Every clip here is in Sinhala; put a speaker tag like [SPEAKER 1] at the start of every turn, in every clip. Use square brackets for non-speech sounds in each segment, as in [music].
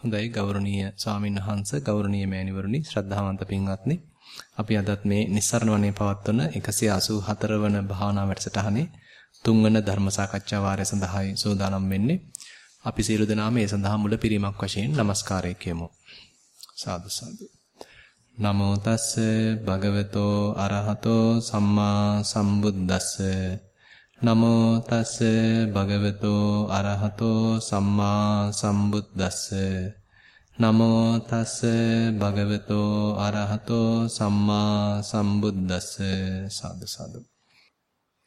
[SPEAKER 1] හොඳයි ගෞරවනීය ස්වාමීන් වහන්සේ ගෞරවනීය මෑණිවරුනි ශ්‍රද්ධාවන්ත පින්වත්නි. අපි අදත් මේ නිස්සරණ වනේ පවත්වන 184 වන භාවනා වැඩසටහනේ තුන්වන ධර්ම සාකච්ඡා වාරය සඳහායි සූදානම් වෙන්නේ. අපි සියලු දෙනාම ඒ සඳහා මුල පිරීමක් වශයෙන් নমස්කාරය කියමු. සාදු සාදු. නමෝ තස්ස භගවතෝ අරහතෝ සම්මා සම්බුද්දස්ස. නමෝ තස් භගවතෝ අරහතෝ සම්මා සම්බුද්දස්ස නමෝ තස් භගවතෝ අරහතෝ සම්මා සම්බුද්දස්ස සාදු සාදු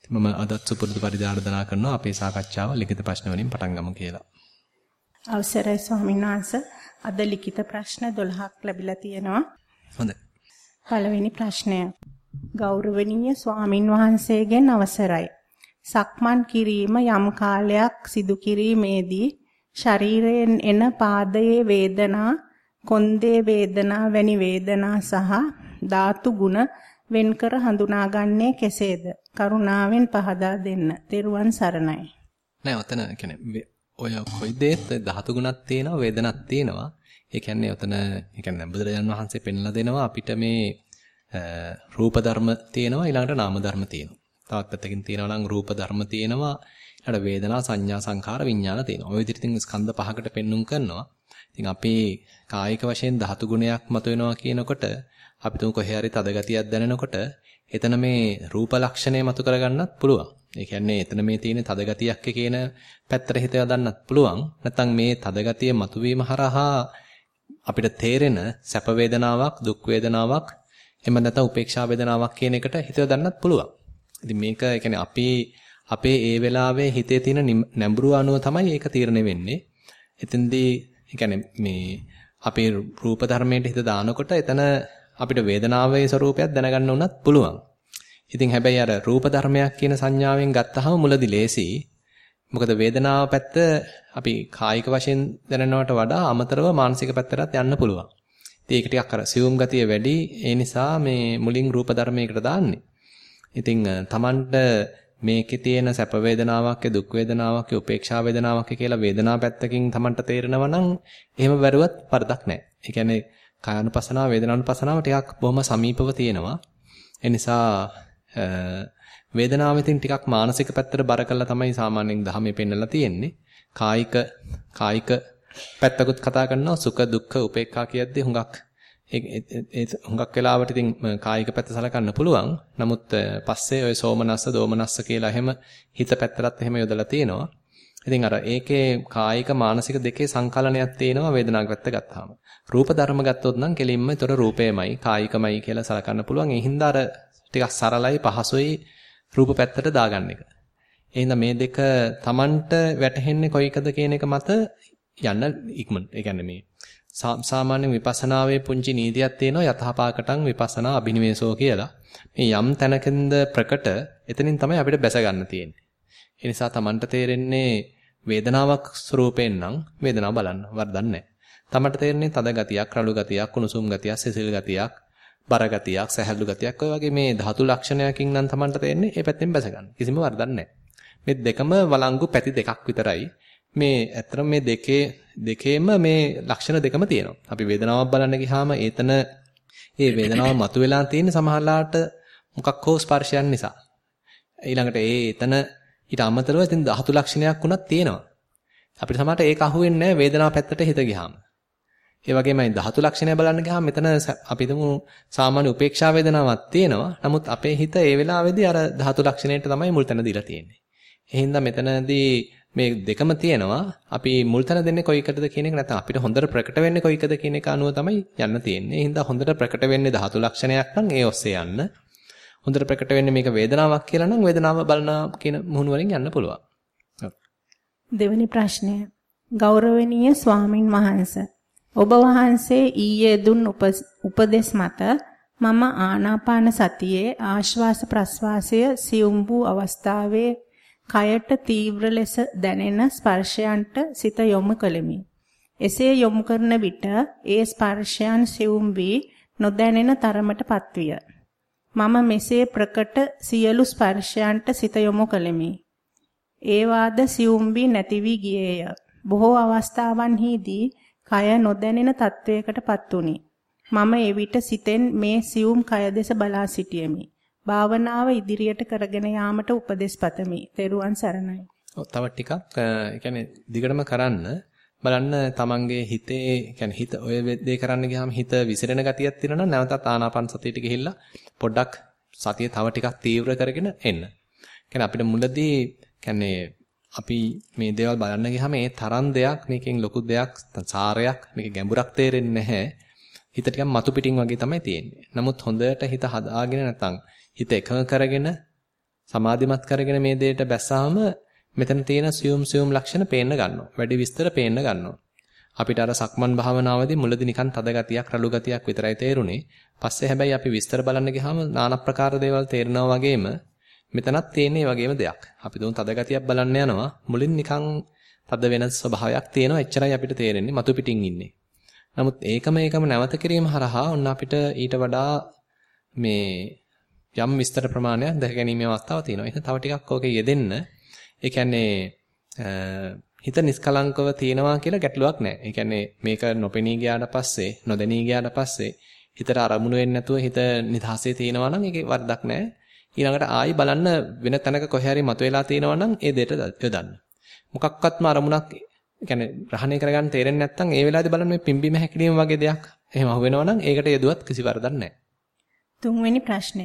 [SPEAKER 1] මම අදත් සුපුරුදු පරිදි ආරාධනා කරනවා අපේ සාකච්ඡාව ලිඛිත ප්‍රශ්න වලින් පටන් ගමු කියලා.
[SPEAKER 2] අවසරයි ස්වාමීන් වහන්සේ අද ලිඛිත ප්‍රශ්න 12ක් ලැබිලා තියෙනවා.
[SPEAKER 1] හොඳයි.
[SPEAKER 2] පළවෙනි ප්‍රශ්නය. ගෞරවනීය ස්වාමින් වහන්සේගෙන් අවසරයි. සක්මන් කිරීම යම් කාලයක් සිදු කිරීමේදී ශරීරයෙන් එන පාදයේ වේදනා, කොන්දේ වේදනා වැනි වේදනා සහ ධාතු ගුණ වෙන්කර හඳුනාගන්නේ කෙසේද? කරුණාවෙන් පහදා දෙන්න. තෙරුවන් සරණයි.
[SPEAKER 1] නෑ ඔතන කියන්නේ ඔය කොයි දෙයත් ධාතු ගුණක් තියෙනවා වේදනක් තියෙනවා. ඒ කියන්නේ ඔතන ඒ කියන්නේ බුදුරජාණන් වහන්සේ පෙන්ලා දෙනවා අපිට මේ රූප ධර්ම තියෙනවා ඊළඟට නාම ධර්ම තියෙනවා. තවත් පැත්තකින් තියෙනවා නම් රූප ධර්ම තියෙනවා. ඊට වේදනා සංඥා සංඛාර විඥාන තියෙනවා. ඔය විදිහට ඉතින් ස්කන්ධ පහකට පෙන්눔 කරනවා. ඉතින් අපි කායික වශයෙන් ධාතු ගුණයක් මතුවෙනවා කියනකොට අපි තුන් කොහේ හරි තද ගතියක් දැනෙනකොට එතන මේ රූප ලක්ෂණය මතු කරගන්නත් පුළුවන්. ඒ කියන්නේ එතන මේ තියෙන තද ගතියක් කියන පැත්තට හිත යොදන්නත් පුළුවන්. නැත්නම් මේ තද ගතිය මතුවීම හරහා අපිට තේරෙන සැප වේදනාවක්, දුක් වේදනාවක්, එහෙම නැත්නම් උපේක්ෂා වේදනාවක් කියන එකට හිත යොදන්නත් පුළුවන්. ඉතින් මේක يعني අපේ අපේ ඒ වෙලාවේ හිතේ තියෙන නැඹුරු අනුව තමයි ඒක තීරණය වෙන්නේ. එතෙන්දී يعني මේ අපේ රූප ධර්මයට හිත දානකොට එතන අපිට වේදනාවේ ස්වરૂපයක් දැනගන්න උනත් පුළුවන්. ඉතින් හැබැයි අර රූප ධර්මයක් කියන සංඥාවෙන් ගත්තහම මුලදි ලේසි. මොකද වේදනාව පැත්ත අපි කායික වශයෙන් දැනනවට වඩා අමතරව මානසික පැත්තටත් යන්න පුළුවන්. ඉතින් ඒක ටිකක් අර සියුම් ගතිය වැඩි. ඒ නිසා මේ මුලින් රූප ධර්මයකට දාන්නේ. ඉතින් Tamanට මේකේ තියෙන සැප වේදනාවක් දුක් වේදනාවක් උපේක්ෂා වේදනාවක් කියලා වේදනා පැත්තකින් Tamanට තේරෙනවා නම් එහෙම බැරුවත් වරදක් නැහැ. ඒ කියන්නේ කායानुපසනාව වේදනානුපසනාව ටිකක් බොහොම සමීපව තියෙනවා. ඒ නිසා වේදනාව ඉතින් ටිකක් මානසික පැත්තට බර කරලා තමයි සාමාන්‍යයෙන් ධර්මයේ පෙන්නලා තියෙන්නේ. කායික කායික පැත්තකුත් කතා කරනවා සුඛ දුක්ඛ උපේක්ඛා කියද්දී හුඟක් ඒ හුඟක් වෙලාවට ඉතින් කායික පැත්ත සලකන්න පුළුවන්. නමුත් පස්සේ ඔය සෝමනස්ස දෝමනස්ස කියලා එහෙම හිත පැත්තටත් එහෙම යොදලා තියෙනවා. ඉතින් අර ඒකේ කායික මානසික දෙකේ සංකලනයක් තියෙනවා වේදනාවක් පැත්ත ගත්තාම. රූප ධර්ම ගත්තොත් නම් කෙලින්ම ඒතර රූපයමයි කායිකමයි කියලා සලකන්න පුළුවන්. ඒ හින්දා අර ටිකක් සරලයි පහසුයි රූප පැත්තට දාගන්න එක. එහෙනම් මේ දෙක Tamanට වැටහෙන්නේ කොයි එකද කියන එක මත යන්න ඉක්මන. ඒ කියන්නේ මේ සාමාන්‍ය විපස්සනාවේ පුංචි නීතියක් තියෙනවා යථාපාකටං විපස්සනා අභිනිවේෂෝ කියලා. මේ යම් තැනකින්ද ප්‍රකට එතනින් තමයි අපිට බැස ගන්න තියෙන්නේ. ඒ නිසා Tamanට තේරෙන්නේ වේදනාවක් ස්වરૂපයෙන් නම් වේදනාව බලන්න වර්ධන්නේ තමට තේරෙන්නේ තද ගතියක්, රළු ගතියක්, කුණුසුම් ගතියක්, සිසිල් ගතියක්, බර ගතියක්, සැහැල්ලු ගතියක් ඔය වගේ මේ ධාතු ලක්ෂණයකින් නම් තමන්ට තේරෙන්නේ ඒ පැත්තෙන් බැස ගන්න. කිසිම වර්ධක් නැහැ. මේ දෙකම වළංගු පැති දෙකක් විතරයි. මේ ඇත්තටම මේ දෙකේ දෙකේම මේ ලක්ෂණ දෙකම තියෙනවා. අපි වේදනාවක් බලන්න ගියාම ඒතන ඒ වේදනාව මතුවලා තියෙන සමහරලාට මොකක් හෝ ස්පර්ශයන් නිසා. ඊළඟට ඒ එතන ඊට අමතරව ඉතින් ධාතු ලක්ෂණයක් උනත් තියෙනවා. අපිට සමහරට ඒක අහුවෙන්නේ නැහැ වේදනාව පැත්තට හිත ගියාම. ඒ වගේමයි ධාතු ලක්ෂණය බලන්න ගියාම මෙතන අපි හිතමු සාමාන්‍ය උපේක්ෂා වේදනාවක් තියෙනවා. නමුත් අපේ හිත ඒ වෙලාවේදී අර ධාතු ලක්ෂණයට තමයි මුල් තැන දීලා තියෙන්නේ. එහෙනම් මෙතනදී මේ දෙකම තියෙනවා. අපි මුල් තැන දෙන්නේ කොයි එකටද කියන එක නැත්නම් අපිට හොඳට ප්‍රකට වෙන්නේ කොයි එකද කියන එක අනුව තමයි යන්න තියෙන්නේ. ඒ හින්දා හොඳට ප්‍රකට වෙන්නේ ධාතු ලක්ෂණයක් නම් ඒ ඔස්සේ යන්න. හොඳට ප්‍රකට වෙන්නේ මේක වේදනාවක් කියලා නම් වේදනාව බලනවා කියන මුහුණු වලින් යන්න පුළුවන්.
[SPEAKER 2] දෙවෙනි ප්‍රශ්නය. ගෞරවනීය ස්වාමින් වහන්සේ ඔබ වහන්සේ ඊයේ දුන් උපදෙස් මත මම ආනාපාන සතියේ ආශ්වාස ප්‍රශ්වාසය සියුම් වූ අවස්ථාවේ කයට තීව්‍ර ලෙස දැනෙන ස්පර්ශයන්ට සිත යොමු කළෙමි. එසේ යොමු කරන විට ඒ ස්පර්ශයන් සියුම් වී නොදැනෙන තරමටපත් විය. මම මෙසේ ප්‍රකට සියලු ස්පර්ශයන්ට සිත යොමු කළෙමි. ඒ වාද සියුම් වී නැති වී ගියේය. බොහෝ අවස්ථාවන්හිදී කය නොදැනෙන තත්වයකටපත් උනි. මම එවිට සිතෙන් මේ සියුම් කය දෙස බලා සිටියෙමි. භාවනාව ඉදිරියට කරගෙන යාමට උපදෙස් පතමි. තෙරුවන් සරණයි.
[SPEAKER 1] ඔව් තව ටිකක් ඒ කියන්නේ දිගටම කරන්න බලන්න තමන්ගේ හිතේ කියන්නේ හිත ඔය දේ කරන්න ගියාම හිත විසිරෙන ගතියක් තියෙනවා නම් නැවතත් ආනාපාන සතියට ගිහිල්ලා පොඩ්ඩක් සතිය තව ටිකක් තීව්‍ර කරගෙන එන්න. කියන්නේ අපිට මුලදී කියන්නේ අපි මේ දේවල් බලන්න ගියාම ඒ තරම් දෙයක් මේකෙන් ලොකු දෙයක් සාරයක් මේක ගැඹුරක් තේරෙන්නේ නැහැ. හිත ටිකක් මතු පිටින් වගේ තමයි තියෙන්නේ. නමුත් හොඳට හිත හදාගෙන නැතනම් හිත එකඟ කරගෙන සමාධිමත් කරගෙන මේ දෙයට බැස්සාම මෙතන තියෙන සියුම් සියුම් ලක්ෂණ පේන්න ගන්නවා. වැඩි විස්තර පේන්න ගන්නවා. අපිට අර සක්මන් භාවනාවේදී මුලදී නිකන් තද ගතියක් රළු ගතියක් විතරයි තේරුනේ. පස්සේ හැබැයි අපි විස්තර බලන්න ගියාම নানা ප්‍රකාර දේවල් තේරෙනවා වගේම මෙතනත් තියෙන්නේ වගේම දෙයක්. අපි දුන් තද ගතියක් බලන්න යනවා. මුලින් නිකන් තද වෙන ස්වභාවයක් තියෙනවා. එච්චරයි අපිට තේරෙන්නේ. මතු පිටින් ඉන්නේ. නමුත් ඒකම ඒකම නැවත කිරීම හරහා ඔන්න අපිට ඊට වඩා මේ යම් විස්තර ප්‍රමාණයක් දැක ගැනීමේ අවස්ථාවක් තියෙනවා. ඒක තව ටිකක් ඕකේ යෙදෙන්න. ඒ කියන්නේ හිත නිස්කලංකව තියෙනවා කියලා ගැටලුවක් නැහැ. ඒ කියන්නේ මේක නොපෙනී ගියාට පස්සේ, නොදැනී ගියාට පස්සේ හිතට අරමුණු වෙන්නේ නැතුව හිත නිදහසේ තියෙනවා නම් ඒකේ වරදක් නැහැ. ඊළඟට ආයි බලන්න වෙන තැනක කොහේ හරි මතුවලා තියෙනවා නම් ඒ දෙයට යොදන්න. මොකක්වත්ම අරමුණක් يعني ග්‍රහණය කරගන්න තේරෙන්නේ නැත්නම් ඒ වෙලාවේදී බලන්න මේ පිම්බීම හැකිලිම වගේ දෙයක් එහෙම අහුවෙනවා නම් ඒකට යෙදුවත් කිසි වරදක් නැහැ.
[SPEAKER 2] තුන්වෙනි ප්‍රශ්නය.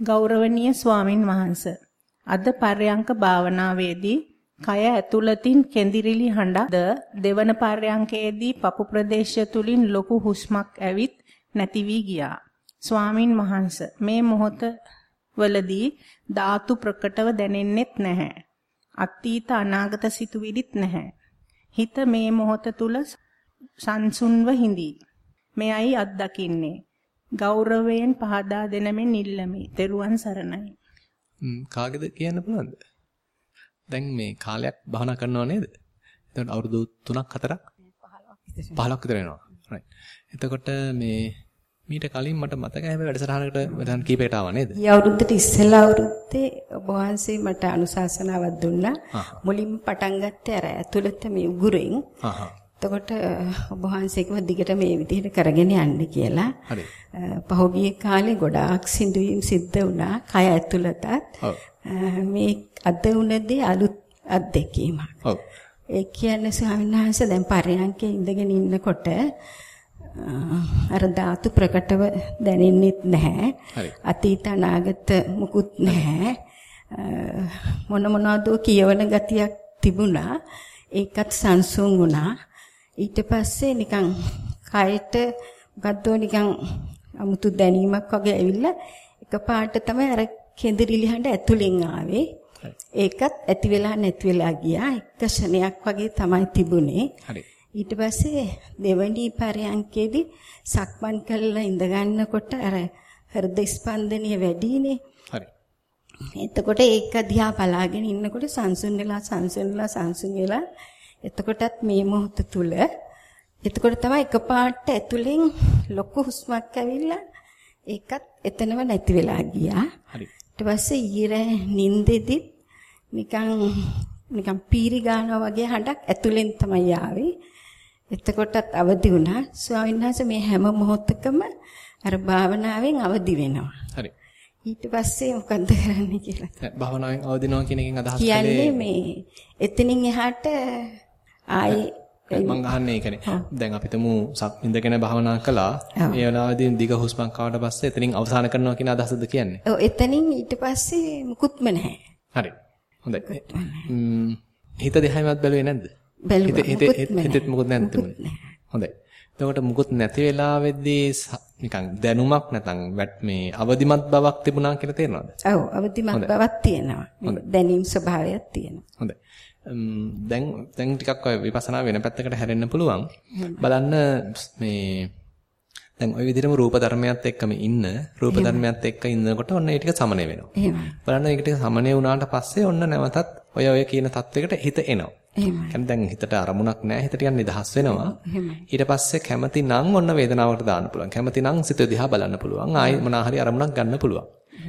[SPEAKER 2] ගෞරවනීය ස්වාමින් වහන්සේ අද පර්යංක භාවනාවේදී කය ඇතුළතින් කෙඳිරිලි හඬද දෙවන පර්යංකයේදී පපු ප්‍රදේශය තුලින් ලොකු හුස්මක් ඇවිත් නැති වී ගියා. ස්වාමින් වහන්සේ මේ මොහොත වලදී ධාතු ප්‍රකටව දැනෙන්නෙත් නැහැ. අතීත අනාගත සිතුවිලිත් නැහැ. හිත මේ මොහොත තුල සංසුන්ව හිඳී. මෙයයි අත්දකින්නේ. ගෞරවයෙන් පහදා දෙනමින් ඉල්ලමි. ත්වන් සරණයි.
[SPEAKER 1] කාගේද කියන්න පුළුවන්ද? දැන් මේ කාලයක් භාවනා කරනව නේද? එතකොට අවුරුදු 3ක් 4ක් 15ක් විතර වෙනවා. right. එතකොට මේ මීට කලින් මට මතකයි හැබැයි වැඩසටහනකට වැඩසටහන් කීපයකට ආවා නේද?
[SPEAKER 3] ඊ අවුරුද්දට ඉස්සෙල්ලා අවුරුද්දේ ඔබ වහන්සේ මට අනුශාසනාවක් දුන්නා. මුලින්ම පටන් ගත්තේ අර ඇතුළත මේ උගුරෙන්. එතකොට ඔබ වහන්සේකම දිගට මේ විදිහට කරගෙන යන්න කියලා.
[SPEAKER 1] හරි.
[SPEAKER 3] පහුගිය කාලේ ගොඩාක් සිදුවීම් සිද්ධ වුණා. කය ඇතුළතත්. මේ අද උනේදී අලුත් අත්දැකීමක්.
[SPEAKER 1] ඔව්.
[SPEAKER 3] ඒ කියන්නේ ස්වාමීන් වහන්සේ දැන් පරයන්කේ ඉඳගෙන ඉන්නකොට අර ධාතු ප්‍රකටව දැනෙන්නෙත් නැහැ. අතීත අනාගත මුකුත් නැහැ. මොන මොනවද කියවන ගතියක් තිබුණා. ඒකත් සංසුන් වුණා. ඊට පස්සේ නිකන් කයට මොකද්ද නිකන් 아무තු දැනීමක් වගේ ඇවිල්ලා එකපාරට තමයි අර කෙඳිරිලි හඬ ඇතුලෙන් ආවේ. ඒකත් ඇති වෙලා නැති වෙලා ගියා. එක ෂණයක් වගේ තමයි තිබුණේ.
[SPEAKER 1] හරි.
[SPEAKER 3] ඊට පස්සේ දෙවැනි පරයන්කේදී සක්මන් කළා ඉඳ ගන්නකොට අර හෘද ස්පන්දනය වැඩිනේ.
[SPEAKER 1] හරි.
[SPEAKER 3] එතකොට ඒක දිහා බලාගෙන ඉන්නකොට සංසුන් වෙලා සංසුන් වෙලා සංසුන් වෙලා එතකොටත් මේ මොහොත තුල එතකොට තමයි එකපාරට ඇතුලෙන් ලොකු හුස්මක් ඇවිල්ලා ඒකත් එතනම නැති වෙලා ගියා.
[SPEAKER 1] හරි.
[SPEAKER 3] ඊට පස්සේ ඊරේ නින්දෙදි නිකන් නිකන් පීරි ගන්නවා වගේ හඬක් ඇතුලෙන් තමයි ආවේ. එතකොටත් අවදි වුණා. ස්වාමීන් වහන්සේ මේ හැම මොහොතකම අර භාවනාවෙන් අවදි වෙනවා.
[SPEAKER 1] හරි.
[SPEAKER 3] ඊට පස්සේ මොකද්ද කරන්නේ කියලා.
[SPEAKER 1] භාවනාවෙන් අවදිනවා කියන එකෙන් අදහස්
[SPEAKER 3] කියන්නේ මේ එතනින් එහාට ආයේ.
[SPEAKER 1] මම අහන්නේ ඒ කියන්නේ. දැන් අපි තුමු ඉඳගෙන භාවනා කළා. ඒ වෙලාවේදී දිග හුස්මක් ආවට පස්සේ එතනින් අවසන් කරනවා කියන අදහසද කියන්නේ?
[SPEAKER 3] ඔව් එතනින් ඊට පස්සේ මුකුත්ම නැහැ.
[SPEAKER 1] හරි. හොඳයි. හිත දෙහයිමත් බැලුවේ නැද්ද?
[SPEAKER 3] බැලුවා.
[SPEAKER 1] හිතෙත් මුකුත් නැද්ද හොඳයි. එතකොට මුකුත් නැති වෙලාවෙදී නිකන් දැනුමක් නැතනම් මේ අවදිමත් බවක් තිබුණා කියලා තේරෙනවද?
[SPEAKER 3] ඔව් අවදිමත් බවක් තියෙනවා. දැනීම් ස්වභාවයක් තියෙනවා.
[SPEAKER 1] හොඳයි දැන් දැන් ටිකක් ඔය විපස්සනා වෙන පැත්තකට හැරෙන්න පුළුවන්. බලන්න මේ දැන් ওই විදිහටම රූප ධර්මයත් එක්කම ඉන්න රූප ධර්මයත් එක්ක ඉන්නකොට ඔන්න ඒ ටික සමනය වෙනවා. එහෙමයි. බලන්න ඒ ටික සමනය වුණාට පස්සේ ඔන්න නැවතත් ඔය ඔය කියන தத்துவයකට හිත එනවා. එහෙමයි. කියන්නේ දැන් හිතට අරමුණක් නැහැ හිත ටිකක් නිදහස් වෙනවා. එහෙමයි. ඊට පස්සේ කැමති නම් ඔන්න වේදනාවට දාන්න පුළුවන්. කැමති නම් සිත දිහා බලන්න පුළුවන්. ආයි මොනවා හරි අරමුණක් ගන්න පුළුවන්.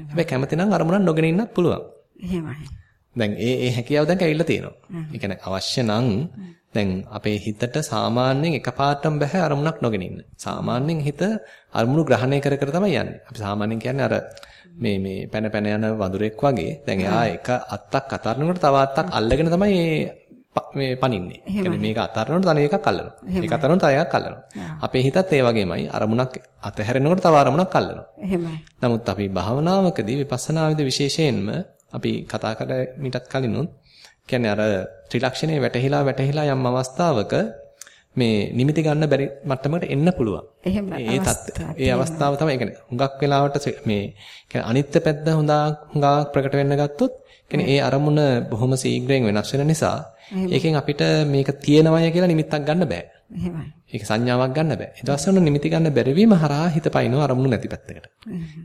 [SPEAKER 1] හැබැයි කැමති නම් අරමුණක් නොගෙන ඉන්නත් පුළුවන්.
[SPEAKER 3] එහෙමයි.
[SPEAKER 1] දැන් ඒ ඒ හැකියාව දැන් ඇවිල්ලා තියෙනවා. ඒ කියන්නේ අවශ්‍ය නම් දැන් අපේ හිතට සාමාන්‍යයෙන් එකපාරටම බෑ අරමුණක් නොගෙන ඉන්න. සාමාන්‍යයෙන් හිත අරමුණු ග්‍රහණය කර කර තමයි යන්නේ. අපි සාමාන්‍යයෙන් කියන්නේ අර මේ මේ පැන පැන යන වඳුරෙක් වගේ දැන් එයා එක අත්තක් අතරනකොට තව අත්තක් අල්ලගෙන තමයි මේ පනින්නේ. කියන්නේ මේක අතරනකොට තව එකක් අල්ලනවා. ඒක අතරනකොට තව එකක් අල්ලනවා. අපේ හිතත් ඒ වගේමයි අරමුණක් අතහැරෙනකොට තව අරමුණක් අල්ලනවා.
[SPEAKER 3] එහෙමයි.
[SPEAKER 1] නමුත් අපි භාවනාවකදී විපස්සනාවේදී විශේෂයෙන්ම අපි කතා කර මීටත් කලිනුත් කියන්නේ අර ත්‍රිලක්ෂණේ වැටහිලා වැටහිලා යම් අවස්ථාවක මේ නිමිති ගන්න බැරි මට්ටමකට එන්න පුළුවන්.
[SPEAKER 3] එහෙම
[SPEAKER 1] ඒ ඒ අවස්ථාව තමයි කියන්නේ හුඟක් වෙලාවට මේ කියන්නේ අනිත්‍ය පැත්ත හොඳා හුඟා ප්‍රකට වෙන්න ගත්තොත් කියන්නේ ඒ අරමුණ බොහොම ශීඝ්‍රයෙන් වෙනස් වෙන නිසා ඒකෙන් අපිට මේක තියෙනවය කියලා නිමිත්තක් ගන්න බෑ.
[SPEAKER 3] එහෙමයි.
[SPEAKER 1] ඒක සංඥාවක් ගන්න බෑ. ඊට පස්සේ නිමිති ගන්න බැරි වීම හරහා හිත පයින්ව අරමුණු නැති පැත්තකට.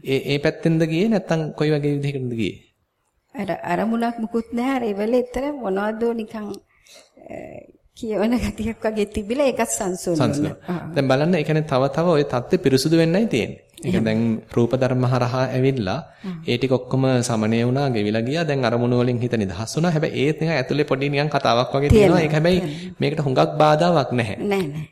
[SPEAKER 1] ඒ ඒ පැත්තෙන්ද ගියේ නැත්නම් කොයි වගේ විදිහකටද ගියේ?
[SPEAKER 3] අර අරමුණක් මුකුත් නැහැ. අර එවලෙතර මොනවදෝ නිකන් කියවන ගතියක් වගේ තිබිලා ඒකත් සංසෝන
[SPEAKER 1] දැන් බලන්න ඒ කියන්නේ තව තව ওই தත්ත්වෙ පිරිසුදු වෙන්නයි තියෙන්නේ. ඒක දැන් රූප ධර්ම හරහා ඇවිල්ලා ඒ ටික ඔක්කොම සමනය වුණා, ගෙවිලා ගියා. දැන් අරමුණු වලින් හිත නිදහස් වුණා. හැබැයි ඒත් නිකන් ඇතුලේ පොඩි නිකන් කතාවක් වගේ තියෙනවා. ඒක හැබැයි මේකට හුඟක් බාධාවක් නැහැ.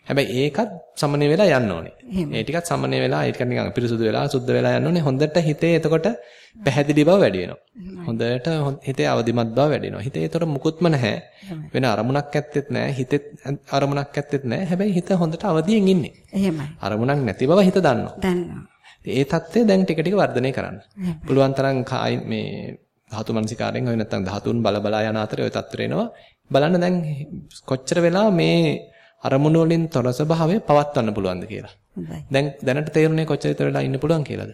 [SPEAKER 1] හැබැයි ඒකත් සමනය වෙලා යන්න ඕනේ. ඒ ටිකත් සමනය වෙලා ඒක නිකන් පිරිසුදු වෙලා සුද්ධ වෙලා යන්න ඕනේ. හොඳට හිතේ එතකොට පැහැදිලි බව වැඩි වෙනවා. හොඳට හිතේ අවදිමත් බව වැඩි වෙනවා. හිතේ ඒතර මුකුත්ම නැහැ. වෙන අරමුණක් ඇත්තෙත් නැහැ. හිතෙත් අරමුණක් ඇත්තෙත් නැහැ. හැබැයි හිත හොඳට අවදියෙන් ඉන්නේ.
[SPEAKER 3] එහෙමයි.
[SPEAKER 1] අරමුණක් නැති බව හිත දන්නවා.
[SPEAKER 3] දන්නවා.
[SPEAKER 1] ඒ தත්ත්වය දැන් ටික ටික වර්ධනය කරන්න. පුළුවන් තරම් කායි මේ ධාතු මනසිකාරයෙන් ඔය නැත්තම් ධාතුන් බල බලා යන අතරේ ඔය தත්ත්වය එනවා. බලන්න දැන් කොච්චර වෙලා මේ අරමුණු වලින් තොර ස්වභාවය පවත්වන්න පුළුවන්ද කියලා. දැන් දැනට තේරුනේ කොච්චර විතර වෙලා ඉන්න පුළුවන් කියලාද?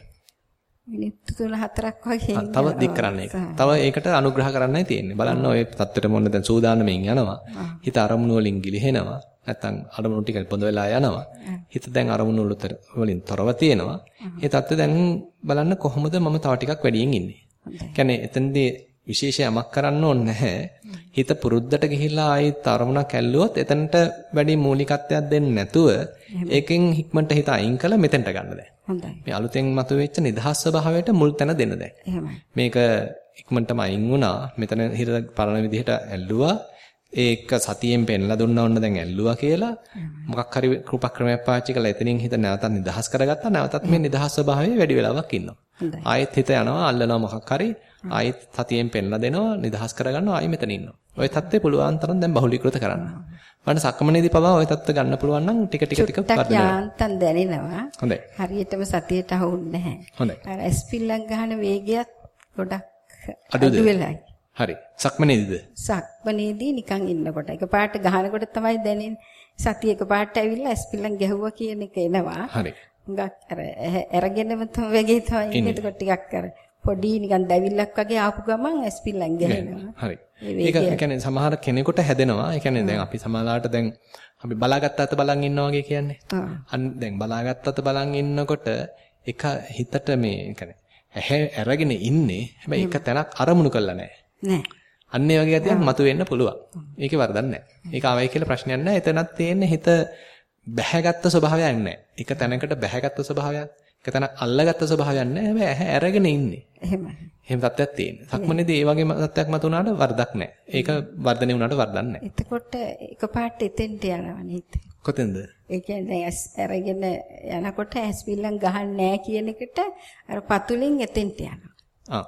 [SPEAKER 3] මිනිත්තු 3-4ක් වගේ
[SPEAKER 1] තව දික් කරන්න ඒක. තව ඒකට අනුග්‍රහ කරන්නයි තියෙන්නේ. බලන්න ඔය தත්තෙට මොන දැන් සූදානමින් යනවා. හිත අරමුණු වලින් ගිලිහෙනවා. නැත්තම් අරමුණු ටික පොඳ වෙලා යනවා. හිත දැන් අරමුණු වලින් තොරව තියෙනවා. ඒ தත්ත්වය දැන් බලන්න කොහොමද මම තව ටිකක් වැඩියෙන් ඉන්නේ. කියන්නේ එතනදී විශේෂ යමක් කරන්න ඕනේ නැහැ. හිත පුරුද්දට ගිහිල්ලා ආයෙත් අරමුණක් ඇල්ලුවොත් එතනට වැඩි මූලිකත්වයක් දෙන්නේ නැතුව ඒකෙන් හික්මන්ට හිත අයින් කළා මෙතෙන්ට ගන්න දැන්.
[SPEAKER 3] හොඳයි.
[SPEAKER 1] මේ අලුතෙන් මතුවෙච්ච නිදහස් ස්වභාවයට මුල් තැන දෙන්න දැන්.
[SPEAKER 3] එහෙමයි.
[SPEAKER 1] මේක ඉක්මනටම අයින් වුණා. මෙතන හිර පරණ විදිහට ඇල්ලුවා. ඒක සතියෙන් පෙන්ලා දුන්නා ඔන්න දැන් ඇල්ලුවා කියලා. මොකක් හරි කෘපක්‍රමයක් පාවිච්චි කරලා එතනින් හිත නැවතත් නිදහස් කරගත්තා. නැවතත් මේ නිදහස් ස්වභාවයේ වැඩි වෙලාවක් ඉන්නවා. ආයෙත් හිත යනවා අල්ලනවා මොකක් හරි. ආයෙත් සතියෙන් පෙන්ලා දෙනවා නිදහස් කරගන්නවා ආයෙ මෙතන ඉන්නවා. ওই தත්ත්වය පුළුවන් තරම් දැන් බහුලීකృత කරන්න. මට සක්මනේදී පවා ওই தත්ත්ව ගන්න පුළුවන් නම් ටික ටික ටික
[SPEAKER 3] වර්ධනය දැනෙනවා.
[SPEAKER 1] හොඳයි.
[SPEAKER 3] හරියටම සතියට අහුන්නේ නැහැ.
[SPEAKER 1] හොඳයි.
[SPEAKER 3] අර ස්පිල්ලක් ගන්න වේගයත් ගොඩක් අඩු වෙලායි
[SPEAKER 1] හරි. සක්මනේදීද?
[SPEAKER 3] සක්මනේදී නිකන් ඉන්නකොට එකපාරට ගහනකොට තමයි දැනෙන්නේ. සතිය එකපාරට ඇවිල්ලා ස්පිල්ලක් ගැහුවා කියන එක එනවා.
[SPEAKER 1] හරි.
[SPEAKER 3] හුඟක් අර අරගෙනම තමයි වගේ තමයි ඉන්නේ. එතකොට ටිකක් අර පොඩි නිකන් දැවිල්ලක් වගේ ආපු ගමන් ස්පිල්ලක් ගැහෙනවා.
[SPEAKER 1] හරි. ඒක කියන්නේ සමහර කෙනෙකුට හැදෙනවා. ඒ කියන්නේ දැන් අපි සමහරලාට දැන් අපි බලාගත්ත අත බලන් ඉන්නවා වගේ කියන්නේ. අන්න දැන් බලාගත්ත අත බලන් ඉන්නකොට එක හිතට මේ කියන්නේ ඇහැ අරගෙන ඉන්නේ. හැබැයි එක තැනක් අරමුණු කරලා නැහැ.
[SPEAKER 3] නෑ.
[SPEAKER 1] අන්න ඒ වගේ ගතියක් මතුවෙන්න පුළුවන්. ඒකේ වරදක් නැහැ. ඒක ආවයි කියලා ප්‍රශ්නයක් නැහැ. එතනක් තියෙන්නේ හිත බැහැගත්තු ස්වභාවයක් නැහැ. එක තැනකට බැහැගත්තු ස්වභාවයක්. එක තැනක් අල්ලගත්තු ස්වභාවයක් නැහැ. හැබැයි ඇහැ අරගෙන ඉන්නේ.
[SPEAKER 3] එහෙමයි.
[SPEAKER 1] එහෙම තත්ත්වයක් තියෙනවා. සක්මනේදී ඒ වගේ තත්ත්වයක් මතුනාට වරදක් නැහැ. ඒක වර්ධනය වුණාට වරදක් නැහැ.
[SPEAKER 3] එතකොට එකපාරට එතෙන්ට යනවා නේද?
[SPEAKER 1] කොතෙන්ද?
[SPEAKER 3] ඒ කියන්නේ ඇස් අරගෙන යනකොට ඇස් පිල්ලම් ගහන්නේ නැහැ කියන එකට අර පතුලෙන් එතෙන්ට යනවා.
[SPEAKER 1] ආ.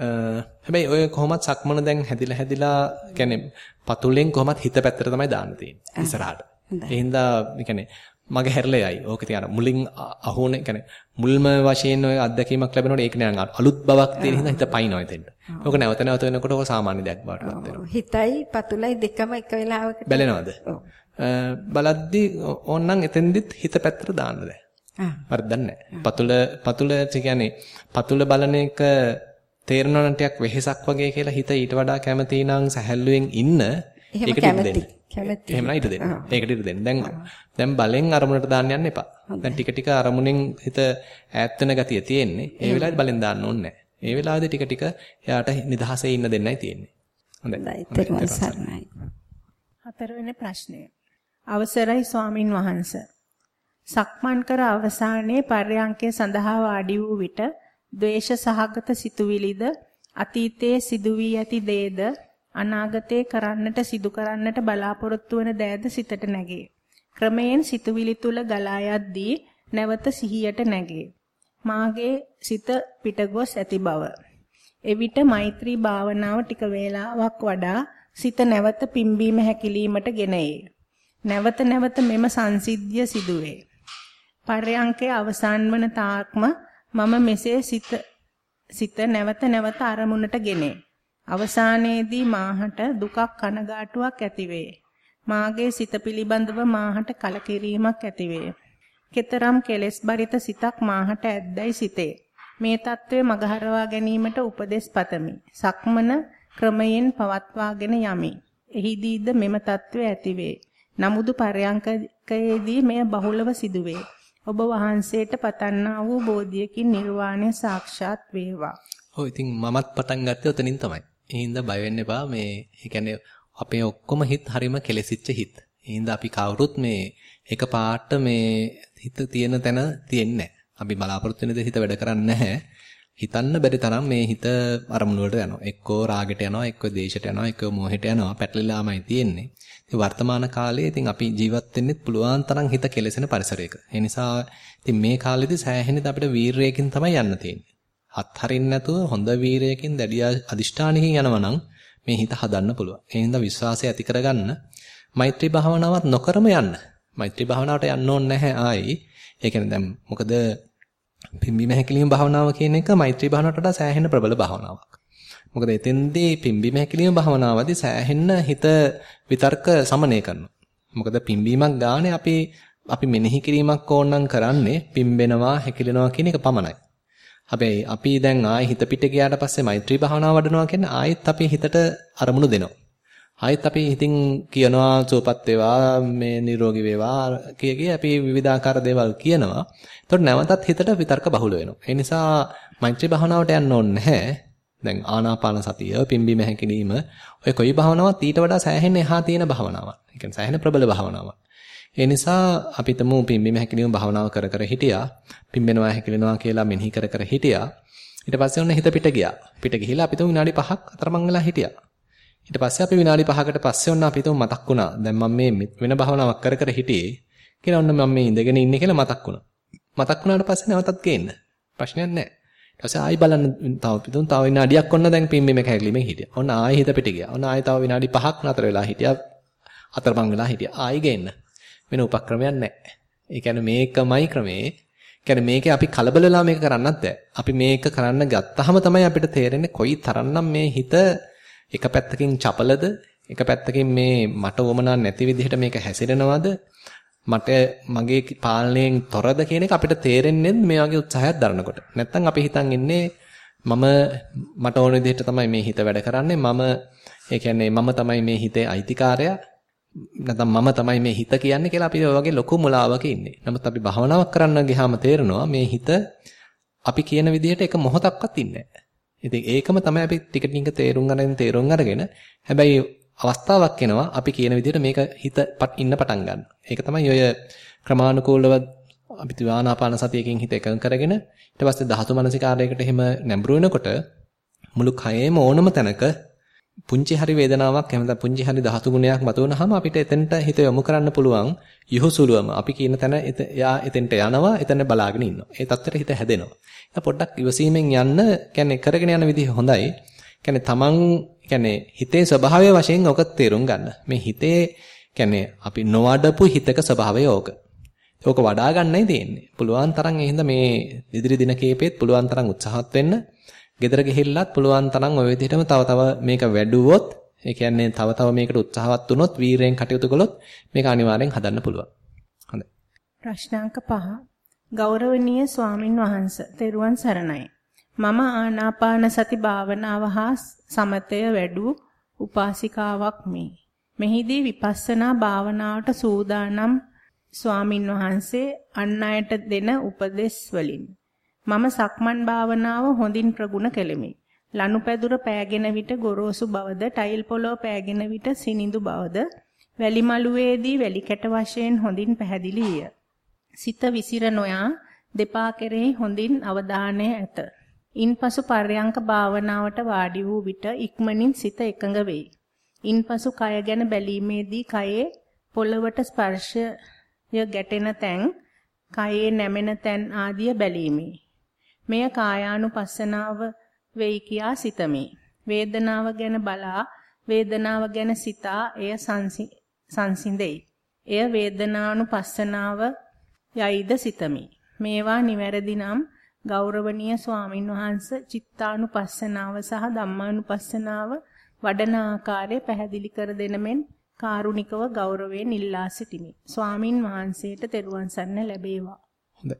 [SPEAKER 1] හැබැයි ඔය කොහොමත් සක්මන දැන් හැදිලා හැදිලා කියන්නේ පතුලෙන් කොහොමත් හිත පැත්තට තමයි දාන්න තියෙන්නේ. ඉස්සරහට. ඒ හින්දා කියන්නේ මගේ හැරලා යයි. ඕක අර මුලින් අහුනේ කියන්නේ මුල්ම වශයෙන් ඔය අත්දැකීමක් ලැබෙනකොට ඒක නිකන් අලුත් බවක් තියෙන හින්දා හිත පයින්නවා එතෙන්ට. ඕක නැවත නැවත වෙනකොට ඕක සාමාන්‍ය දෙයක් බවට පත් වෙනවා.
[SPEAKER 3] හිතයි පතුලයි දෙකම එක වෙලාවකට
[SPEAKER 1] බැලෙනවද? බලද්දි ඕන්නම් එතෙන්දිත් හිත පැත්තට දාන්න දැන්. වරදක් නැහැ. පතුල පතුල කියන්නේ පතුල බලන එක තේරෙනවා ටිකක් වෙහෙසක් වගේ කියලා හිත ඊට වඩා කැමති නම් සැහැල්ලුවෙන් ඉන්න
[SPEAKER 3] ඒකට කැමති. කැමති.
[SPEAKER 1] එහෙම නයි ඉඩ දෙන්න. ඒකට ඉඩ දෙන්න. දැන් දැන් බලෙන් අරමුණට දාන්න යන්න එපා. දැන් ටික ටික අරමුණෙන් හිත ඈත් වෙන ගතිය තියෙන්නේ. ඒ වෙලාවේ බලෙන් දාන්න ඕනේ නැහැ. ඒ වෙලාවේදී ටික ටික එයාට නිදහසේ ඉන්න දෙන්නයි තියෙන්නේ.
[SPEAKER 3] හොඳයි.
[SPEAKER 2] හතරවෙනි ප්‍රශ්නය. අවසරයි ස්වාමින් වහන්සේ. සක්මන් කර අවසානයේ පර්යංකය සඳහා වාඩි වූ විට ද්වේෂ සහගත සිතුවිලිද අතීතයේ සිදු වී ඇති දේද අනාගතයේ කරන්නට සිදු කරන්නට බලාපොරොත්තු වන දෑද සිතට නැගේ. ක්‍රමයෙන් සිතුවිලි තුල ගලා යද්දී නැවත සිහියට නැගේ. මාගේ සිත පිටගොස් ඇති බව. එවිට මෛත්‍රී භාවනාව ටික වේලාවක් වඩා සිත නැවත පිම්බීම හැකිලීමට ගෙනයේ. නැවත නැවත මෙම සංසිද්ධිය සිදුවේ. පර්යංකයේ අවසන් වන තාක්ම මම මෙසේ සිත සිත නැවත නැවත අරමුණට ගෙනේ. අවසානයේදී මාහට දුකක් කනගාටුවක් ඇතිවේ. මාගේ සිත පිළිබඳව මාහට කලකිරීමක් ඇතිවේ. කෙතරම් කෙලෙස් බරිත සිතක් මාහට ඇද්දයි සිතේ. මේ తත්වය මගහරවා ගැනීමට උපදෙස් පතමි. සක්මන ක්‍රමයෙන් පවත්වාගෙන යමි. එහිදීද මෙම తත්වය ඇතිවේ. නමුදු පරයන්කයේදී මෙය බහුලව සිදුවේ. ඔබ වහන්සේට පතන්නා වූ බෝධියකින් නිර්වාණය සාක්ෂාත් වේවා.
[SPEAKER 1] ඔව් ඉතින් මමත් පටන් ගත්තේ උතනින් තමයි. ඒ හින්දා බය වෙන්න එපා මේ ඒ කියන්නේ අපේ ඔක්කොම හිත හරීම කෙලෙසිච්ච හිත. ඒ හින්දා අපි කවුරුත් මේ එක පාට මේ හිත තියෙන තැන තියෙන්නේ නැහැ. අපි බලාපොරොත්තු වෙන දේ හිත වැඩ කරන්නේ නැහැ. හිතන්න බැරි තරම් මේ හිත අරමුණු වලට යනවා. එක්කෝ රාගයට යනවා, එක්කෝ දේශයට යනවා, එක්කෝ මෝහයට යනවා. පැටලිලාමයි තියෙන්නේ. ඉතින් වර්තමාන කාලේ ඉතින් අපි ජීවත් වෙන්නේ පුළුවන් තරම් හිත කෙලෙසෙන පරිසරයක. ඒ නිසා ඉතින් මේ කාලෙදි සෑහෙනද අපිට වීරයකින් තමයි යන්න තියෙන්නේ. හත් නැතුව හොඳ වීරයකින් දැඩි අදිෂ්ඨානකින් යනවා නම් මේ හිත හදන්න පුළුවන්. ඒ හින්දා විශ්වාසය ඇති කරගන්න මෛත්‍රී භාවනාවත් නොකරම යන්න. මෛත්‍රී භාවනාවට යන්න ඕනේ නැහැ ආයි. ඒ කියන්නේ දැන් මොකද පිම්බීම හැකිලිම භාවනාව කියන එක මෛත්‍රී භාවනාවට වඩා සෑහෙන ප්‍රබල භාවනාවක්. මොකද එතෙන්දී පිම්බීම හැකිලිම භාවනාවදී සෑහෙන හිත විතර්ක සමනය කරනවා. මොකද පිම්බීමක් ගානේ අපි අපි මෙනෙහි කිරීමක් ඕනනම් කරන්නේ පිම්බෙනවා හැකිලෙනවා කියන එක පමණයි. හැබැයි අපි දැන් ආයෙ හිත පිට ගියාට පස්සේ මෛත්‍රී භාවනාව වඩනවා කියන්නේ ආයෙත් අපි හිතට අරමුණු දෙනවා. ආයෙත් අපි ඉතින් කියනවා සුවපත් වේවා මේ නිරෝගී වේවා කිය කිය අපි විවිධාකාර දේවල් කියනවා. එතකොට නැවතත් හිතට විතර්ක බහුල වෙනවා. ඒ නිසා මෛත්‍රී භාවනාවට යන්න ඕනේ නැහැ. දැන් ආනාපාන සතිය, පිම්බීම හැකිලිම ඔය කොයි භාවනාවක් ඊට වඩා සෑහෙන එහා තියෙන භාවනාවක්. ඒ කියන්නේ සෑහෙන ප්‍රබල භාවනාවක්. ඒ නිසා අපි තමු පිම්බීම හැකිලිම භාවනාව කර කර හිටියා. පිම්බෙනවා හැකිලෙනවා කියලා මෙනෙහි කර කර හිටියා. ඊට පස්සේ ඔන්න හිත පිට ගියා. පිට ගිහිලා අපි තුන් විනාඩි 5ක් අතරමං වෙලා හිටියා. ඊට පස්සේ අපි විනාඩි 5කට පස්සේ ඔන්න අපි තුන් මතක් වුණා. දැන් මම මේ වෙන භාවනාවක් කර කර හිටියේ. කියලා ඔන්න මම මේ ඉඳගෙන ඉන්නේ කියලා මතක් වුණා. මතක් වුණාට පස්සේ නැවතත් ගේන්න. ප්‍රශ්නයක් නැහැ. ඊට පස්සේ ආයි බලන්න තව පිටුන් තව විනාඩියක් ඔන්න දැන් පිම්බීම කැගලිමෙන් හිටියා. ඔන්න ආයි හිත පිට ගියා. ඔන්න ආයි තව විනාඩි 5ක් නතර වෙලා හිටියා. අතරමං වෙලා හිටියා. ආයි ගේන්න. වෙන උපක්‍රමයක් නැහැ. ඒ කියන්නේ මේකමයි ක්‍රමේ. කියන්නේ මේකේ අපි කලබලලා මේක කරන්නත් බෑ. අපි මේක කරන්න ගත්තාම තමයි අපිට තේරෙන්නේ කොයි තරම්නම් මේ හිත එක පැත්තකින් චපලද එක පැත්තකින් මේ මට වමනා නැති විදිහට මේක හැසිරෙනවද මට මගේ පාලනයෙන් තොරද කියන එක අපිට තේරෙන්නේ මේ වගේ උත්සාහයක් දරනකොට. නැත්තම් අපි හිතන් ඉන්නේ මම මට ඕන විදිහට තමයි මේ හිත වැඩ කරන්නේ. මම ඒ කියන්නේ මම තමයි මේ හිතේ අයිතිකාරයා. නැත්නම් මම තමයි මේ හිත කියන්නේ කියලා අපි ඔය වගේ ලොකු මුලාවක ඉන්නේ. නමුත් අපි භාවනාවක් කරන්න ගියාම තේරෙනවා මේ හිත අපි කියන විදිහට එක මොහොතක්වත් ඉන්නේ නැහැ. ඉතින් ඒකම තමයි අපි ටික ටික තේරුම් ගන්න තේරුම් අරගෙන හැබැයි අවස්ථාවක් එනවා අපි කියන විදිහට මේක හිත ඉන්න පටන් ගන්න. ඒක තමයි ඔය ක්‍රමානුකූලව අපි ධානාපාන සතියකින් හිත එකඟ කරගෙන ඊට පස්සේ ධාතු මනසිකාරයකට එහෙම නැඹුරු වෙනකොට මුළු කයේම ඕනම තැනක පුංචි හරි වේදනාවක් එහෙම නැත්නම් පුංචි හරි ධාතු ගුණයක් මතුවනහම අපිට එතනට හිත යොමු කරන්න පුළුවන් යහුසුලුවම අපි කියන තැන එයා එතෙන්ට යනවා එතන බලාගෙන ඉන්නවා. ඒ තත්ත්වෙට හිත හැදෙනවා. ඒක පොඩ්ඩක් ඉවසීමෙන් යන්න කියන්නේ කරගෙන යන විදිහ හොඳයි. කියන්නේ තමන් කියන්නේ හිතේ ස්වභාවය වශයෙන් ඔක තේරුම් ගන්න. මේ හිතේ කියන්නේ අපි නොවඩපු හිතක ස්වභාවය ඕක. ඕක වඩා ගන්නයි තියෙන්නේ. පුළුවන් තරම් ඒ හින්දා මේ ඉදිරි දින කීපෙත් පුළුවන් තරම් උත්සාහත් වෙන්න. ගෙදර ගිහිල්ලත් පුළුවන් තරම් ওই විදිහටම තව තව මේක වැඩුවොත්, ඒ කියන්නේ තව තව මේකට උත්සාහවත් වුණොත්, වීරයෙන් කටයුතු කළොත් මේක අනිවාර්යෙන් හදන්න පුළුවන්. හොඳයි.
[SPEAKER 2] ප්‍රශ්නාංක 5. ගෞරවනීය ස්වාමින් වහන්සේ, තෙරුවන් සරණයි. මම ආනාපාන සති භාවනාව හා සමතය වැඩු උපාසිකාවක් මේ. මෙහිදී විපස්සනා භාවනාවට සූදානම් ස්වාමින් වහන්සේ අන් අයට දෙන උපදෙස් වලින් මම සක්මන් භාවනාව හොඳින් ප්‍රගුණ කෙලෙමි. ලනුපැදුර පෑගෙන විට ගොරෝසු බවද, ටයිල් පොළොව පෑගෙන විට සිනිඳු බවද, වැලි මළුවේදී වැලි කැට වශයෙන් හොඳින් පැහැදිලි විය. සිත විසිර නොයා දෙපා කෙරෙහි හොඳින් අවධානය ඇත. ඉන්පසු පර්යංක භාවනාවට වාඩි වූ විට ඉක්මනින් සිත එකඟ වෙයි. ඉන්පසු කය ගැන බැලීමේදී කයේ පොළවට ස්පර්ශය ගැටෙන තැන්, කයේ නැමෙන තැන් ආදිය බැලීමි. මෙය කායානුපස්සනාව වෙයි කියා සිතමි. වේදනාව ගැන බලා වේදනාව ගැන සිතා එය සංසිඳෙයි. එය වේදනානුපස්සනාව යයිද සිතමි. මේවා නිවැරදි නම් ගෞරවනීය ස්වාමින් වහන්සේ චිත්තානුපස්සනාව සහ ධම්මානුපස්සනාව වඩන ආකාරය පැහැදිලි කර දෙන මෙන් කාරුණිකව ගෞරවයෙන් ඉල්ලා සිටිමි. ස්වාමින් වහන්සේට තෙරුවන් සරණ ලැබේවා.
[SPEAKER 1] හොඳයි.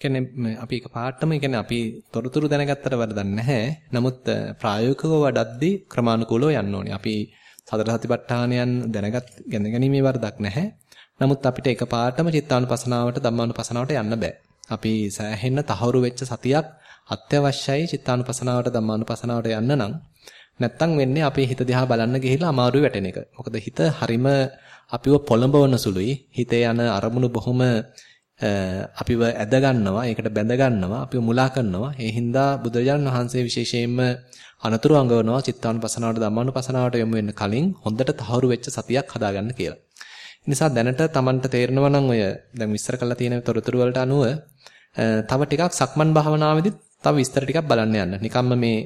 [SPEAKER 1] ම්ම් කියන්නේ අපි එක පාඩම කියන්නේ අපි තොරතුරු දැනගත්තට වරදක් නැහැ. නමුත් ප්‍රායෝගිකව වඩද්දී ක්‍රමානුකූලව යන්න ඕනේ. අපි සතර සතිපට්ඨානයන් දැනගත් ගැනීමේ වරදක් නැහැ. නමුත් අපිට එක පාඩම චිත්තානුපසනාවට ධම්මානුපසනාවට යන්න බෑ. අපි සෑහෙන්න තහවුරු වෙච්ච සතියක් අත්‍යවශ්‍යයි චිත්තානුපසනාවට ධම්මානුපසනාවට යන්න නම් නැත්තම් වෙන්නේ අපේ හිත දිහා බලන්න ගිහිල්ලා අමාරුයි වැටෙන එක. මොකද හිත හරිම අපිව පොළඹවන සුළුයි. හිතේ යන අරමුණු බොහොම අපිව ඇද ගන්නවා, ඒකට බැඳ ගන්නවා, අපිව මුලා කරනවා. ඒ හින්දා බුදුරජාණන් වහන්සේ විශේෂයෙන්ම අනතුරු අඟවනවා චිත්තානුපසනාවට ධම්මානුපසනාවට යොමු වෙන්න කලින් හොඳට තහවුරු වෙච්ච සතියක් හදාගන්න කියලා. නිසා දැනට Tamanට තේරෙනවා නම් ඔය දැන් විස්තර කරලා තියෙන තොරතුරු වලට අනුව තව ටිකක් සක්මන් භාවනාවේදී තව විස්තර ටිකක් බලන්න යන්න. නිකම්ම මේ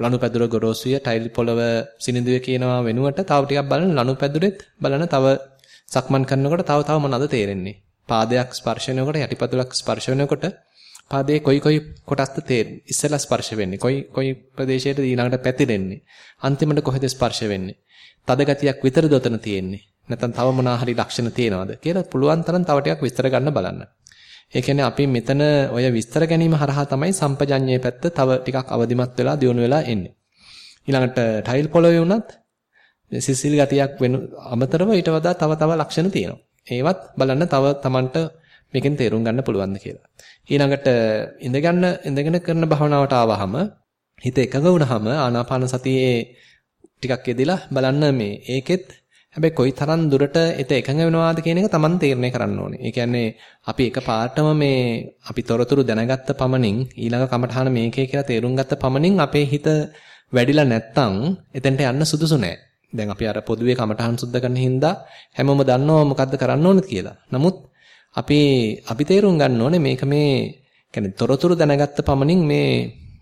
[SPEAKER 1] ලනුපැදුර ගොරෝසුය ටයිල් පොළව සිනිඳුවේ කියනවා වෙනුවට තව ටිකක් බලන්න ලනුපැදුරෙත් බලන තව සක්මන් කරනකොට තව තව මොනවද තේරෙන්නේ. පාදයක් ස්පර්ශ වෙනකොට යටිපතුලක් ස්පර්ශ වෙනකොට පාදයේ කොයි කොයි කොටස්ද තේරෙන්නේ. ඉස්සෙල්ලා ස්පර්ශ වෙන්නේ. කොයි කොයි ප්‍රදේශයටද ඊළඟට පැතිරෙන්නේ. අන්තිමට කොහෙද ස්පර්ශ වෙන්නේ. තද ගතියක් විතරද උතන තියෙන්නේ. නැත්නම් තව මොනවා හරි ලක්ෂණ තියෙනවද කියලා පුළුවන් තරම් තව ටිකක් විස්තර ගන්න බලන්න. ඒ කියන්නේ අපි මෙතන ඔය විස්තර ගැනීම හරහා තමයි සම්පජඤ්ඤයේ පැත්ත තව ටිකක් අවදිමත් වෙලා දියුණු වෙලා එන්නේ. ඊළඟට ටයිල් පොළොවේ වුණත් සිසිල් ගතියක් වෙන අමතරව ඊට වඩා තව තව ලක්ෂණ තියෙනවා. ඒවත් බලන්න තව Tamanට මේකෙන් තේරුම් ගන්න පුළුවන්ද කියලා. ඊළඟට ඉඳගන්න ඉඳගෙන කරන භාවනාවට ආවහම හිත එකඟ වුණාම ආනාපාන සතියේ ටිකක් යෙදিলা බලන්න මේ ඒකෙත් හැබැයි කොයි තරම් දුරට එත එකඟ වෙනවාද කියන එක Taman තීරණය කරන්න ඕනේ. ඒ කියන්නේ අපි එක පාටම මේ අපි තොරතුරු දැනගත්ත පමණින් ඊළඟ කමඨාන මේකේ කියලා තේරුම් ගත්ත පමණින් අපේ හිත වැඩිලා නැත්තම් එතෙන්ට යන්න සුදුසු නෑ. දැන් අපි අර පොදුවේ කමඨාන් සුද්ධ කරන හින්දා හැමෝම දන්නවා මොකද්ද කරන්න ඕනද කියලා. නමුත් අපි අපි තේරුම් ගන්න ඕනේ මේක මේ කියන්නේ තොරතුරු දැනගත්ත පමණින් මේ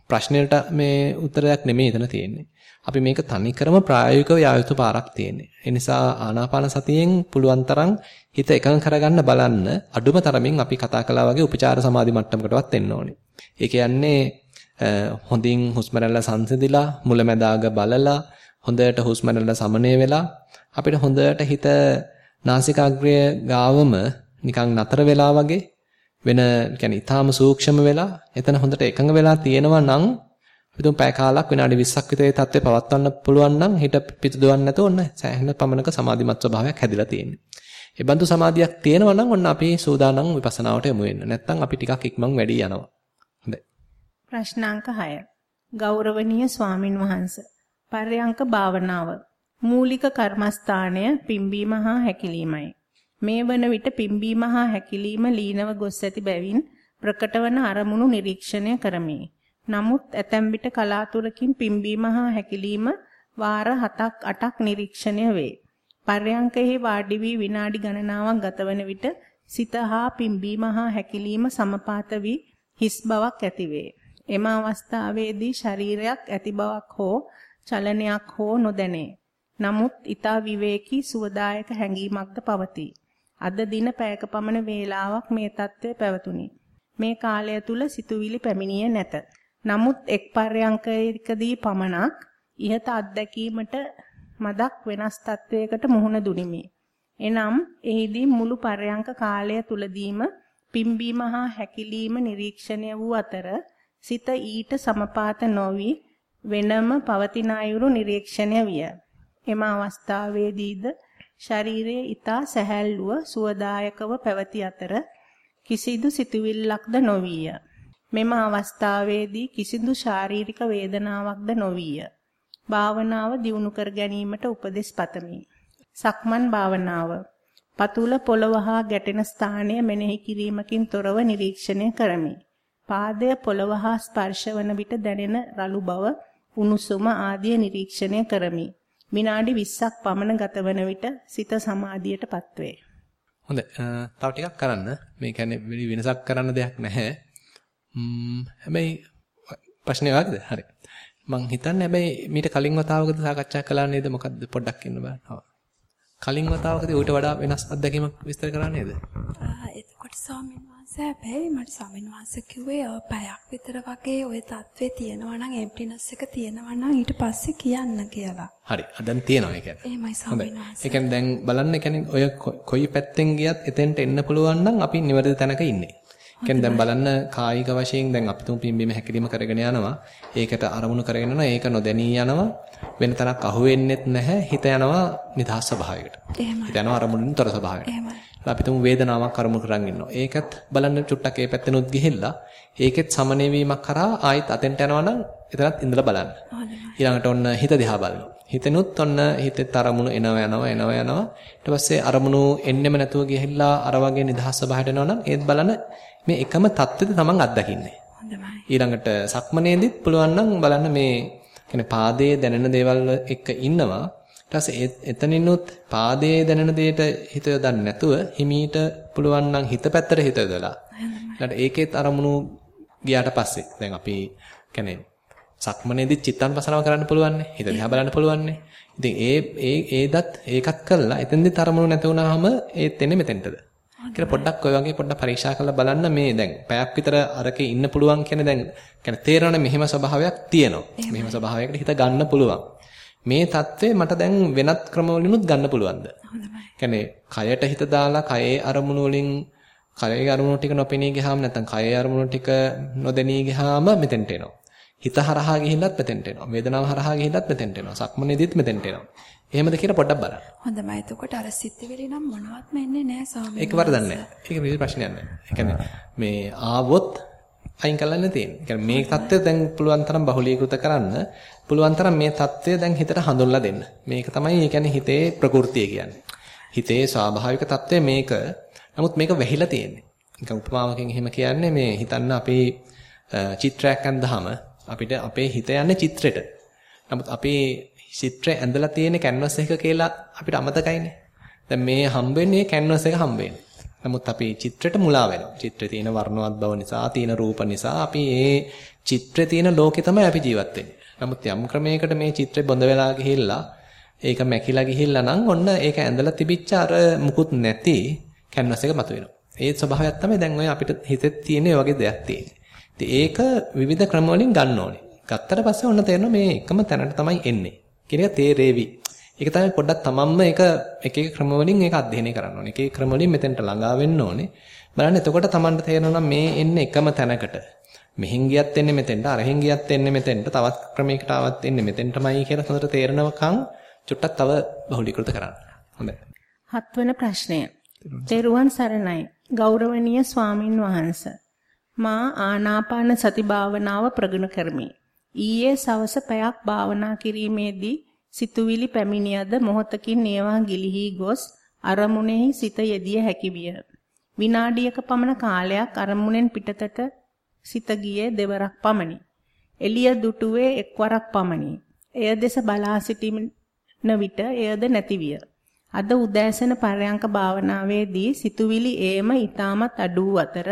[SPEAKER 1] ප්‍රශ්නෙට මේ උත්තරයක් නෙමෙයි එතන තියෙන්නේ. අපි මේක තනිකරම ප්‍රායෝගිකව යා යුතු පාරක් තියෙන්නේ. ඒ නිසා ආනාපාන සතියෙන් පුළුවන් තරම් හිත එකඟ කරගන්න බලන්න අඩුම තරමින් අපි කතා කළා වගේ උපචාර සමාධි මට්ටමකටවත් එන්න ඕනේ. ඒ කියන්නේ හොඳින් හුස්ම රැල්ල සංසිඳිලා මුලැමැදාග බලලා හොඳට හුස්ම සමනය වෙලා අපිට හොඳට හිත නාසිකාග්‍රය ගාවම නිකන් නතර වෙලා වගේ වෙන يعني ඊටාම සූක්ෂම වෙලා එතන හොඳට එකඟ වෙලා තියෙනවා නම් පිටුම් පැය කාලක් විනාඩි 20ක් විතර ඒ தත්ත්වය පවත්වන්න පුළුවන් නම් හිත පිටුදවන්නේ නැතුව ඔන්න සෑහෙන පමණක සමාධිමත් ස්වභාවයක් හැදිලා තියෙන්නේ. ඒ බඳු සමාධියක් තියෙනවා නම් ඔන්න අපි සෝදානම් විපස්සනාවට යමු වෙන්න. නැත්නම් අපි ටිකක් ඉක්මන් වැඩි යනවා. හොඳයි.
[SPEAKER 2] ප්‍රශ්න අංක 6. ගෞරවනීය ස්වාමින් වහන්සේ පර්යංක භාවනාව. මූලික කර්මස්ථානය පිම්බීම හා හැකිලීමයි. මේ වන විට පිම්බීම හා හැකිලීම ලීනව ගොස් ඇති බැවින් ප්‍රකටවන අරමුණු නිරීක්ෂණය කරමි. නමුත් ඇතැම් විට කලාතුරකින් පිම්බීම හා හැකිලිම වාර 7ක් 8ක් නිරීක්ෂණය වේ. පර්යංකයේ වාඩි වී විනාඩි ගණනාවක් ගතවන විට සිත හා පිම්බීම හා හැකිලිම සමපාත වී හිස් බවක් ඇතිවේ. එම අවස්ථාවේදී ශරීරයක් ඇති බවක් හෝ චලනයක් හෝ නොදැනේ. නමුත් ඊතා විවේකී සුවදායක හැඟීමක්ද පවතී. අද දින පැයක පමණ වේලාවක් මේ తත්වය පැවතුණි. මේ කාලය තුල සිතුවිලි පැමිණියේ නැත. නමුත් එක් පර්යංකයකදී පමණක් ইহත අත්දැකීමට මදක් වෙනස් තත්වයකට මුහුණ දුනිමි. එනම් එහිදී මුළු පර්යංක කාලය තුලදීම පිම්බීම හා හැකිලීම නිරීක්ෂණය වූ අතර සිත ඊට සමපාත නොවි වෙනම පවතින අයුරු නිරීක්ෂණය විය. එම අවස්ථාවේදීද ශරීරයේ ඊතා සැහැල්ලුව සුවදායකව පැවති අතර කිසිදු සිතුවිල්ලක්ද නොවිය. මෙම අවස්ථාවේදී කිසිදු ශාරීරික වේදනාවක්ද නොවිය. භාවනාව දියුණු කර ගැනීමට උපදෙස් පතමි. සක්මන් භාවනාව. පතුල පොළව හා ගැටෙන ස්ථානය මෙනෙහි කිරීමකින් තොරව නිරීක්ෂණය කරමි. පාදය පොළව හා ස්පර්ශ වන විට දැනෙන රළු බව, උණුසුම ආදිය නිරීක්ෂණය කරමි. විනාඩි 20ක් පමණ ගතවන විට සිත සමාධියටපත් වේ.
[SPEAKER 1] හොඳයි. තව ටිකක් කරන්න. මේ කියන්නේ වෙනසක් කරන්න දෙයක් නැහැ. හැබැයි ප්‍රශ්නේ වගේද? හරි. මං හිතන්නේ හැබැයි මීට කලින් වතාවකද සාකච්ඡා කළා නේද? මොකද්ද පොඩ්ඩක් ඉන්න බලන්න. කලින් වතාවකදී ඌට වඩා වෙනස් අත්දැකීමක් විස්තර කරා නේද?
[SPEAKER 4] එතකොට ස්වාමීන් සැබැයි මට ස්වාමීන් වහන්සේ කිව්වේ ඔය පැයක් විතර වගේ ඔය தત્වේ තියෙනවා නම් එම්ප්ටිනස් එක තියෙනවා නම් ඊට පස්සේ කියන්න කියලා.
[SPEAKER 1] හරි. දැන් තියෙනවා ඒක.
[SPEAKER 4] එහෙමයි ස්වාමීන් වහන්සේ.
[SPEAKER 1] ඒ කියන්නේ දැන් බලන්න කියන්නේ ඔය කොයි පැත්තෙන් ගියත් එතෙන්ට එන්න පුළුවන් නම් අපි නිවැරදි තැනක ඉන්නේ. කියන්නේ දැන් බලන්න කායික වශයෙන් දැන් අපි තුන් පිම්බීම හැකිරීම කරගෙන යනවා. ඒකට අරමුණු කරගෙන යනවා. ඒක නොදැනී යනවා. වෙන තැනක් අහු වෙන්නෙත් නැහැ. හිත යනවා නිදහස් ස්වභාවයකට. හිත යනවා අරමුණුන් තොර ස්වභාවයකට. එහෙමයි. අපි තුන් වේදනාවක් අරමුණු කරන් ඉන්නවා. ඒකත් බලන්න චුට්ටක් ඒ පැත්තෙනුත් ගිහිල්ලා ඒකෙත් සමනය වීමක් කරා ආයෙත් අතෙන්ට යනවා නම් එතනත් ඉඳලා බලන්න. ඊළඟට ඔන්න හිත දිහා බලනවා. හිතෙනුත් ඔන්න හිතෙත් අරමුණු එනවා යනවා එනවා යනවා. ඊට පස්සේ අරමුණු එන්නෙම නැතුව ගිහිල්ලා අර වගේ නිදහස් ස්වභාවයට එනවා නම් ඒත් බලන්න මේ එකම தත්ත්වෙද තමන් අත්දකින්නේ. ඊළඟට සක්මනේදිත් පුළුවන් නම් බලන්න මේ කියන්නේ පාදයේ දැනෙන දේවල් එක්ක ඉන්නවා. ඊට පස්සේ එතනිනුත් පාදයේ දැනෙන දෙයට හිත යොදන්නේ නැතුව හිමීට පුළුවන් නම් හිත පැත්තට හිත යොදලා. ඊළඟට ඒකෙත් අරමුණු ගියාට පස්සේ දැන් අපි කියන්නේ සක්මනේදී චිත්තාන්පසනාව කරන්න පුළුවන් නේ. හිත දිහා බලන්න පුළුවන් නේ. ඉතින් ඒ ඒ ඒදත් ඒකත් කළා එතෙන්දිත් අරමුණු නැති වුණාම ඒත් එන්නේ මෙතෙන්ටද. කියලා පොඩ්ඩක් ඔය වගේ පොඩ්ඩක් පරීක්ෂා කරලා බලන්න මේ දැන් පැයක් විතර අරකේ ඉන්න පුළුවන් කියන්නේ දැන් කියන්නේ තේරෙනවනේ මෙහෙම ස්වභාවයක් තියෙනවා. මෙහෙම ස්වභාවයකට හිත ගන්න පුළුවන්. මේ தત્ත්වය මට දැන් වෙනත් ක්‍රමවලිනුත් ගන්න පුළුවන්ද? හොඳයි. කයට හිත දාලා කයේ අරමුණු වලින් කයේ අරමුණු ටික නොපෙනී ගියාම නැත්නම් කයේ අරමුණු ටික නොදෙනී ගියාම මෙතෙන්ට එනවා. හිත හරහා ගිහිල්ලත් මෙතෙන්ට එනවා. වේදනාව හරහා ගිහිල්ලත් මෙතෙන්ට එනවා. සක්මනේදීත් මෙතෙන්ට එනවා. එහෙමද කියලා පොඩ්ඩක් බලන්න.
[SPEAKER 4] හොඳයි. එතකොට අර සිත්විලි නම් මොනවත්ම එන්නේ නැහැ ස්වාමීනි.
[SPEAKER 1] ඒක වරදක් නැහැ. ඒක ප්‍රශ්නයක් නැහැ. ඒ කියන්නේ මේ ආවොත් අයින් කරන්න තියෙන්නේ. يعني මේ தත්ත්වය දැන් පුළුවන් තරම් බහුලීකృత කරන්න, පුළුවන් තරම් මේ தත්ත්වය දැන් හිතට හඳුන්ලා දෙන්න. මේක තමයි ඒ කියන්නේ හිතේ ප්‍රകൃතිය කියන්නේ. හිතේ ස්වාභාවික தත්ත්වය මේක. නමුත් මේක වැහිලා තියෙන්නේ. නිකන් උපමාවකින් එහෙම කියන්නේ මේ හිතන්න අපේ චිත්‍රයක් අඳහම අපිට අපේ හිත යන්නේ චිත්‍රෙට. නමුත් අපේ චිත්‍රය ඇඳලා තියෙන canvas එක කියලා අපිට අමතකයිනේ. දැන් මේ හම්බ වෙන්නේ canvas එක හම්බ වෙන්නේ. නමුත් අපි චිත්‍රයට මුලා වෙනවා. චිත්‍රයේ තියෙන වර්ණවත් බව නිසා, තියෙන රූප නිසා අපි ඒ චිත්‍රයේ තියෙන ලෝකේ තමයි අපි ජීවත් වෙන්නේ. නමුත් යම් ක්‍රමයකට මේ චිත්‍රය බොඳ වෙලා ගිහිල්ලා ඒක මැකිලා ගිහිල්ලා නම් ඔන්න ඒක ඇඳලා තිබිච්ච අර මුකුත් නැති කැන්වස් එක මතුවෙනවා. ඒ ස්වභාවයක් තමයි දැන් ඔය අපිට හිතෙත් තියෙන වගේ දෙයක් තියෙන්නේ. ඉතින් ඒක විවිධ ක්‍රම වලින් ගන්න ඕනේ. ගත්තට පස්සේ ඔන්න තේරෙනවා මේ එකම තැනට තමයි එන්නේ. කියන එක තේරෙවි. ඒක තමයි පොඩ්ඩක් තමන්ම ඒක එක එක ක්‍රම වලින් ඒක අධ්‍යයනය කරන්න ඕනේ. එක එක ක්‍රම වලින් මෙතෙන්ට ළඟා වෙන්න ඕනේ. බලන්න එතකොට තමන්ට තේරෙනවා මේ එන්නේ එකම තැනකට. මෙහෙන් ගියත් එන්නේ මෙතෙන්ට, අරහෙන් ගියත් එන්නේ මෙතෙන්ට, තවත් ක්‍රමයකට ආවත් එන්නේ මෙතෙන්ටමයි කියලා හොඳට තේරෙනවකම් චුට්ටක් තව බහුලීකృత කරන්න. හොඳයි.
[SPEAKER 2] හත්වන ප්‍රශ්නය. තෙරුවන් සරණයි. ගෞරවනීය ස්වාමින් වහන්සේ. මා ආනාපාන සති භාවනාව ප්‍රගුණ කරමි. ඊයේ සවස පැයක් භාවනා කිරීමේදී සිතුවිලි පැමිණියද මොහොතකින් ඒවා ගිලිහි ගොස් අරමුණෙහි සිත යෙදිය හැකි විය. විනාඩියක පමණ කාලයක් අරමුණෙන් පිටතට සිත ගියේ දෙවරක් පමණි. එළිය දුටුවේ එක්වරක් පමණි. එය දෙස බලා සිටින විට එයද නැති විය. අද උදෑසන පරයන්ක භාවනාවේදී සිතුවිලි ඒම ඊටමත් අඩු අතර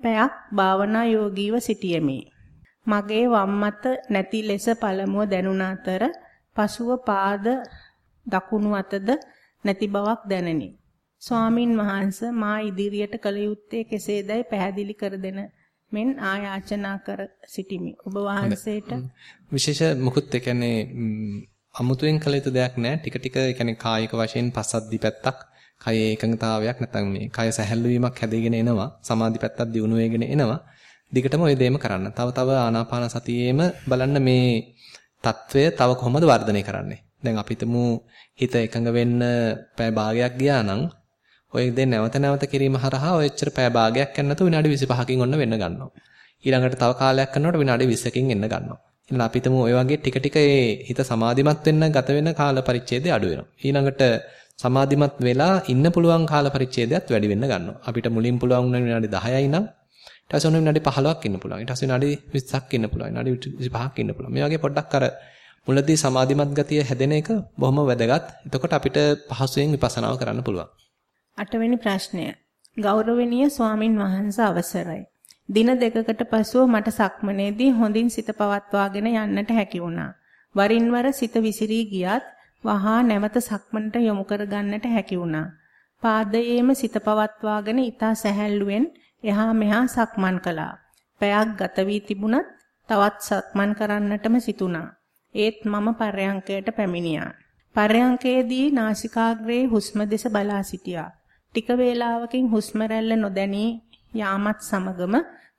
[SPEAKER 2] පැයක් භාවනා යෝගීව සිටියෙමි. මගේ වම් මත නැති ලෙස පළමුව දැනුණ අතර පසුව පාද දකුණු අතද නැති බවක් දැනිනි. ස්වාමින් වහන්සේ මා ඉදිරියට කළ යුත්තේ කෙසේදයි පැහැදිලි කර දෙන මෙන් ආයාචනා කර සිටිමි. ඔබ වහන්සේට
[SPEAKER 1] විශේෂ මුකුත් ඒ කියන්නේ අමුතුවෙන් කළ යුතු දෙයක් නැහැ. ටික ටික ඒ කියන්නේ කායික වශයෙන් පස්සද්ධි පැත්තක්, කයේ එකඟතාවයක් නැත්නම් මේ කය සැහැල්ලු වීමක් හැදීගෙන එනවා. සමාධි පැත්තක් දියුණු වෙගෙන එනවා. දිගටම ওই දෙයම කරන්න. තව තව ආනාපාන සතියේම බලන්න මේ తත්වය තව කොහොමද වර්ධනය කරන්නේ. දැන් අපි හිත එකඟ වෙන්න පැය භාගයක් ගියා නම් ඔය දේ නැවත නැවත කිරීම හරහා ඔය එච්චර පැය භාගයක් යන්න නැතුව විනාඩි 25කින් ඔන්න වෙන්න ගන්නවා. ඊළඟට තව කාලයක් කරනකොට විනාඩි 20කින් එන්න ගන්නවා. ඊළඟ අපි ඔය වගේ ටික ටික හිත සමාධිමත් වෙන්න ගත වෙන කාල පරිච්ඡේදය අඩු වෙනවා. ඊළඟට සමාධිමත් වෙලා ඉන්න පුළුවන් කාල පරිච්ඡේදයත් වැඩි වෙන්න ගන්නවා. අපිට මුලින් පුළුවන් වුණ විනාඩි 10යි නම් ඊට පස්සේ ඔන්න විනාඩි 15ක් ඉන්න පුළුවන්. ඊට පස්සේ විනාඩි 20ක් ඉන්න පුළුවන්. විනාඩි 25ක් ඉන්න පුළුවන්. මේ වගේ පොඩ්ඩක් අර මුලදී සමාධිමත් ගතිය හැදෙන එක බොහොම වැදගත්. එතකොට අපිට පහසුවෙන් විපස්සනාව කරන්න පුළුවන්.
[SPEAKER 2] අටවෙනි ප්‍රශ්නය. ගෞරවනීය ස්වාමින් වහන්සේ අවසරයි. දින දෙකකට පසුව මට සක්මනේදී හොඳින් සිත පවත්වාගෙන යන්නට හැකි වුණා. වරින් වර සිත විසිරී ගියත් වහා නැවත සක්මනට යොමු කර ගන්නට හැකි වුණා. පාදයේම සිත පවත්වාගෙන ඊතා සැහැල්ලුවෙන් එහා මෙහා සක්මන් කළා. පැයක් ගත වී තිබුණත් තවත් සක්මන් කරන්නටම සිතුණා. ඒත් මම පර්යංකයට පැමිණියා. පර්යංකයේදී නාසිකාග්‍රේ හුස්ම දෙස බලා සිටියා. ටික වේලාවකින් හුස්ම රැල්ල නොදැනී යාමත් සමගම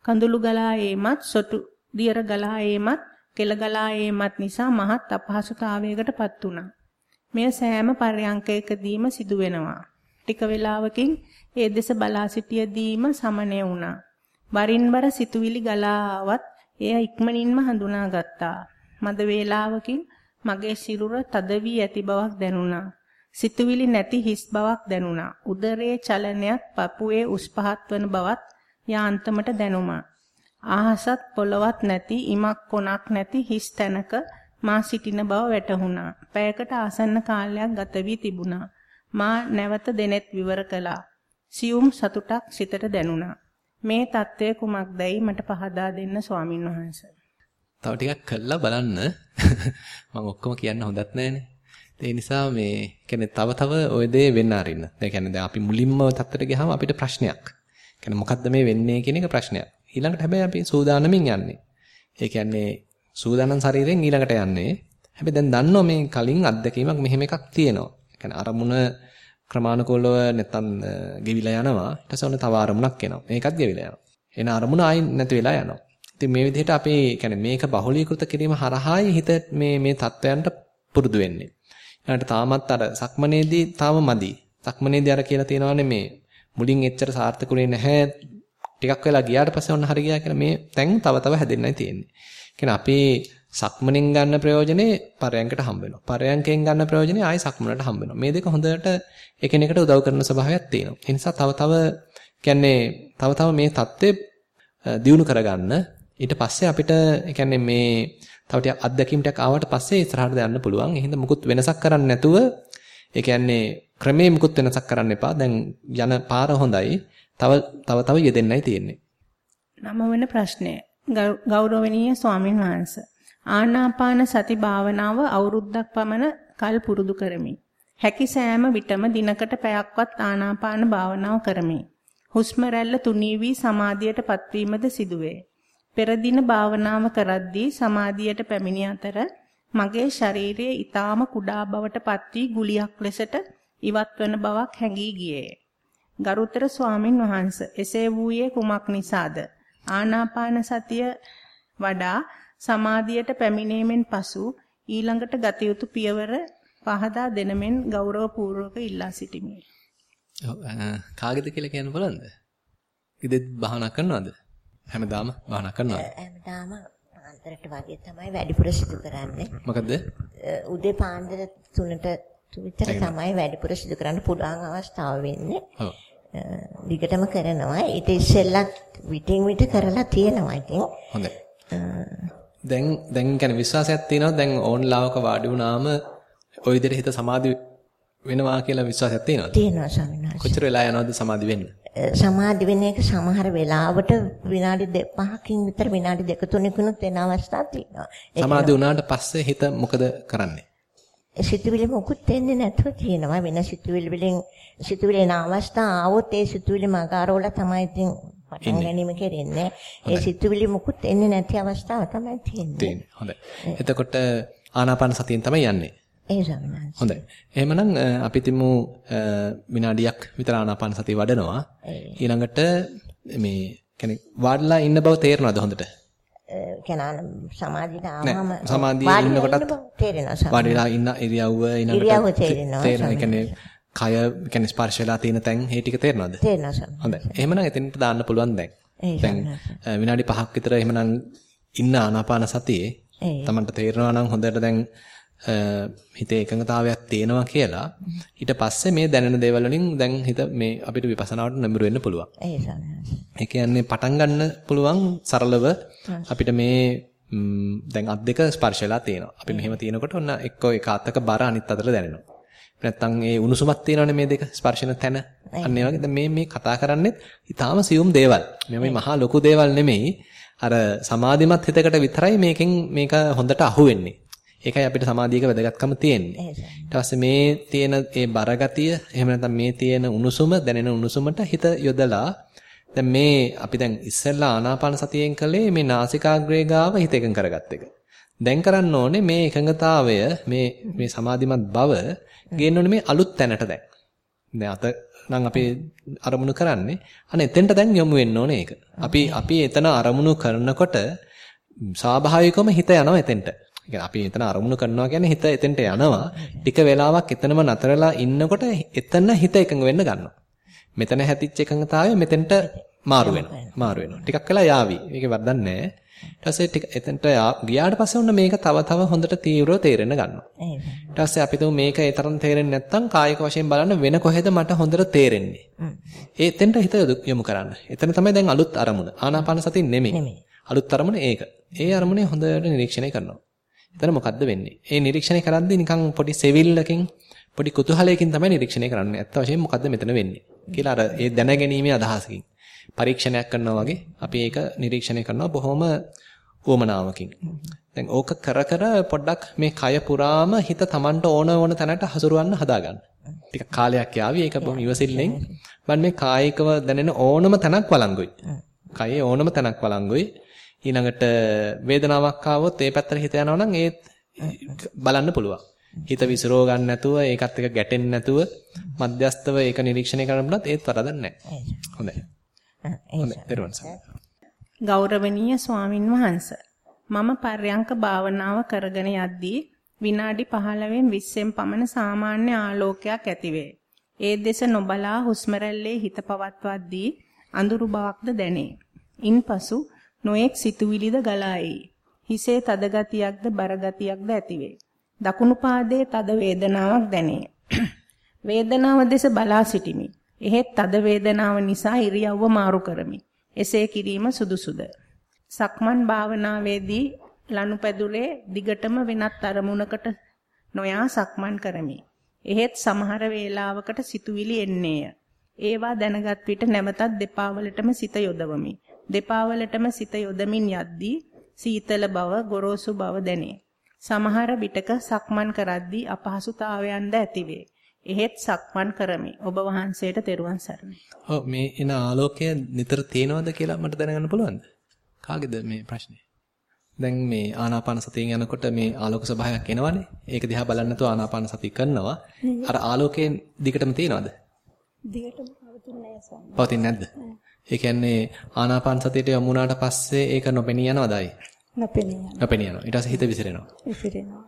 [SPEAKER 2] කඳුළු ගලා ඒමත් සොටු දියර ගලා ඒමත් කෙල ගලා ඒමත් නිසා මහත් අපහසුතාවයකටපත් වුණා. මෙය සෑම පර්යංකයකදීම සිදු වෙනවා. ටික වේලාවකින් ඒ දෙස බලා සිටියදීම සමනය වුණා. වරින් වර සිතුවිලි ගලා ආවත් එය ඉක්මනින්ම හඳුනාගත්තා. මද වේලාවකින් මගේ සිරුර තද වී ඇති බවක් දැනුණා. සිතුවිලි නැති හිස් බවක් දැනුණා. උදරයේ චලනයත් පපුවේ උස් පහත් වන බවත් යාන්තමට දැනුමා. ආහසත් පොළවත් නැති ඉමක් කොනක් නැති හිස් තැනක මා සිටින බව වැටහුණා. පැයකට ආසන්න කාලයක් ගත වී තිබුණා. මා නැවත දෙනෙත් විවර කළා. සියුම් සතුටක් සිතට දැනුණා. මේ தત્ත්වය කුමක්දයි මට පහදා දෙන්න ස්වාමින් වහන්සේ.
[SPEAKER 1] තව ටිකක් කළා බලන්න. [laughs] මම ඔක්කොම කියන්න හොඳත් නැහැනේ. ඒ නිසා මේ කියන්නේ තව තව ওই දේ වෙන්න අරින්න. ඒ කියන්නේ දැන් අපි මුලින්ම තත්තර ගියාම අපිට ප්‍රශ්නයක්. කියන්නේ මොකද්ද මේ වෙන්නේ කියන එක ප්‍රශ්නයක්. ඊළඟට හැබැයි අපි සූදානමින් යන්නේ. ඒ කියන්නේ සූදානම් ශරීරයෙන් ඊළඟට යන්නේ. හැබැයි දැන් දන්නවා මේ කලින් අත්දැකීමක් මෙහෙම එකක් තියෙනවා. කියන්නේ අරමුණ ක්‍රමානුකූලව නැත්තම් ගෙවිලා යනවා. ඊට පස්සේ ඔන්න තව අරමුණක් එනවා. මේකත් ගෙවිලා යනවා. එන අරමුණ ආයි නැති වෙලා යනවා. ඉතින් මේ විදිහට අපි කියන්නේ මේක බහුලීකృత කිරීම හරහායි හිත මේ මේ தත්වයන්ට පුරුදු වෙන්නේ. ඊළඟට තාමත් අර සක්මනේදී තාම මදි. සක්මනේදී අර කියලා තියෙනවානේ මේ මුලින් එච්චර සාර්ථකුනේ නැහැ. ටිකක් වෙලා ගියාට පස්සේ ඔන්න හරි ගියා කියලා මේ තැන් තව තව හැදෙන්නයි තියෙන්නේ. කියන්නේ අපි සක්මනෙන් ගන්න ප්‍රයෝජනේ පරයන්කට හම්බ වෙනවා. පරයන්කෙන් ගන්න ප්‍රයෝජනේ ආයි සක්මනට හම්බ වෙනවා. මේ දෙක හොඳට එකිනෙකට උදව් කරන ස්වභාවයක් තියෙනවා. ඒ නිසා තව තව කියන්නේ තව තව මේ தත්ත්වය දියුණු කරගන්න ඊට පස්සේ අපිට කියන්නේ මේ තව ටිකක් අත්දැකීම් ටිකක් ආවට පස්සේ ඉස්සරහට යන්න පුළුවන්. එහෙනම් මුකුත් වෙනසක් කරන්නේ නැතුව ඒ කියන්නේ ක්‍රමේ මුකුත් වෙනසක් කරන්න එපා. දැන් යන පාර හොඳයි. තව තව තව යෙදෙන්නයි තියෙන්නේ.
[SPEAKER 2] නම වෙන ප්‍රශ්නය. ගෞරවනීය ස්වාමින් වහන්සේ. ආනාපාන සති භාවනාව අවුරුද්දක් පමණ කල් පුරුදු කරමි. හැකි සෑම විටම දිනකට පැයක්වත් ආනාපාන භාවනාව කරමි. හුස්ම රැල්ල තුනී වී සමාධියට පත්වීමද සිදුවේ. පෙර දින භාවනාව කරද්දී සමාධියට පැමිණි අතර මගේ ශරීරයේ ඊටාම කුඩා බවට පත් වී ගුලියක් ලෙසට ඉවත් වන බවක් හැඟී ගියේය. ගරුතර ස්වාමින් වහන්සේ එසේ වූයේ කුමක් නිසාද? ආනාපාන සතිය වඩා සමාධියට පැමිණීමෙන් පසු ඊළඟට ගත යුතු පියවර පහදා දෙනමෙන් ගෞරවපූර්වක ඉල්ලා සිටිමි.
[SPEAKER 1] ඔව් කාගේද කියලා කියන්න බලන්න. ඉදෙත් බහනා කරනවද? හැමදාම භාවනා කරනවා.
[SPEAKER 5] හැමදාම පාන්දරට වගේ තමයි වැඩිපුර සිදු කරන්නේ.
[SPEAKER 1] මොකද?
[SPEAKER 5] උදේ පාන්දර 3ට විතර තමයි වැඩිපුර සිදු කරන්න පුළුවන් අවස්ථාව වෙන්නේ. ඔව්. දිගටම කරනවා. ඊට ඉස්සෙල්ලත් විටින් විට කරලා තියෙනවා ඉතින්.
[SPEAKER 1] හොඳයි. දැන් දැන් කියන්නේ විශ්වාසයක් තියෙනවා දැන් ඕන්ලාවක වාඩි වුණාම ওই විදිහට හිත සමාධි වෙනවා කියලා විශ්වාසයක් තියෙනවද?
[SPEAKER 5] තියෙනවා ස්වාමීන් වහන්සේ.
[SPEAKER 1] කොච්චර වෙලා යනවද සමාධි වෙන්න?
[SPEAKER 5] සමාධි වෙන එක සමහර වෙලාවට විනාඩි 5කින් විතර විනාඩි 2 3කිනුත් වෙන අවස්ථා තියෙනවා.
[SPEAKER 1] සමාධි වුණාට පස්සේ හිත මොකද කරන්නේ?
[SPEAKER 5] සිතුවිලි මොකුත් එන්නේ නැතුව කියනවා වෙන සිතුවිලි වලින් සිතුවිලි එන අවස්ථා ආවොත් ඒ සිතුවිලි මගාරවල තමයි ඉතින් පටන් ගැනීම කෙරෙන්නේ. ඒ සිතුවිලි මොකුත් එන්නේ නැති අවස්ථාව තමයි තියෙන්නේ.
[SPEAKER 1] තියෙන්නේ. හොඳයි. එතකොට ආනාපාන සතියෙන් තමයි යන්නේ.
[SPEAKER 5] ඒ ස්වාමීන්
[SPEAKER 1] හොඳයි. එහෙමනම් අපි තිමු විනාඩියක් විතර ආනාපාන සතිය වඩනවා. ඊළඟට මේ කියන්නේ වාඩිලා ඉන්න බව තේරෙනවද හොඳට?
[SPEAKER 5] කෙනා සමාධියට ආවම
[SPEAKER 1] සමාධියේ ඉන්නකොටත්
[SPEAKER 5] තේරෙනවා.
[SPEAKER 1] වාඩිලා ඉන්න ඉරියව්ව ඊළඟට
[SPEAKER 5] තේරෙනවා.
[SPEAKER 1] තේරෙනවා. කය කියන්නේ ස්පර්ශ වෙලා තියෙන තැන් ඒ ටික තේරෙනවද?
[SPEAKER 5] තේරෙනවා සර්.
[SPEAKER 1] හොඳයි. එහෙමනම් එතනට දාන්න පුළුවන් දැන්. දැන් විනාඩි 5ක් විතර එහෙමනම් ඉන්න ආනාපාන සතියේ තමන්ට තේරෙනවා නම් හොඳට දැන් හිතේ එකඟතාවයක් තියෙනවා කියලා ඊට පස්සේ මේ දැනෙන දේවල් වලින් දැන් හිත මේ අපිට විපස්සනාවට නැඹුරු වෙන්න පුළුවන්.
[SPEAKER 5] ඒ
[SPEAKER 1] කියන්නේ පටන් ගන්න පුළුවන් සරලව අපිට මේ දැන් අත් දෙක ස්පර්ශලා තියෙනවා. අපි මෙහෙම තියෙනකොට ඔන්න එක්ක එක අතක බර අනිත් අතට දැනෙනවා. නැත්තම් ඒ උණුසුමක් තියෙනවනේ මේ දෙක ස්පර්ශන තැන. අන්න ඒ වගේ මේ මේ කතා කරන්නේ ඊටාම සියුම් දේවල්. මේ මහා ලොකු දේවල් නෙමෙයි. අර සමාධිමත් හිතකට විතරයි මේකෙන් මේක හොඳට අහු වෙන්නේ. ඒකයි අපිට සමාධියක වැදගත්කම තියෙන්නේ. ඊට පස්සේ මේ තියෙන ඒ බරගතිය එහෙම නැත්නම් මේ තියෙන උණුසුම දැනෙන උණුසුමට හිත යොදලා දැන් මේ අපි දැන් ඉස්සෙල්ලා ආනාපාන සතියෙන් කළේ මේ නාසිකාග්‍රේ ගාව හිත එකඟ කරගත් එක. දැන් කරන්න ඕනේ මේ එකඟතාවය මේ මේ සමාධිමත් බව ගේන්න ඕනේ මේ අලුත් තැනට දැන්. දැන් අත නම් අපි අරමුණු කරන්නේ අන්න එතෙන්ට දැන් යොමු වෙන්න ඕනේ ඒක. අපි අපි එතන අරමුණු කරනකොට ස්වාභාවිකවම හිත යනවා එතෙන්ට. අපි එතන අරමුණු කරනවා කියන්නේ හිත එතෙන්ට යනවා. ටික වෙලාවක් එතනම නතරලා ඉන්නකොට එතන හිත එකඟ වෙන්න ගන්නවා. මෙතන හැතිච්ච එකඟතාවය මෙතෙන්ට මාරු වෙනවා. මාරු වෙනවා. ටිකක් වෙලා යාවි. මේක වර්ධන්නේ නැහැ. ඊට පස්සේ ටික එතෙන්ට ගියාට පස්සේ ඔන්න මේක තව තව හොඳට තීව්‍රව තේරෙන්න ගන්නවා. ඊට පස්සේ අපි තුමු මේක ඒ තරම් තේරෙන්නේ නැත්නම් කායික වශයෙන් බලන්න වෙන කොහෙද මට හොඳට තේරෙන්නේ. ඒ එතෙන්ට හිත යොමු කරන්න. එතන තමයි දැන් අලුත් අරමුණ. ආනාපාන සතිය නෙමෙයි. අලුත් අරමුණ ඒක. ඒ අරමුණේ හොඳට නිරීක්ෂණය කරනවා. එතන මොකද්ද වෙන්නේ? ඒ නිරීක්ෂණය කරද්දී නිකන් පොඩි සෙවිල්ලකින් පොඩි කුතුහලයකින් තමයි නිරීක්ෂණය කරන්නේ. ඇත්ත වශයෙන්ම මොකද්ද මෙතන වෙන්නේ කියලා අර ඒ දැනගැනීමේ අදහසකින්. පරීක්ෂණයක් කරනවා වගේ අපි ඒක නිරීක්ෂණය කරනවා බොහොම උවමනාවකින්. දැන් ඕක කර කර පොඩ්ඩක් මේ කය පුරාම හිත Tamanට ඕන ඕන තැනට හසුරවන්න හදාගන්න. ටික කාලයක් යාවි ඒක බොහොම ඉවසිල්ලෙන් මම මේ කායිකව දැනෙන ඕනම තැනක් වළංගුයි. කයේ ඕනම තැනක් වළංගුයි. ඊළඟට වේදනාවක් ආවොත් ඒ පැත්තට හිත යනවා නම් ඒත් බලන්න පුළුවන්. හිත විසිරෝ ගන්න නැතුව ඒකත් එක්ක ගැටෙන්නේ නැතුව මධ්‍යස්තව ඒක නිරීක්ෂණය කරනවත් ඒත් වරදක් නැහැ. හොඳයි.
[SPEAKER 2] ගෞරවනීය ස්වාමින් වහන්සේ මම පර්යංක භාවනාව කරගෙන යද්දී විනාඩි 15න් 20න් පමණ සාමාන්‍ය ආලෝකයක් ඇතිවේ. ඒ දෙස නොබලා හුස්ම හිත පවත්වද්දී අඳුරු බවක්ද දැනේ. ඉන්පසු නොඑක් සිතුවිලිද ගලා එයි. හිසේ තද ගතියක්ද බර ගතියක්ද ඇතිවේ. දකුණු පාදයේ තද වේදනාවක් දැනේ. [clears throat] වේදනාව දෙස බලා සිටිමි. එහෙත් තද වේදනාව නිසා ඉරියව්ව මාරු කරමි. එසේ කිරීම සුදුසුද? සක්මන් භාවනාවේදී ලනුපැදුරේ දිගටම වෙනත් අරමුණකට නොයා සක්මන් කරමි. එහෙත් සමහර වේලාවකට සිතුවිලි එන්නේය. ඒවා දැනගත් විට නැවතත් දෙපා වලටම සිත යොදවමි. දෙපා වලටම සිත යොදමින් යද්දී සීතල බව, ගොරෝසු බව දැනේ. සමහර විටක සක්මන් කරද්දී අපහසුතාවයන්ද ඇතිවේ. එහෙත් සක්මන් කරමි. ඔබ වහන්සේට තෙරුවන් සරණයි.
[SPEAKER 1] ඔව් මේ එන ආලෝකය නිතර තේනවද කියලා මට දැනගන්න පුළුවන්ද? කාගේද මේ ප්‍රශ්නේ? දැන් මේ ආනාපාන සතියෙන් යනකොට මේ ආලෝක ස්වභාවයක් එනවනේ. ඒක දිහා බලන්න නැතුව ආනාපාන සතිය කරනවා. අර ආලෝකයෙන් දිගටම තේනවද?
[SPEAKER 4] දිගටම පවතින්නේ නැහැ
[SPEAKER 1] පවතින්නේ නැද්ද? ඒ කියන්නේ ආනාපාන සතියට යමු පස්සේ ඒක නොපෙනී යනවදයි?
[SPEAKER 4] නොපෙනී යනවා.
[SPEAKER 1] නොපෙනී යනවා. ඊට පස්සේ හිත විසිරෙනවා.
[SPEAKER 4] විසිරෙනවා.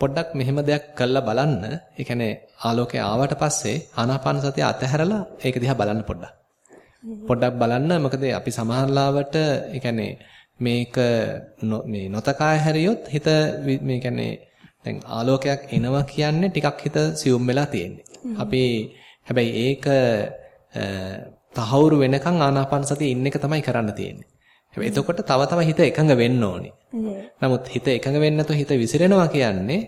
[SPEAKER 1] පොඩ්ඩක් මෙහෙම දෙයක් කළා බලන්න. ඒ කියන්නේ ආලෝකය ආවට පස්සේ ආනාපාන සතිය අතහැරලා ඒක දිහා බලන්න පොඩ්ඩක්. පොඩ්ඩක් බලන්න මොකද අපි සමහරලාවට ඒ කියන්නේ මේක මේ නොතකා හැරියොත් හිත මේ කියන්නේ දැන් ආලෝකයක් එනවා කියන්නේ ටිකක් හිත සියුම් වෙලා තියෙන්නේ. අපි හැබැයි ඒක තහවුරු වෙනකන් ආනාපාන සතිය ඉන්න එක තමයි කරන්න තියෙන්නේ. හැබැයි එතකොට තව තව හිත එකඟ වෙන්න ඕනේ. නමුත් හිත එකඟ වෙන්නේ නැතුව හිත විසිරෙනවා කියන්නේ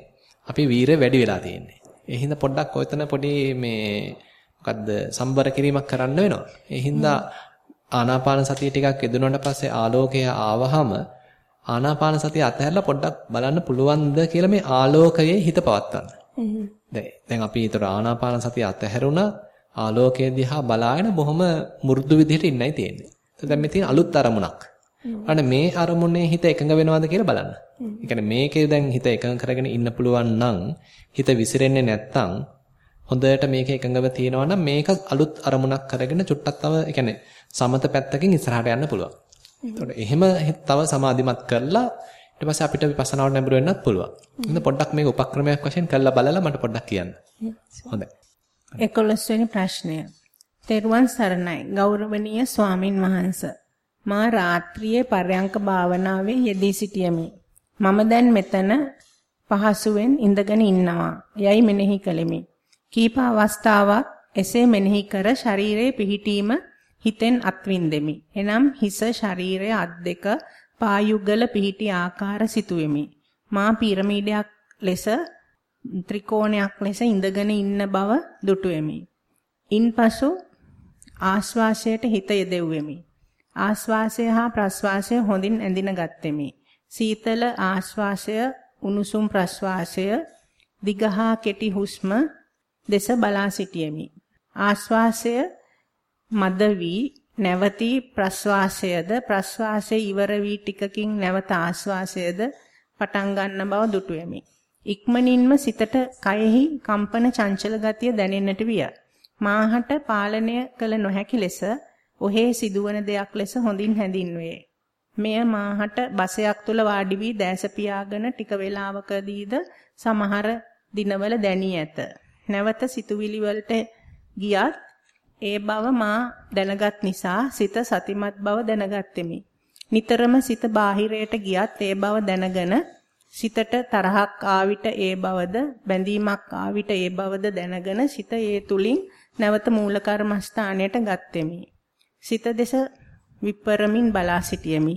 [SPEAKER 1] අපි වීරය වැඩි වෙලා තියෙන්නේ. ඒ හින්දා පොඩ්ඩක් ඔයතන පොඩි මේ මොකද්ද සම්බර කිරීමක් කරන්න වෙනවා. ඒ හින්දා ආනාපාන සතිය ටිකක් යෙදුනට පස්සේ ආලෝකය ආවහම ආනාපාන සතිය අතහැරලා පොඩ්ඩක් බලන්න පුළුවන්ද කියලා මේ ආලෝකයේ හිත පවත්වන්න. දැන් අපි ඊතර ආනාපාන සතිය අතහැරුණා ආලෝකය දිහා බලාගෙන බොහොම මෘදු විදිහට ඉන්නයි තියෙන්නේ. දැන් මේ තියෙන අලුත් අරමුණක්. අන්න මේ අරමුණේ හිත එකඟ වෙනවද කියලා බලන්න. ඒ කියන්නේ මේකේ දැන් හිත එකඟ කරගෙන ඉන්න පුළුවන් නම් හිත විසිරෙන්නේ නැත්තම් හොඳට මේක එකඟව තියෙනවා නම් මේක අලුත් අරමුණක් කරගෙන චුට්ටක් තව ඒ කියන්නේ සමත පැත්තකින් ඉස්සරහට යන්න පුළුවන්. එතකොට එහෙම තව සමාධිමත් කරලා ඊට පස්සේ අපිට විපස්සනාවට නැඹුරු වෙන්නත් පුළුවන්. ඉතින් පොඩ්ඩක් මේක උපක්‍රමයක් වශයෙන් කරලා බලලා මට පොඩ්ඩක් කියන්න. හොඳයි.
[SPEAKER 2] 11 වෙනි ප්‍රශ්නය. තෙරුවන් සරණයි ගෞරවනීය ස්වාමින් වහන්සේ. මා රාත්‍රියේ පර්යංක භාවනාවේ යෙදී සිටියමි. මම දැන් මෙතන පහසුවෙන් ඉඳගෙන ඉන්නවා. යයි මෙනෙහි කළෙමි. කීප අවස්ථාවක් එසේ මෙනෙහි කර ශරීරයේ පිහිටීම හිතෙන් අත්විඳෙමි. එනම් හිස ශරීරයේ අත් දෙක පායුගල පිහිටි ආකාර සිතුවෙමි. මා පිරමීඩයක් ලෙස ත්‍රිකෝණයක් ලෙස ඉඳගෙන ඉන්න බව දුටුවෙමි. ඉන්පසු ආශ්වාසයට හිත යෙදෙව්වෙමි. ආශ්වාසය හා ප්‍රශ්වාසය හොඳින් ඇඳින ගත්ෙමි. සීතල ආශ්වාසය, උණුසුම් ප්‍රශ්වාසය, දිගහා කෙටි හුස්ම දෙස බලා සිටියෙමි. ආශ්වාසය මද වී නැවතී ප්‍රශ්වාසයද ප්‍රශ්වාසය ඉවර වී ටිකකින් නැවත ආශ්වාසයද පටන් ගන්න බව දුටුවෙමි. ඉක්මනින්ම සිතට කයෙහි කම්පන චංචල ගතිය දැනෙන්නට විය. මාහට පාලනය කළ නොහැකි ලෙස ඔහේ සිදුවන දෙයක් ලෙස හොඳින් හැඳින්වේ. මෙය මාහට බසයක් තුල වාඩි වී දැස පියාගෙන ටික වේලාවකදීද සමහර දිනවල දැනී ඇත. නැවත සිතුවිලි වලට ගියත් ඒ බව මා දැනගත් නිසා සිත සතිමත් බව දැනගත්ෙමි. නිතරම සිත බාහිරයට ගියත් ඒ බව දැනගෙන සිතට තරහක් ආවිට ඒ බවද බැඳීමක් ආවිට ඒ බවද දැනගෙන සිත ඒ තුලින් නැවත මූල කර්මස්ථානයට ගත්ෙමි. සිත දෙස විපරමින් බලා සිටියෙමි.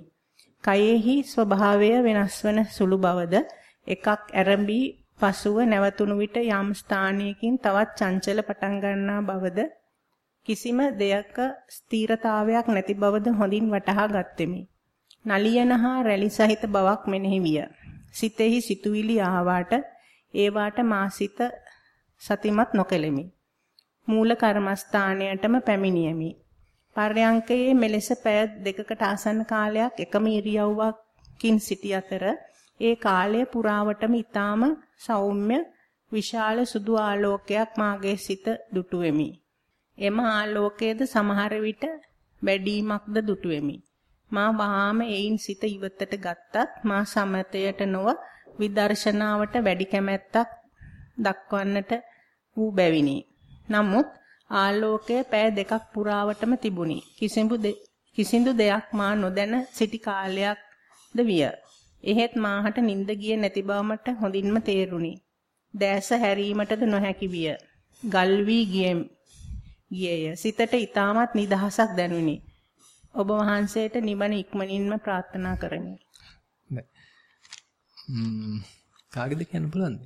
[SPEAKER 2] කයෙහි ස්වභාවය වෙනස් වන සුළු බවද එකක් ඇරඹී පසුව නැවතුණු විට යම් ස්ථානයකින් තවත් චංචල පටන් ගන්නා බවද කිසිම දෙයක ස්ථීරතාවයක් නැති බවද හොඳින් වටහා ගත්ෙමි. නලියන හා රැලි සහිත බවක් මෙනෙහි විය. සිතෙහි සිතුවිලි ආවාට ඒවාට මා සිත සතිමත් නොකෙලෙමි. මූල කර්මස්ථානයටම පැමිණියෙමි. පර්යංකයේ මෙලෙස පැය දෙකකට ආසන්න කාලයක් එකම ඉරියව්වකින් සිටි අතර ඒ කාලය පුරාවටම ඊටාම සෞම්‍ය විශාල සුදු ආලෝකයක් මාගේ සිත දුටුවෙමි. එම ආලෝකයේද සමහර විට වැඩිමක්ද දුටුවෙමි. මා වහාම එයින් සිත ඉවතට ගත්තත් මා සමතයට නොව විදර්ශනාවට වැඩි කැමැත්තක් දක්වන්නට වූ බැවිනි. නමුත් ආලෝකය පෑ දෙකක් පුරාවටම තිබුණි. කිසිඹු කිසිඳු දෙයක් මා නොදැන සිටි කාලයක්ද විය. එහෙත් මාහට නිින්ද ගියේ නැති බවමට හොඳින්ම තේරුණි. දැස හැරීමටද නොහැකි විය. ගල් වී ගියේය. සිතට ඊටමත් නිදහසක් දැනුනි. ඔබ වහන්සේට නිවන ඉක්මනින්ම ප්‍රාර්ථනා කරමි.
[SPEAKER 1] ම්ම් කාගෙද කියන්න පුළුවන්ද?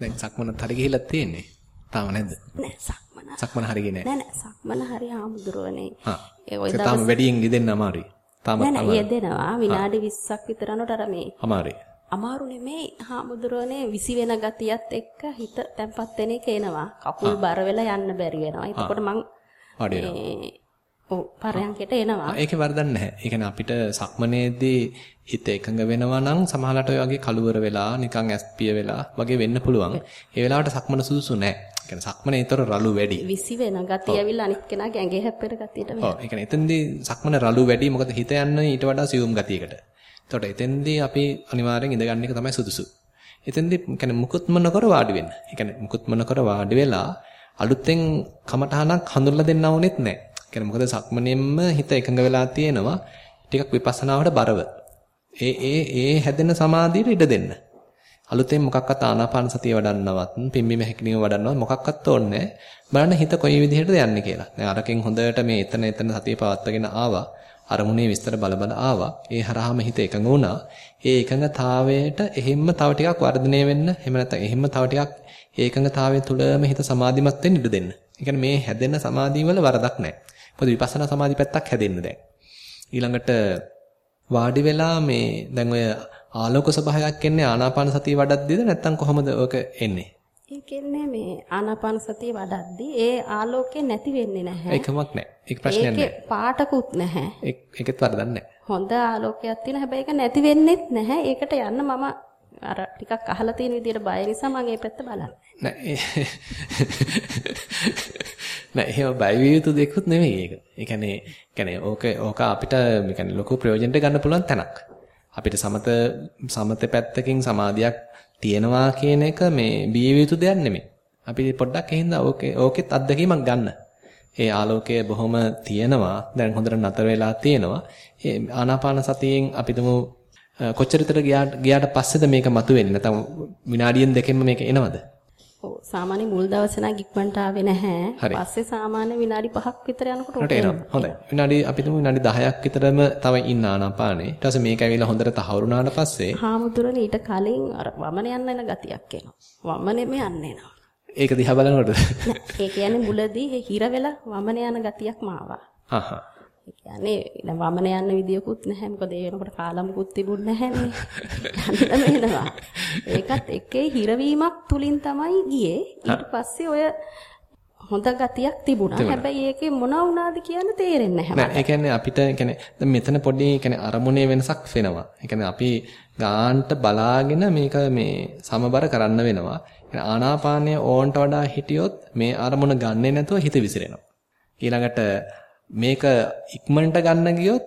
[SPEAKER 1] දැන් සක්මනත් හරි ගිහිල්ලා තියෙන්නේ. තාම නැද්ද?
[SPEAKER 6] නෑ සක්මන.
[SPEAKER 1] සක්මන හරි ගියේ නෑ.
[SPEAKER 6] නෑ නෑ සක්මන හරි ආමුදුරවනේ.
[SPEAKER 1] හා.
[SPEAKER 6] ඒ ඔය
[SPEAKER 1] තාම වැඩියෙන් ගෙදෙන්න අමාරුයි. තාම
[SPEAKER 6] නෑ නෑ යෙදෙනවා විනාඩි 20ක් විතර යනකොට අර මේ
[SPEAKER 1] අමාරුයි.
[SPEAKER 6] අමාරු නෙමෙයි හාමුදුරනේ විසි වෙන ගතියත් එක්ක හිත තැම්පත් වෙන එක එනවා. කකුල් බර වෙලා යන්න බැරි වෙනවා. එතකොට මං. ඔව් පරයන්කට එනවා.
[SPEAKER 1] ඒකේ වරදක් නැහැ. ඒ කියන්නේ අපිට සක්මනේදී හිත එකඟ වෙනවා නම් සමහරවිට ඔය වගේ කලුවර වෙලා නිකන් ඇස්පිය වෙලා වගේ වෙන්න පුළුවන්. ඒ වෙලාවට සක්මන සුදුසු නැහැ. ඒ කියන්නේ සක්මනේ ඊතර රළු වැඩි.
[SPEAKER 6] විසි වෙන ගතිය ඇවිල්ලා අනිත් කෙනාගේ ඇඟේ හැප්පෙන ගතියට වෙනවා.
[SPEAKER 1] ඔව් ඒ කියන්නේ එතෙන්දී සක්මන රළු වැඩි මොකද හිත යන්නේ ඊට වඩා සියුම් ගතියකට. එතකොට එතෙන්දී අපි අනිවාර්යෙන් ඉඳගන්න එක තමයි සුදුසු. එතෙන්දී කියන්නේ මුකුත්ම නොකර වාඩි වෙන්න. ඒ කියන්නේ මුකුත්ම නොකර වාඩි වෙලා අලුතෙන් කමටහනක් හඳුන්ලා දෙන්න ඕනෙත් නැහැ. කියන්නේ මොකද සක්මණෙන්ම හිත එකඟ වෙලා තියෙනවා ටිකක් විපස්සනාවට බරව. ඒ ඒ ඒ හැදෙන සමාධියට ඉඩ දෙන්න. අලුතෙන් මොකක්වත් ආනාපාන සතිය වඩන්නවත් පිම්බීම හැකිලිම වඩන්නවත් මොකක්වත් ඕනේ බලන්න හිත කොයි විදිහටද යන්නේ කියලා. දැන් අරකින් හොඳට මේ එතන එතන සතිය පවත්වාගෙන ආවා. අරමුණේ විස්තර බල බල ආවා. ඒ හරහාම හිත එකඟ වුණා. ඒ එකඟතාවයට එහෙම්ම තව ටිකක් වර්ධනය වෙන්න, එහෙම නැත්නම් එහෙම්ම තව ටිකක් ඒකඟතාවය තුළම හිත සමාධිමත් වෙන්න ඉඩ දෙන්න. ඒ කියන්නේ මේ හැදෙන සමාධිය වල වරදක් නැහැ. මොකද විපස්සනා සමාධි පැත්තක් හැදෙන්න දැන්. ඊළඟට වාඩි වෙලා මේ දැන් ඔය ආලෝක සභාවයක් එන්නේ ආනාපාන සතිය වඩද්දිද නැත්නම් කොහොමද ඔක එන්නේ?
[SPEAKER 6] ඒ කියන්නේ මේ ආනාපාන සතිය වඩද්දි ඒ ආලෝකේ නැති වෙන්නේ නැහැ.
[SPEAKER 1] ඒකමක් නැහැ. ඒක ප්‍රශ්නයක් නැහැ.
[SPEAKER 6] ඒකේ පාටකුත් නැහැ.
[SPEAKER 1] ඒකෙත් වරදක් නැහැ.
[SPEAKER 6] හොඳ ආලෝකයක් තියෙන හැබැයි ඒක නැති වෙන්නෙත් නැහැ. ඒකට යන්න මම අර ටිකක් අහලා තියෙන විදිහට බය නිසා මම ඒ පැත්ත බලන්නේ.
[SPEAKER 1] නෑ [laughs] නෑ එහෙම බය විය යුතු දෙයක්වත් නෙමෙයි ඒක. ඒ කියන්නේ කියන්නේ ඕක ඕක අපිට කියන්නේ ලොකු ප්‍රයෝජනට ගන්න පුළුවන් තැනක්. අපිට සමත සමත පැත්තකින් සමාධියක් තියෙනවා කියන එක මේ බිය යුතු දෙයක් නෙමෙයි. අපි පොඩ්ඩක් එහෙනම් ඕකේ ඕකෙත් අත්දැකීමක් ගන්න. ඒ ආලෝකය බොහොම තියෙනවා. දැන් හොඳට නතර වෙලා තියෙනවා. ඒ ආනාපාන සතියෙන් අපි තුමු කොච්චර විතර ගියාට පස්සේද මේක මතුවෙන්නේ? නැත්නම් විනාඩියෙන් දෙකෙන්ම මේක එනවද?
[SPEAKER 6] ඔව් සාමාන්‍ය මුල් දවසේ නම් ඉක්මනට ආවේ නැහැ. පස්සේ සාමාන්‍ය විනාඩි 5ක් විතර යනකොට
[SPEAKER 1] උට එනවා. හොඳයි. විනාඩි අපි තුමු විනාඩි 10ක් විතරම තව ඉන්න ආනාපානේ. ඊට පස්සේ මේක ඇවිල්ලා හොඳට තහවුරු වුණාට පස්සේ
[SPEAKER 6] හාමුදුරනේ ඊට කලින් අර වමන යන්න එන ගතියක් එනවා. වමනෙම යන්න එනවා.
[SPEAKER 1] ඒක දිහා බලනකොට
[SPEAKER 6] ඒ කියන්නේ මුලදී හිර වෙලා වමන යන ගතියක් මාවා.
[SPEAKER 1] හහ.
[SPEAKER 6] ඒ කියන්නේ දැන් වමන යන විදියකුත් නැහැ. මොකද ඒ වෙනකොට කාලමුකුත් තිබුණ නැහැනේ. යන්න වෙනවා. ඒකත් එක්කේ හිරවීමක් තුලින් තමයි ගියේ. ඊට පස්සේ ඔය හොඳ ගතියක් තිබුණා. හැබැයි ඒකේ මොන වුණාද කියන්න තේරෙන්නේ නැහැ.
[SPEAKER 1] නෑ ඒ කියන්නේ අපිට කියන්නේ දැන් මෙතන පොඩි කියන්නේ අරමුණේ වෙනසක් වෙනවා. ඒ කියන්නේ අපි ගාන්ට බලාගෙන මේක මේ සමබර කරන්න වෙනවා. ආනාපානය ඕන්ට වඩා හිටියොත් මේ අරමුණ ගන්නෙ නැතුව හිත විසිරෙනවා. ඊළඟට මේක ඉක්මනට ගන්න ගියොත්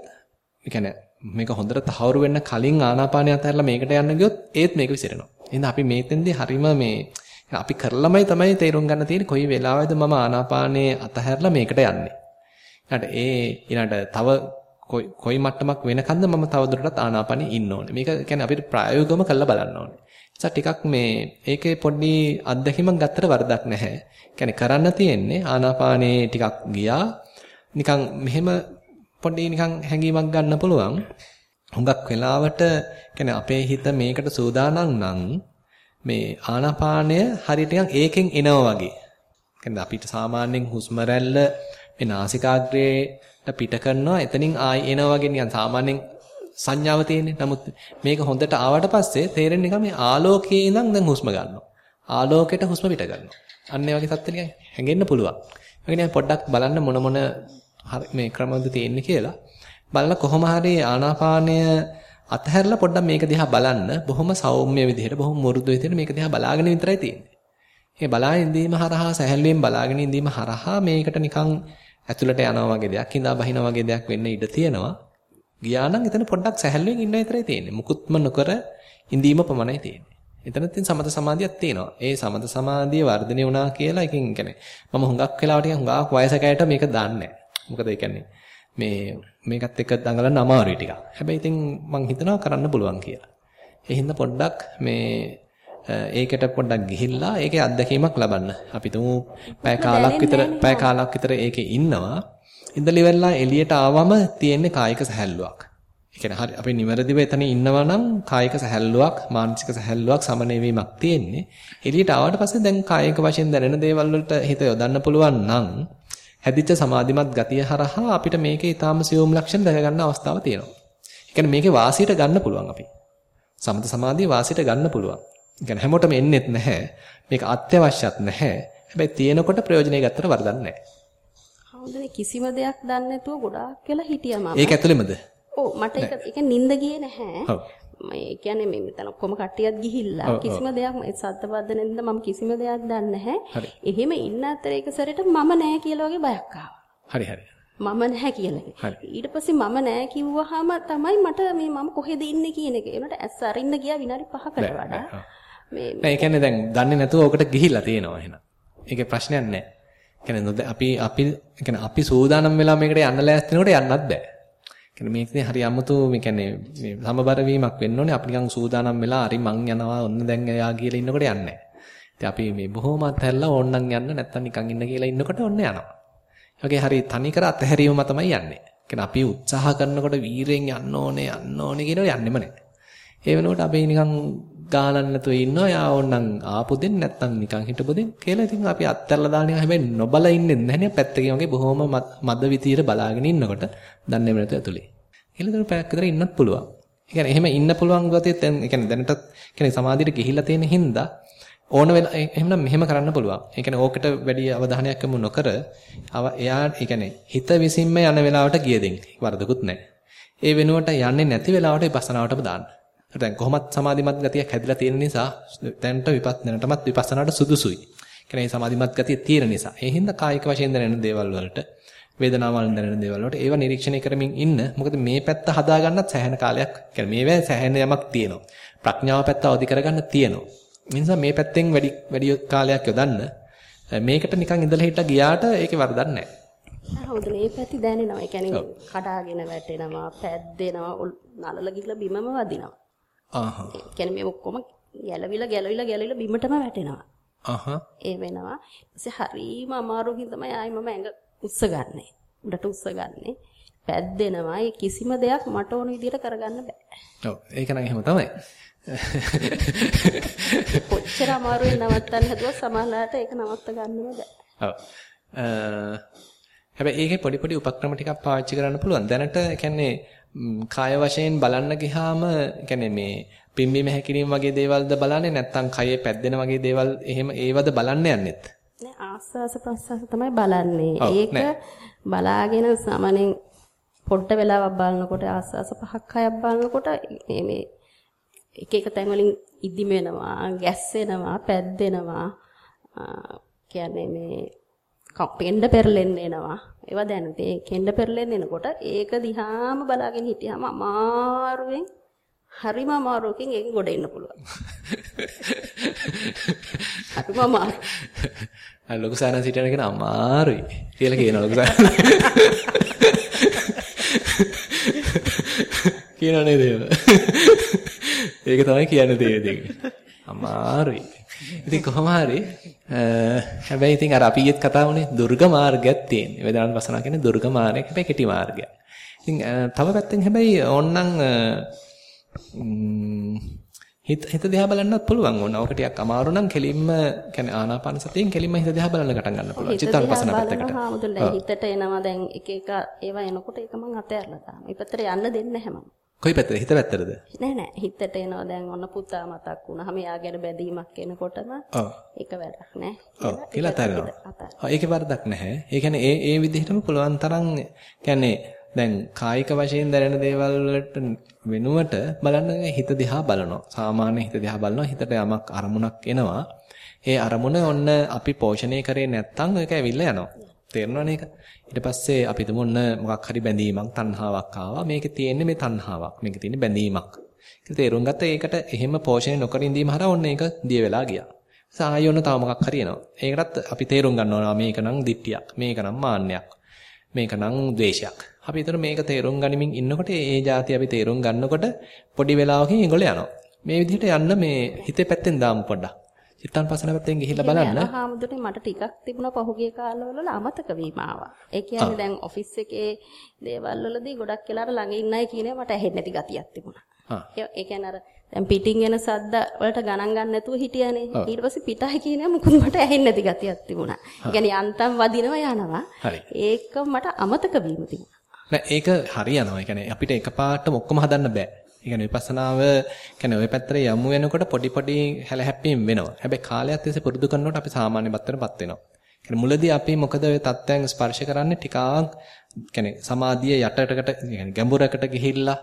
[SPEAKER 1] ඒ මේක හොඳට තහවුරු වෙන්න කලින් ආනාපානය අතහැරලා මේකට යන්න ගියොත් ඒත් මේක විසිරෙනවා. එහෙනම් අපි මේතෙන්දී හරීම මේ අපි කරලමයි තමයි තේරුම් ගන්න තියෙන්නේ කොයි වෙලාවෙද මම ආනාපානයේ අතහැරලා මේකට යන්නේ. ඊළඟට ඒ ඊළඟට තව කොයි මට්ටමක් වෙනකන්ද මම තව දුරටත් ආනාපානයේ ඉන්න ඕනේ. මේක කියන්නේ අපිට ප්‍රායෝගිකවම කරලා බලන්න ඕනේ. නිසා ටිකක් මේ ඒකේ පොඩි අත්දැකීමක් ගත්තට වරදක් නැහැ. කියන්නේ කරන්න තියෙන්නේ ආනාපානයේ ටිකක් ගියා. නිකන් මෙහෙම පොඩි නිකන් හැඟීමක් ගන්න පුළුවන්. හුඟක් වෙලාවට කියන්නේ අපේ හිත මේකට සූදානම් නම් මේ ආනාපානය හරියට නිකන් ඒකෙන් එනවා වගේ. කියන්නේ අපිට සාමාන්‍යයෙන් හුස්ම රැල්ල මේ නාසිකාග්‍රේට පිට කරනවා එතනින් ආයි එනවා වගේ නිකන් සාමාන්‍යයෙන් සංඥාව තියෙන්නේ. නමුත් මේක හොඳට ආවට පස්සේ තේරෙන්නේ නිකන් මේ ආලෝකයේ ඉඳන් දැන් හුස්ම ගන්නවා. ආලෝකයට හුස්ම පිට ගන්නවා. අන්න ඒ වගේ තත්ත්වෙ නිකන් හැඟෙන්න පුළුවන්. ඒ පොඩ්ඩක් බලන්න මොන මොන මේ ක්‍රමවලද තියෙන්නේ කියලා. බලලා කොහොම හරි ආනාපානය අතහැරලා පොඩ්ඩක් මේක දිහා බලන්න. බොහොම සෞම්‍ය විදිහට, බොහොම මුරුදු විදිහට මේක දිහා බලාගෙන විතරයි තියෙන්නේ. මේ බලාගෙන ඉඳීම හරහා සැහැල්ලුවෙන් බලාගෙන ඉඳීම හරහා මේකට නිකන් ඇතුළට යනවා වගේ දෙයක්, හිඳා බහිනවා වගේ දෙයක් වෙන්න ඉඩ තියෙනවා. ගියා නම් එතන පොඩ්ඩක් සැහැල්ලුවෙන් ඉන්න විතරයි තියෙන්නේ. මුකුත්ම නොකර ඉඳීම පමණයි තියෙන්නේ. එතන තියෙන සමත සමාධියක් තියෙනවා. ඒ සමත සමාධිය වර්ධනය වුණා කියලා එකකින් කියන්නේ මම හුඟක් වෙලාවට හුඟක් වයසකයට මේක දන්නේ මොකද ඒ කියන්නේ මේ මේකත් එක්ක දඟලන්න අමාරුයි ටිකක්. හැබැයි ඉතින් මං හිතනවා කරන්න පුළුවන් කියලා. ඒ හින්දා පොඩ්ඩක් මේ ඒකට පොඩ්ඩක් ගිහිල්ලා ඒකේ අත්දැකීමක් ලබන්න. අපි තුමු පැය කාලක් විතර පැය කාලක් විතර ඒකේ ඉන්නවා. ඉඳලා ඉවරලා එළියට ආවම තියෙන්නේ කායික සැහැල්ලුවක්. කියන්නේ හරි අපි නිවැරදිව එතන ඉන්නවා නම් කායික සැහැල්ලුවක්, මානසික සැහැල්ලුවක්, සමනවීමක් තියෙන්නේ. එළියට ආවට පස්සේ දැන් කායික වශයෙන් දැනෙන දේවල් වලට හිත යොදන්න පුළුවන් නම් හැදිච්ච සමාධිමත් ගතිය හරහා අපිට මේකේ ඊටාම සියුම් ලක්ෂණ දැක ගන්න අවස්ථාවක් තියෙනවා. ඒ කියන්නේ මේකේ වාසියට ගන්න පුළුවන් අපි. සමත සමාධිය වාසියට ගන්න පුළුවන්. ඒ කියන්නේ හැමෝටම එන්නේත් නැහැ. මේක අත්‍යවශ්‍යත් නැහැ. හැබැයි තියෙනකොට ප්‍රයෝජනෙ ගත්තට වරදක් නැහැ.
[SPEAKER 6] හවුදනේ කිසිම දෙයක් දන්නේ නැතුව ගොඩාක් වෙලා හිටියා මම.
[SPEAKER 1] ඒක ඇතුළෙමද?
[SPEAKER 6] ඔව් මට ඒක ඒක නිින්ද ගියේ නැහැ. මේ කියන්නේ මේ මෙතන ඔක්කොම කට්ටියත් ගිහිල්ලා කිසිම දෙයක් මේ සද්දවද්දනෙන්ද මම කිසිම දෙයක් දන්නේ නැහැ. එහෙම ඉන්න අතර ඒක සැරේට මම නැහැ කියලා වගේ බයක්.
[SPEAKER 1] හරි හරි.
[SPEAKER 6] මම නැහැ කියලා. ඊට පස්සේ මම නැහැ කිව්වහම තමයි මට මේ මම කොහෙද ඉන්නේ කියන එක. ඒනට ඇස් අරින්න ගියා විනාඩි 5කට වඩා.
[SPEAKER 1] මේ ඒ කියන්නේ දැන් දන්නේ නැතුව ඔකට ගිහිල්ලා තියෙනවා එහෙනම්. ඒකේ ප්‍රශ්නයක් නැහැ. කියන්නේ අපි අපි කියන්නේ අපි සූදානම් වෙලා මේකට යන්න ලෑස්ති වෙනකොට යන්නත් බෑ. කියන්නේ මේකනේ හරි අමුතු මේ කියන්නේ මේ සමබර වීමක් වෙන්න ඕනේ. අපි නිකන් සූදානම් වෙලා හරි මං යනවා ඔන්න දැන් එයා කියලා ඉන්නකොට යන්නේ නැහැ. ඉතින් අපි මේ බොහොම අත්හැරලා ඕන්නම් යන්න නැත්තම් නිකන් ඉන්න කියලා ඉන්නකොට ඔන්න යනවා. ඒ හරි තනි කර අත්හැරීම තමයි යන්නේ. කියන්නේ අපි උත්සාහ කරනකොට වීරෙන් යන්න ඕනේ යන්න ඕනේ කියනවා යන්නෙම නැහැ. ඒ වෙනකොට අපි නිකන් ගානක් නැතුව ඉන්නවා. යා ඕන්නම් ආපු දෙන්න නැත්තම් නිකන් හිටපු දෙන්න කියලා ඉතින් අපි අත්හැරලා දාන එක හැබැයි නොබල ඉන්නේ නැහැ පැත්තකින් වගේ බොහොම මද විතියට බලාගෙන ඉන්නකොට දන්නේම නැතුව ඇතුලේ. ඊළඟට පැයක් විතර ඉන්නත් පුළුවන්. ඒ කියන්නේ එහෙම ඉන්න පුළුවන් ගතිය දැන් ඒ කියන්නේ දැනටත් කියන්නේ සමාධියට ගිහිල්ලා තියෙන හින්දා ඕන වෙලා එහෙනම් මෙහෙම කරන්න පුළුවන්. ඒ කියන්නේ ඕකට වැඩි අවධානයක් යොමු නොකර එයා ඒ කියන්නේ හිත විසින්ම යන වෙලාවට ගිය දෙන්න. වරදකුත් නැහැ. ඒ වෙනුවට යන්නේ නැති වෙලාවට විපස්සනාවටම දාන්න. දැන් කොහොමත් සමාධිමත් ගතියක් හැදිලා තියෙන නිසා දැනට විපස්සනාටමත් විපස්සනාට සුදුසුයි. කියන්නේ සමාධිමත් ගතිය තියෙන නිසා. ඒ හින්දා කායික වශයෙන් දැනෙන දේවල් වලට වේදනාවල් දැනෙන දේවල් වලට ඒවා නිරීක්ෂණය කරමින් ඉන්න. මොකද මේ පැත්ත හදාගන්නත් සෑහෙන කාලයක්, කියන්නේ මේවැ සෑහෙන යමක් තියෙනවා. ප්‍රඥාව පැත්ත අවදි කරගන්න තියෙනවා. ඒ නිසා මේ පැත්තෙන් වැඩි වැඩි කාලයක් යොදන්න මේකට නිකන් ඉඳලා හිටලා ගියාට ඒකේ වරදක් නැහැ.
[SPEAKER 6] හවුද මේ පැති දැනෙනවා. ඒ කියන්නේ කඩාගෙන වැටෙනවා, පැද්දෙනවා, නලල ගිහලා බිමම වදිනවා.
[SPEAKER 1] ආහ්.
[SPEAKER 6] ඒ කියන්නේ මේ ඔක්කොම ගැලවිලා ගැලවිලා ගැලවිලා බිමටම වැටෙනවා.
[SPEAKER 1] ආහ්.
[SPEAKER 6] ඒ වෙනවා. ඊපස්සේ හරීම අමාරුකින් තමයි ආයි මම ඇඟ උස්සගන්නේ. උඩට උස්සගන්නේ. පැද්දෙනවා. ඒ කිසිම දෙයක් මට ඕන විදිහට කරගන්න බෑ.
[SPEAKER 1] ඔව් ඒක නම් එහෙම තමයි.
[SPEAKER 6] කොච්චර අමාරුවෙන් නවත්තන්න හැදුවත් සමහරලාට ඒක නවත්ත ගන්නම බෑ.
[SPEAKER 1] ඔව්. හැබැයි ඒකේ පොඩි පොඩි උපක්‍රම ටිකක් පාවිච්චි කරන්න පුළුවන්. දැනට කියන්නේ කාය වශයෙන් බලන්න ගියාම කියන්නේ මේ පිම්බීම හැකිරීම වගේ දේවල්ද බලන්නේ නැත්නම් කයේ පැද්දෙන වගේ දේවල් එහෙම ඒවද බලන්න යන්නෙත්?
[SPEAKER 6] නෑ ආස්වාස ප්‍රස්වාස තමයි බලන්නේ. ඒක බලාගෙන සමනෙන් පොඩ්ඩ වෙලාවක් බලනකොට ආස්වාස පහක් හයක් බලනකොට මේ එක එක තැන් වලින් ඉදිම වෙනවා, ගැස්සෙනවා, පැද්දෙනවා. කියන්නේ මේ කෙන්ඩ පෙරලෙන්න එනවා. ඒවා දැනුත් ඒ කෙන්ඩ පෙරලෙන්න එනකොට ඒක දිහාම බලාගෙන හිටියාම අමාරුවෙන් හරිම අමාරුවකින් ඒක ගොඩ එන්න පුළුවන්. හරිම අමාරු. [laughs]
[SPEAKER 1] අර ලොකු සානස් හිටියන කෙනා අමාරුයි කියලා කියනවා ලොකු සානස්. [laughs] කියනවා නේද [laughs] ඒක තමයි කියන්න තියෙන්නේ. අමාරුයි. ඉතින් කොහොම හරි හැබැයි ඉතින් අර අපි ඊයේත් කතා වුණේ දුර්ග මාර්ගයක් තියෙනවා. වේදනාන් වසනා කියන්නේ දුර්ග මාර්ගයක්. හැබැයි කෙටි මාර්ගයක්. ඉතින් තව පැත්තෙන් හැබැයි ඕන්නම් හිත හිත දිහා බලන්නත් පුළුවන් ඕන. ඔක ටිකක් අමාරු නම් කෙලින්ම කියන්නේ ආනාපාන සතියෙන් කෙලින්ම හිත දිහා බලන්න ගටන් ගන්න පුළුවන්. චිත්තානුපසන පැත්තකට.
[SPEAKER 6] හාමුදුරනේ හිතට එනවා දැන් එක එක ඒවා එනකොට ඒක මං අතහැරලා දානවා. පැත්තට යන්න දෙන්නේ නැහැ මම.
[SPEAKER 1] කොයි පැත්තද? හිත පැත්තටද?
[SPEAKER 6] නෑ නෑ හිතට එනවා දැන් ඔන්න පුතා මතක් වුණාම එයා ගැන බැඳීමක් එනකොටම. ඒක වැඩක් නෑ.
[SPEAKER 1] ඔව් කියලා අතහැරෙනවා. ඔව් ඒකේ වරදක් නැහැ. ඒ කියන්නේ ඒ ඒ විදිහටම පුළුවන් තරම් කියන්නේ දැන් කායික වශයෙන් දැනෙන දේවල් වලට වෙනුවට බලන්න හිත දිහා බලනවා. සාමාන්‍ය හිත දිහා බලනවා හිතට යමක් අරමුණක් එනවා. ඒ අරමුණ ඔන්න අපි පෝෂණය කරේ නැත්නම් ඒක ඇවිල්ලා යනවා. තේරෙනවනේ ඒක? ඊට පස්සේ අපි හිතමු ඔන්න මොකක් හරි බැඳීමක් තණ්හාවක් ආවා. මේකේ තියෙන්නේ මේ තණ්හාවක්. මේකේ තියෙන්නේ බැඳීමක්. කියලා තේරුම් ගත්ත ඒකට එහෙම පෝෂණය නොකර ඉඳීම හරහා ඔන්න ඒක දිය වෙලා ගියා. සාහය ඔන්න තව මොකක් හරි එනවා. ඒකටත් අපි තේරුම් ගන්න ඕනවා මේක නම් දිට්ටියක්. මේක නම් මාන්නයක්. මේක නම් ද්වේෂයක්. අපි ඒතර මේක තේරුම් ගනිමින් ඉන්නකොට ඒ જાති අපි තේරුම් ගන්නකොට පොඩි වෙලාවකින් ඒගොල්ලෝ යනවා. මේ විදිහට යන්න මේ හිතේ පැත්තෙන් දාමු පොඩ්ඩක්. චිත්තාන්පසන පැත්තෙන් ගිහිල්ලා බලන්න.
[SPEAKER 6] හාමුදුරනේ මට ටිකක් තිබුණා පහුගිය කාලවල අමතක වීම ආවා. ඒ කියන්නේ දැන් ඔෆිස් එකේ දේවල් වලදී ගොඩක් වෙලාවට ළඟ ඉන්නයි කියන්නේ මට ඇහෙන්නේ නැති ගතියක් තිබුණා. ඒ කියන්නේ අර දැන් පිටින් එන සද්ද වලට ගණන් ගන්න නැතුව හිටියානේ. ඊට පස්සේ පිටයි කියන්නේ මුකුත් මට ඇහෙන්නේ නැති ගතියක් තිබුණා. ඒ කියන්නේ යන්තම් වදිනවා යනවා. ඒක මට අමතක වීම තිබුණා.
[SPEAKER 1] නෑ ඒක හරියනවා. ඒ කියන්නේ අපිට එකපාරටම ඔක්කොම හදන්න බෑ. කියන්නේ විපස්සනාව කියන්නේ ওই පැත්තට යමු වෙනකොට පොඩි පොඩි හැලහැප්පීම් වෙනවා. හැබැයි කාලයක් තිස්සේ පුරුදු කරනකොට අපි සාමාන්‍ය පැත්තටපත් වෙනවා. කියන්නේ මුලදී අපි මොකද ওই தත්ත්වයන් ස්පර්ශ කරන්නේ ටිකක් කියන්නේ සමාධිය යටටකට කියන්නේ ගැඹුරකට ගිහිල්ලා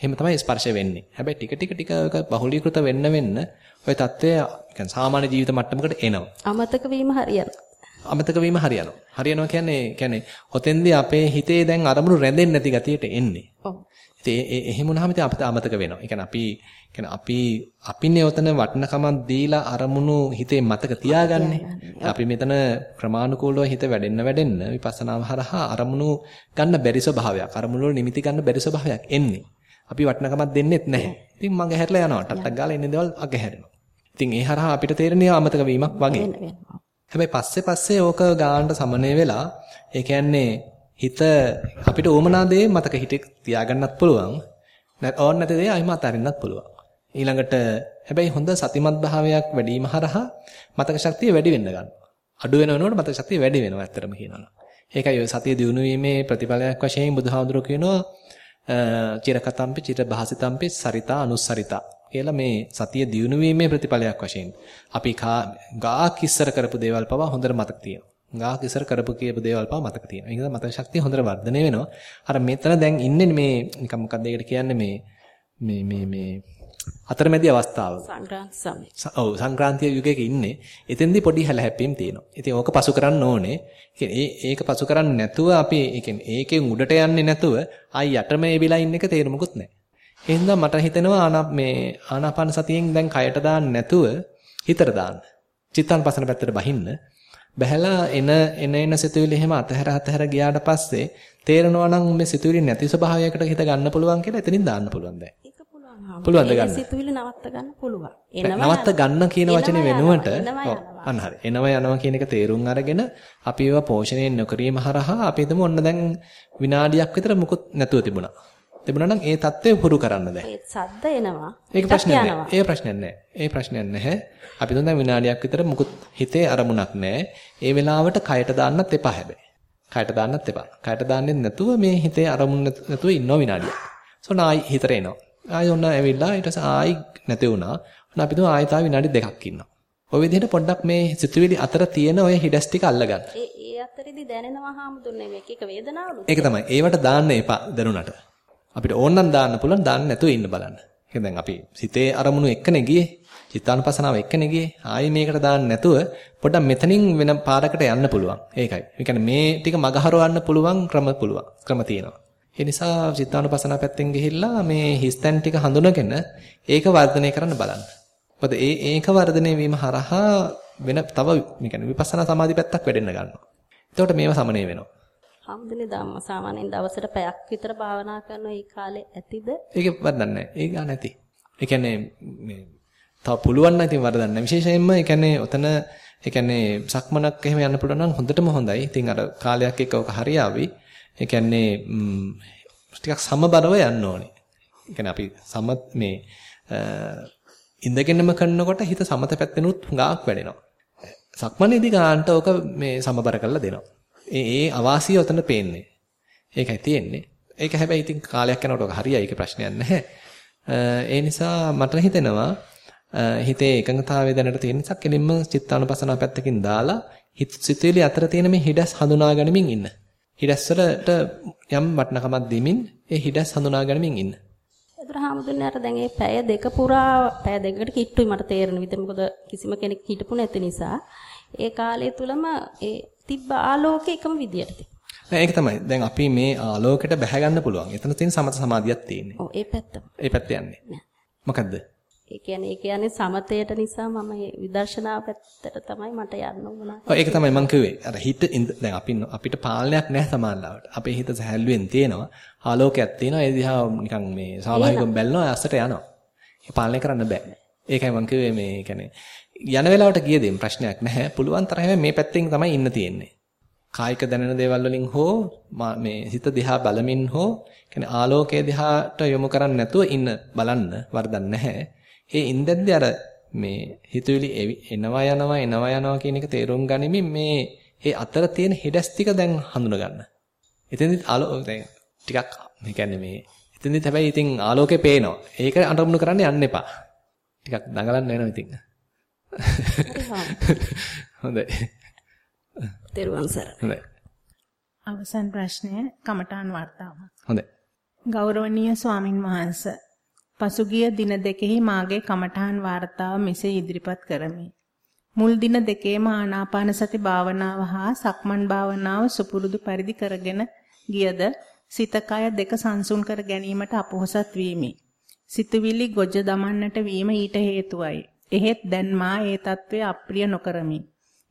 [SPEAKER 1] එහෙම තමයි ස්පර්ශ වෙන්නේ. හැබැයි ටික ටික ටික ඒක බහුලීකృత වෙන්න වෙන්න ওই தත්ත්වය කියන්නේ සාමාන්‍ය ජීවිත මට්ටමකට එනවා.
[SPEAKER 6] අමතක වීම හරියනවා.
[SPEAKER 1] අමතක වීම හරියනවා. හරියනවා කියන්නේ කියන්නේ හොතෙන්දී අපේ හිතේ දැන් අරමුණු රැඳෙන්නේ නැති ගතියට එන්නේ.
[SPEAKER 6] ඔව්.
[SPEAKER 1] ඉතින් එහෙම වුණාම ඉතින් අපිට අමතක වෙනවා. ඒ කියන්නේ අපි කියන්නේ අපි අපිනේ ඔතන වටිනකමක් දීලා අරමුණු හිතේ මතක තියාගන්නේ. අපි මෙතන ක්‍රමානුකූලව හිත වැඩෙන්න වැඩෙන්න විපස්සනාව හරහා අරමුණු ගන්න බැරි ස්වභාවයක්. අරමුණු වල නිමිති ගන්න බැරි ස්වභාවයක් එන්නේ. අපි වටිනකමක් දෙන්නෙත් නැහැ. ඉතින් මං ගැහැරලා යනවා. ටට්ටක් ගාලා එන්නේ දේවල් අගහැරෙනවා. ඉතින් ඒ හරහා අපිට තේරෙන්නේ අමතක වීමක් වගේ. හැබැයි පස්සේ පස්සේ ඕක ගානට සමනය වෙලා ඒ කියන්නේ හිත අපිට ඕමනා දේ මතක හිතේ තියාගන්නත් පුළුවන්. ඕන නැති දේ අයිම අතාරින්නත් පුළුවන්. ඊළඟට හැබැයි හොඳ සතිමත් භාවයක් වැඩි වීම හරහා මතක ශක්තිය වැඩි වෙන්න ගන්නවා. අඩු වෙනවනකොට මතක ශක්තිය වැඩි වෙනවා ඇත්තටම කියනවා. ඒකයි ඔය සතිය දිනු වීමේ ප්‍රතිඵලයක් වශයෙන් බුදුහාමුදුරුවෝ කියනවා චිරකතම්පි චිරභාසිතම්පි සරිතා අනුස්සරිතා කියලා මේ සතිය දිනු වීමේ ප්‍රතිඵලයක් වශයෙන් අපි ගාක් ඉස්සර කරපු දේවල් පවා හොඳට මතක තියෙනවා. ගාක් ඉස්සර කරපු කියපු දේවල් පවා මතක තියෙනවා. ඒක මතක ශක්තිය හොඳට වර්ධනය වෙනවා. අර මෙතන දැන් ඉන්නේ මේ නිකන් මොකක්ද ඒකට කියන්නේ මේ මේ මේ මේ අතරමැදි අවස්ථාව.
[SPEAKER 6] සංක්‍රාන්ති සමය.
[SPEAKER 1] ඔව් සංක්‍රාන්තිය යුගයක ඉන්නේ. එතෙන්දී පොඩි හැලහැප්පීම් තියෙනවා. ඉතින් ඕක පසු කරන්න ඕනේ. ඒක පසු කරන්නේ නැතුව අපි ඒකෙන් උඩට යන්නේ නැතුව ආයි යටම ඒ වෙලා ඉන්න එක තේරුමකුත් නැහැ. එහෙනම් මට හිතෙනවා ආනා මේ ආනාපාන සතියෙන් දැන් කයට දාන්න නැතුව හිතට දාන්න. චිත්තාන්පසන පැත්තට බහින්න. බහැලා එන එන එන සිතුවිලි එහෙම අතහැර අතහැර ගියාට පස්සේ තේරෙනවා නම් මේ සිතුවිලි නැති ස්වභාවයකට හිත ගන්න පුළුවන් කියලා එතනින් දාන්න පුළුවන් දැන්.
[SPEAKER 6] ඒක පුළුවන්.
[SPEAKER 1] පුළුවන්ද ගන්න?
[SPEAKER 6] සිතුවිලි නවත්ත ගන්න පුළුවන්.
[SPEAKER 1] නවත්ත ගන්න කියන වචනේ වෙනුවට අන්න හරි. එනවා යනවා කියන එක තේරුම් අරගෙන අපි ඒවා පෝෂණය නොකිරීම හරහා අපි හිතමු ඔන්න දැන් විනාඩියක් විතර මුකුත් නැතුව තිබුණා. තිබුණා නම් ඒ தත්ත්වය පුරු කරන්න දැන්.
[SPEAKER 6] ඒ සද්ද එනවා.
[SPEAKER 1] ඒක ප්‍රශ්නයක් නෑ. ඒ ප්‍රශ්නයක් නෑ. ඒ ප්‍රශ්නයක් නැහැ. අපි දැන් විනාඩියක් විතර මුකුත් හිතේ අරමුණක් නෑ. ඒ වෙලාවට කයට දාන්නත් එපා හැබැයි. කයට දාන්නත් එපා. කයට දාන්නෙත් නැතුව මේ හිතේ අරමුණ නැතුව ඉන්නව විනාඩියක්. සෝන ආයි හිතට එනවා. ආයි ඔන්න ඇවිල්ලා ඊට පස්සේ ආයි නැති වුණා. ඔන්න අපි දුව ආයි තා විනාඩි දෙකක් ඉන්නවා. ඔය විදිහට පොඩ්ඩක් මේ සිතුවිලි අතර තියෙන ඔය හිඩස් ටික අල්ලගන්න.
[SPEAKER 6] ඒ ඒ අතරේදී දැනෙනවා හාමුදුරනේ මේක එක වේදනාවලු.
[SPEAKER 1] ඒක තමයි. ඒවට දාන්න එපා දැනුණට. අපිට ඕනනම් දාන්න පුළුවන් දාන්න නැතුව ඉන්න බලන්න. ඒක දැන් අපි සිතේ අරමුණු එක්කනේ ගියේ. චිත්තානුපසනාව එක්කනේ ගියේ. ආයි මේකට දාන්න නැතුව පොඩ්ඩක් මෙතනින් වෙන පාරකට යන්න පුළුවන්. ඒකයි. ඒ කියන්නේ මේ ටික මගහරවන්න පුළුවන් ක්‍රම පුළුවන්. ක්‍රම තියෙනවා. ඒ නිසා චිත්තානුපසනාව පැත්තෙන් ගිහිල්ලා මේ හිස්තැන් ටික හඳුනගෙන ඒක වර්ධනය කරන්න බලන්න. මොකද ඒ ඒක වර්ධනය වීම හරහා වෙන තව මේ කියන්නේ විපස්සනා සමාධි පැත්තක් වැඩෙන්න ගන්නවා. එතකොට මේව සමනය වෙනවා.
[SPEAKER 6] හම්දුනේ ධම්ම සාමාන්‍යයෙන් දවසට පැයක් විතර භාවනා කරන ඒ කාලේ ඇතිද?
[SPEAKER 1] ඒක වරදක් නැහැ. ඒක නැති. ඒ කියන්නේ මේ තව පුළුවන් නම් ඉතින් වරදක් නැහැ. විශේෂයෙන්ම ඒ කියන්නේ ඔතන ඒ කියන්නේ සක්මනක් එහෙම යන්න පුළුවන් නම් හොඳටම හොඳයි. ඉතින් අර කාලයක් එක්ක ඔක හරියාවි. ඒ කියන්නේ ටිකක් සමබරව යන්න ඕනේ. ඒ කියන්නේ අපි සම මේ ඉඳගෙනම කරනකොට හිත සමත පැත්තෙනුත් හුඟක් වැඩෙනවා. සක්මනේදී ගන්නට ඕක මේ සමබර කරලා දෙනවා. ඒ ඒ අවාසිය උතන පේන්නේ. ඒකයි තියෙන්නේ. ඒක හැබැයි ඉතින් කාලයක් යනකොට ඔක හරියයි ඒක ප්‍රශ්නයක් නැහැ. ඒ නිසා මට හිතෙනවා හිතේ එකඟතාවය දැනට තියෙන නිසා කෙලින්ම චිත්තානුපසනාව පැත්තකින් දාලා හිත සිතුවිලි අතර තියෙන මේ හිඩස් හඳුනා ගනිමින් ඉන්න. හිඩස් වලට යම් වටිනකමක් දෙමින් ඒ හිඩස් හඳුනා ගනිමින් ඉන්න.
[SPEAKER 6] බුදුරහාමුදුරනේ අර දැන් ඒ පැය දෙක පුරා පැය දෙකකට කිට්ටුයි මට තේරෙන විදිහ මොකද කිසිම කෙනෙක් හිටපු නැති නිසා ඒ කාලය තුලම ඒ තිබ්බ ආලෝකය එකම විදියට
[SPEAKER 1] නෑ ඒක තමයි. දැන් අපි මේ ආලෝකයට බැහැ ගන්න පුළුවන්. එතන තියෙන සමත සමාධියක් තියෙන්නේ.
[SPEAKER 6] ඔව් ඒ පැත්තම.
[SPEAKER 1] ඒ පැත්ත යන්නේ. මොකද්ද?
[SPEAKER 6] ඒ කියන්නේ ඒ කියන්නේ සමතයට නිසා මම විදර්ශනා පැත්තට තමයි මට යන්න උනා.
[SPEAKER 1] ඔව් ඒක තමයි මම කිව්වේ. අර හිත දැන් අපි අපිට පාලනයක් නැහැ සමානලාවට. අපේ හිත සැහැල්ලුවෙන් තියෙනවා. ආලෝකයක් තියෙනවා. ඒ දිහා නිකන් මේ ස්වාභාවිකව බැලනවා ඇස්සට යනවා. ඒ පාලනය කරන්න බෑ. ඒකයි මම කිව්වේ මේ කියන්නේ යන වෙලාවට ගිය දෙම් ප්‍රශ්නයක් නැහැ. පුළුවන් තරම මේ පැත්තෙන් තමයි ඉන්න තියෙන්නේ. කායික දැනෙන දේවල් වලින් හෝ මේ හිත දිහා බලමින් හෝ කියන්නේ ආලෝකයේ දිහාට යොමු කරන්නේ නැතුව ඉන්න බලන්න වරදක් නැහැ. ඒ ඉඳද්දී අර මේ හිතුවිලි එනවා යනවා එනවා යනවා කියන එක තේරුම් ගනිමින් මේ ඒ අතර තියෙන හිඩස් ටික දැන් හඳුන ගන්න. එතෙන්දිත් ආලෝ දැන් ටිකක් මේ කියන්නේ මේ එතෙන්දිත් හැබැයි ඉතින් ආලෝකේ පේනවා. ඒක අනුමුණු කරන්න යන්න එපා. ටිකක් දඟලන්න වෙනවා ඉතින්. [laughs] හොඳයි.
[SPEAKER 6] තෙරුවන් සරණයි.
[SPEAKER 1] හොඳයි.
[SPEAKER 2] අවසන් ප්‍රශ්නය කමඨාන් වර්තාව.
[SPEAKER 1] හොඳයි.
[SPEAKER 2] ගෞරවනීය ස්වාමින් වහන්සේ පසුගිය දින දෙකෙහි මාගේ කමඨාන් වාර්තාව මෙසේ ඉදිරිපත් කරමි. මුල් දින දෙකේම ආනාපාන සති භාවනාව හා සක්මන් භාවනාව සුපුරුදු පරිදි කරගෙන ගියද සිත කය දෙක සංසුන් කර ගැනීමට අපොහසත් වීමි. සිතුවිලි ගොජ දමන්නට වීම ඊට හේතුවයි. එහෙත් දැන් මා ඒ తත්වය අප්‍රිය නොකරමි.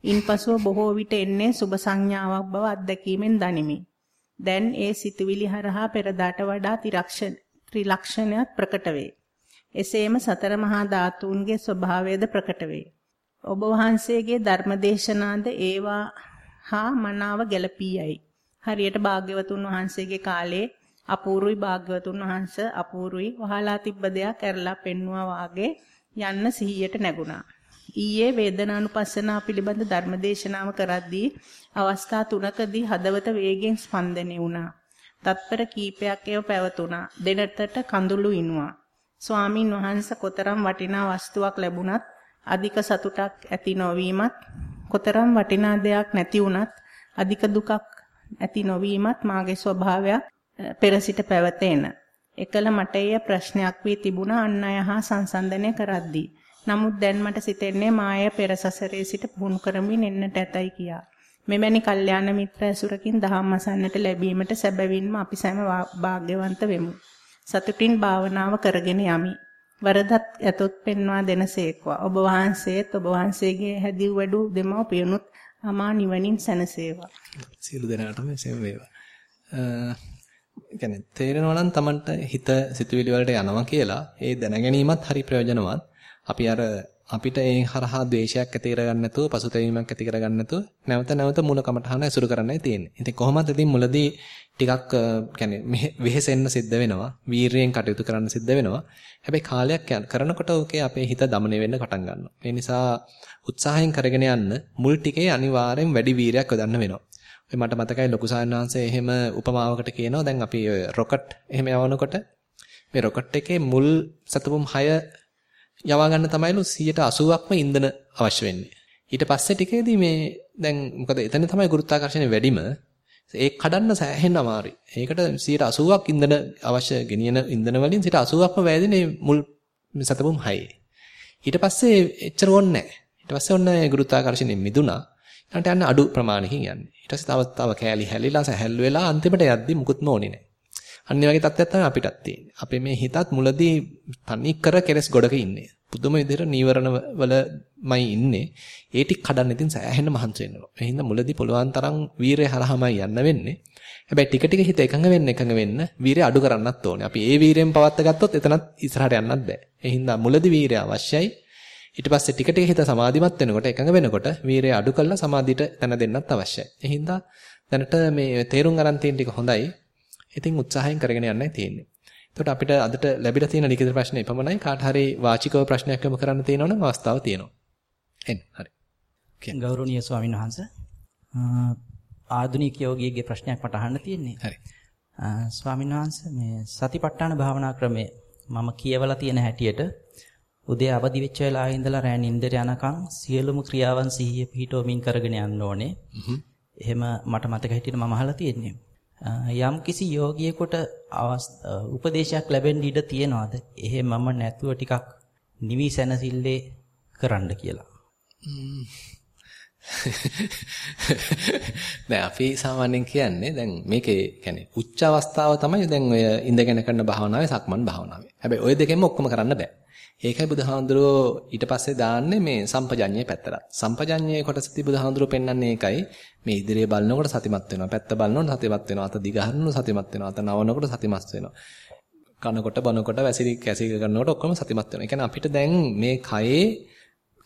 [SPEAKER 2] ඉන්පසුව බොහෝ විට එන්නේ සුබ සංඥාවක් බව අත්දැකීමෙන් දනිමි. දැන් ඒ සිතුවිලි හරහා පෙරදාට වඩා ත්‍රිලක්ෂණයක් ප්‍රකට වේ. එසේම සතර මහා ධාතුන්ගේ ස්වභාවයද ප්‍රකට වේ. ඔබ වහන්සේගේ ධර්මදේශනාද ඒවා හා මනාව ගැළපී යයි. හරියට භාග්‍යවතුන් වහන්සේගේ කාලේ අපූර්වයි භාග්‍යවතුන් වහන්සේ අපූර්වයි වහලා තිබ්බ දෙයක් ඇරලා පෙන්වුවා වාගේ යන්න සිහියට නැගුණා. ඊයේ වේදනානුපස්සනාව පිළිබඳ ධර්මදේශනාව කරද්දී අවස්ථා තුනකදී හදවත වේගෙන් ස්පන්දනය වුණා. තත්පර කීපයක් ඒව පැවතුණා. දෙනතට කඳුළු ඉනුවා. ස්වාමින් වහන්සේ කොතරම් වටිනා වස්තුවක් ලැබුණත් අධික සතුටක් ඇති නොවීමත් කොතරම් වටිනා දෙයක් නැති වුණත් අධික දුකක් ඇති නොවීමත් මාගේ ස්වභාවයක් පෙර සිට පැවතෙන. එකල මට එය ප්‍රශ්නයක් වී තිබුණා අන් අය හා සංසන්දනය කරද්දී. නමුත් දැන් මට සිතෙන්නේ මාය පෙර සසරේ සිට පුහුණු කරමින් එන්නට ඇතයි කියා. මෙවැනි කල්යාණ මිත්‍ර ඇසුරකින් දහම් අසන්නට ලැබීමට සැබවින්ම අපි සෑම වාග්යවන්ත වෙමු. සතුටින් භාවනාව කරගෙන යමි. වරදත් ඇතොත් පෙන්වා දෙනසේක්වා. ඔබ වහන්සේත් ඔබ වහන්සේගේ හැදිව් වැඩු දෙමව්පියනුත් අමා නිවනින් සැනසේවා.
[SPEAKER 1] සියලු දෙනාටම එසේම වේවා. කියන්නේ තේරෙනවා නම් Tamanට හිත සිතුවිලි වලට යනවා කියලා ඒ දැනගැනීමත් හරි ප්‍රයෝජනවත්. අපි අර අපිට ඒ හරහා ද්වේෂයක් ඇති කරගන්න නැතුව පසුතැවීමක් ඇති කරගන්න නැතුව නැවත නැවත මූල කමටහන ඇසුරු කරන්නයි තියෙන්නේ. ඉතින් කොහොමද ඉතින් මුලදී ටිකක් කියන්නේ වෙහෙසෙන්න සිද්ධ වෙනවා. වීරයෙන් කටයුතු කරන්න සිද්ධ වෙනවා. හැබැයි කාලයක් කරනකොට ඕකේ අපේ හිත දමණය වෙන්න පටන් ගන්නවා. ඒ නිසා උත්සාහයෙන් කරගෙන යන්න මුල් ටිකේ අනිවාර්යෙන් වැඩි වීරයක් යොදන්න වෙනවා. ඔය මට මතකයි ලොකු සායනාංශය එහෙම උපමාවකට කියනවා. දැන් අපි ඔය රොකට් එහෙම යවනකොට මේ රොකට් එකේ මුල් සතපුම් 6 යවා ගන්න තමයිලු 180ක්ම ඉන්ධන අවශ්‍ය වෙන්නේ. ඊට පස්සේ ටිකේදී මේ දැන් මොකද එතන තමයි ගුරුත්වාකර්ෂණය වැඩිම. ඒක කඩන්න සෑහෙන්න අමාරුයි. ඒකට 180ක් ඉන්ධන අවශ්‍ය ගෙනියන ඉන්ධන වලින් 180ක්ම වැයෙන්නේ මුල් සතපුම් 6. ඊට පස්සේ එච්චර ඕනේ නැහැ. ඊට පස්සේ ඔන්න ගුරුත්වාකර්ෂණය මිදුණා. ඊට යන්න අඩු ප්‍රමාණයකින් යන්නේ. ඊට පස්සේ තව තව කෑලි හැලිලා සැහැල්ලු වෙලා අන්තිමට යද්දි මුකුත්ම ඕනේ නැහැ. අන්න වගේ තත්ත්වයක් තමයි අපිටත් තියෙන්නේ. අපේ මේ හිතත් මුලදී තනි කර කෙලස් ගොඩක ඉන්නේ. පුදුම විදිහට නීවරණ වලමයි ඉන්නේ. ඒ ටික කඩන්න ඉතින් සෑහෙන්න මහන්සි වෙනවා. ඒ හින්දා මුලදී පුළුවන් තරම් වීරය හරහාමයි යන්න වෙන්නේ. හැබැයි ටික ටික හිත එකඟ වෙන්න එකඟ වෙන්න වීරය අඩු කරන්නත් ඕනේ. අපි ඒ වීරයෙන් පවත්ත ගත්තොත් එතනත් ඉස්සරහට යන්නත් බෑ. ඒ හින්දා මුලදී වීරය අවශ්‍යයි. ඊට පස්සේ ටික ටික හිත සමාධිමත් වෙනකොට එකඟ වෙනකොට වීරය අඩු කරලා සමාධියට තැන දෙන්නත් අවශ්‍යයි. ඒ හින්දා දැනට මේ තේරුම් ගන්න තියෙන ටික හොඳයි. ඉතින් උත්සාහයෙන් කරගෙන යන්නයි තියෙන්නේ. එතකොට අපිට අදට ලැබිලා තියෙන ලිඛිත ප්‍රශ්න එපමණයි. කාට හරි වාචිකව ප්‍රශ්නයක් යොමු කරන්න තියෙනවා නම් අවස්ථාව තියෙනවා. එන්න හරි.
[SPEAKER 7] ගෞරවනීය ස්වාමීන් වහන්සේ ආධුනික යෝගියෙක්ගේ ප්‍රශ්නයක් මට අහන්න තියෙන්නේ.
[SPEAKER 1] හරි.
[SPEAKER 7] ස්වාමීන් වහන්සේ මේ සතිපට්ඨාන භාවනා ක්‍රමය මම කියවලා තියෙන හැටියට උදේ අවදි වෙච්ච වෙලාවේ ඉඳලා රෑ නිින්දට යනකම් සියලුම ක්‍රියාවන් සිහිය පිහිටවමින් කරගෙන යන්න ඕනේ. එහෙම මට මතක හිටින්න මම අහලා තියෙන්නේ. යම් කිසි යෝගියෙකුට උපදේශයක් ලැබෙන්න ඉඩ තියනවාද? එහෙමම නැතුව ටිකක් නිවි සැනසille කරන්න කියලා. [laughs]
[SPEAKER 1] දැන් අපි සාමාන්‍යයෙන් කියන්නේ දැන් මේකේ කියන්නේ උච්ච අවස්ථාව තමයි දැන් ඔය ඉඳගෙන කරන භාවනාවේ සක්මන් භාවනාවේ. හැබැයි ওই දෙකෙන්ම ඔක්කොම කරන්න බෑ. ඒකයි බුදුහාඳුරෝ ඊට පස්සේ දාන්නේ මේ සම්පජඤ්ඤයේ පැත්තට. සම්පජඤ්ඤයේ කොටසදී බුදුහාඳුරෝ පෙන්වන්නේ ඒකයි. මේ ඉදිරිය බලනකොට සතිමත් වෙනවා. පැත්ත බලනකොට සතිමත් වෙනවා. අත දිගහරනකොට සතිමත් වෙනවා. අත නවනකොට සතිමත් වෙනවා. කනකොට බනකොට වැසිරි කැසිරි කරනකොට ඔක්කොම සතිමත් වෙනවා. ඒ කියන්නේ අපිට දැන් මේ කයේ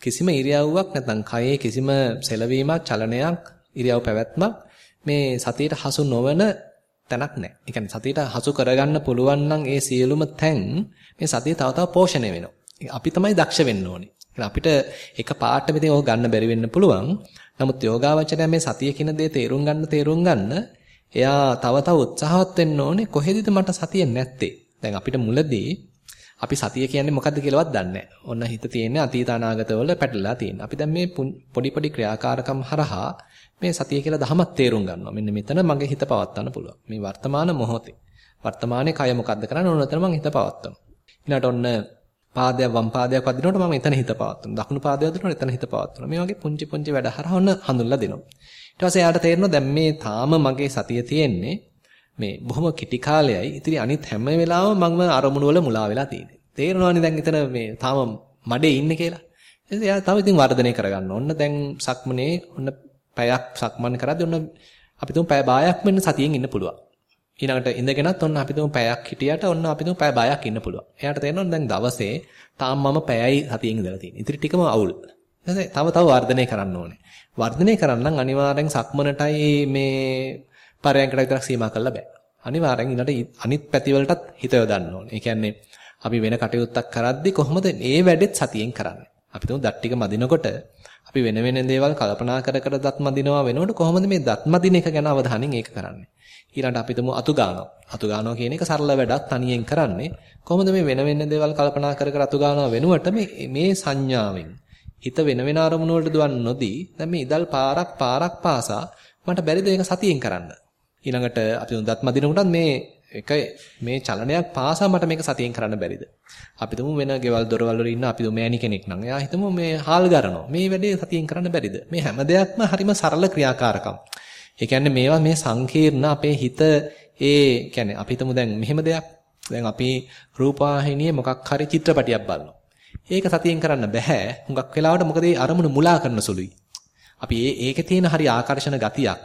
[SPEAKER 1] කිසිම ඉරියව්වක් නැත්නම් කයේ කිසිම සෙලවීමක්, චලනයක්, ඉරියව් පැවැත්මක් මේ සතියට හසු නොවන තැනක් නැහැ. ඒ කියන්නේ සතියට හසු කරගන්න පුළුවන් නම් ඒ සියලුම තැන් මේ සතිය තව තව පෝෂණය වෙනවා. අපි තමයි දක්ෂ වෙන්න ඕනේ. අපිට එක පාට මෙතන ඕක ගන්න බැරි වෙන්න පුළුවන්. නමුත් යෝගාවචරය මේ සතිය කියන දේ තේරුම් ගන්න තේරුම් ගන්න එයා තව තව උත්සාහවත් වෙන්න ඕනේ කොහෙදද මට සතිය නැත්තේ. දැන් අපිට මුලදී අපි සතිය කියන්නේ මොකද්ද කියලාවත් දන්නේ ඔන්න හිත තියෙන්නේ අතීත අනාගත වල පැටලලා තියෙන. අපි දැන් මේ පොඩි පොඩි ක්‍රියාකාරකම් හරහා මේ සතිය කියලා දහමක් තේරුම් ගන්නවා. මෙන්න මෙතන මගේ හිත පවත්වන්න පුළුවන්. මේ වර්තමාන මොහොතේ. වර්තමානයේ කය මොකද්ද කරන්නේ? ඕන එතන මම හිත පවත්වනවා. ඊළඟට ඔන්න පාදයක් වම් පාදයක් වදිනකොට මම එතන හිත පවත්වනවා. දකුණු පාදයක් වදිනකොට එතන හිත පවත්වනවා. මේ වගේ පුංචි පුංචි වැඩ හරහා ඔන්න හඳුන්ලා දෙනවා. ඊට පස්සේ එයාට තේරෙනවා දැන් මේ තාම මගේ සතිය තියෙන්නේ මේ බොහොම කිටි කාලයයි. ඉතින් අනිත් හැම වෙලාවෙම මම අරමුණු වල මුලා වෙලා තියෙන්නේ. තේරෙනවනේ දැන් එතන මේ තාම මඩේ ඉන්නේ කියලා. ඉතින් එයා තව ඉතින් වර්ධනය කරගන්න. ඔන්න දැන් සක්මනේ ඔන්න පැයක් සක්මන් කරද්දී ඔන්න අපි තුන් පැය භාගයක් මෙන්න සතියෙන් ඉන්න පුළුවන්. ඊළඟට ඉඳගෙනත් ඔන්න අපි තුමු පැයක් හිටියට ඔන්න අපි තුමු පැය බයක් ඉන්න පුළුවන්. එයාට තේරෙනවා දැන් දවසේ තාම මම පැයයි සතියෙන් ඉඳලා තියෙන්නේ. ඉතින් ටිකම අවුල්. ඊට තව තව වර්ධනය කරන්න ඕනේ. වර්ධනය කරන්න නම් අනිවාර්යෙන් සක්මනටයි මේ පරයන්කට විතරක් සීමා කරලා බෑ. අනිවාර්යෙන් ඊළඟට අනිත් පැතිවලටත් හිත යොදන්න ඕනේ. ඒ කියන්නේ අපි වෙන කටයුත්තක් කරද්දී කොහොමද මේ වැඩෙත් සතියෙන් කරන්නේ? අපි තුමු දත් ටික මදිනකොට අපි වෙන වෙන දේවල් කල්පනා කර කර දත් මදිනවා වෙනකොට කොහොමද මේ දත් මදින එක ගැන අවධානයෙන් ඒක කරන්නේ? ඊළඟට අපි තුමු අතු ගන්නවා. අතු ගන්නවා කියන එක සරල වැඩක් තනියෙන් කරන්නේ. කොහොමද මේ වෙන වෙන දේවල් කල්පනා කර කර අතු ගන්නවා වෙනුවට මේ මේ සංඥාවෙන් හිත වෙන වෙන අරමුණු වලට දුවන්න නොදී දැන් මේ ඉදල් පාරක් පාරක් පාසා මට බැරිද ඒක සතියෙන් කරන්න. ඊළඟට අපි දත් මදිනකොටත් මේ එක මේ චලනයක් පාසා මට මේක සතියෙන් කරන්න බැරිද? අපි තුමු වෙන ගෙවල් දොරවල් වල ඉන්න අපි තුමු මෑණි කෙනෙක් නම් එයා හිතමු මේ හාල් ගරනවා. මේ වැඩේ සතියෙන් කරන්න බැරිද? මේ හැම දෙයක්ම හරිම සරල ක්‍රියාකාරකම්. ඒ කියන්නේ මේවා මේ සංකීර්ණ අපේ හිත ඒ කියන්නේ අපි හිතමු දැන් මෙහෙම දෙයක්. දැන් අපි රූපවාහිනියේ මොකක් හරි චිත්‍රපටියක් බලනවා. ඒක සතියෙන් කරන්න බෑ. හුඟක් වෙලාවට මොකද ඒ අරමුණු මුලා කරන සුළුයි. අපි ඒ ඒකේ තියෙන හරි ආකර්ෂණ ගතියක්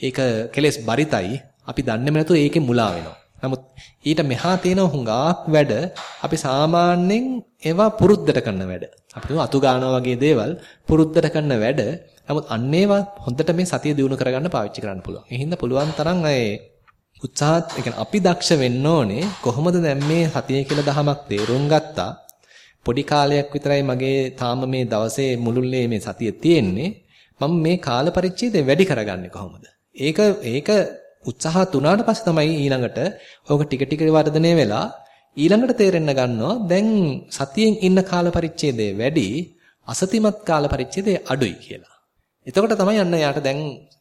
[SPEAKER 1] ඒක කෙලස් බරිතයි අපි දන්නේම නැතුව ඒකේ මුලා වෙනවා. නමුත් ඊට මෙහා තියෙන හුඟක් වැඩ අපි සාමාන්‍යයෙන් ඒවා පුරුද්දට කරන වැඩ. අපි තුමු අතු ගන්නවා වගේ දේවල් පුරුද්දට කරන වැඩ. නමුත් අන්න ඒවා හොඳට මේ සතිය දිනු කරගන්න පාවිච්චි කරන්න පුළුවන්. ඒ හින්දා පුළුවන් තරම් ඒ උත්සාහත් ඒ අපි දක්ෂ වෙන්න ඕනේ කොහොමද දැන් මේ සතිය කියලා දහමක් තේරුම් ගත්තා. පොඩි කාලයක් විතරයි මගේ තාම මේ දවසේ මුළුල්ලේ මේ සතිය තියෙන්නේ. මම මේ කාල පරිච්ඡේදය වැඩි කරගන්නේ කොහොමද? ඒක ඒක උත්සාහත් උනාට පස්සේ තමයි ඊළඟට ඕක ටික ටික වර්ධනය වෙලා ඊළඟට තේරෙන්න ගන්නවා දැන් සතියෙන් ඉන්න කාල පරිච්ඡේදය වැඩි අසතිමත් කාල පරිච්ඡේදය අඩුයි කියලා. එතකොට තමයි යන්න යාට දැන්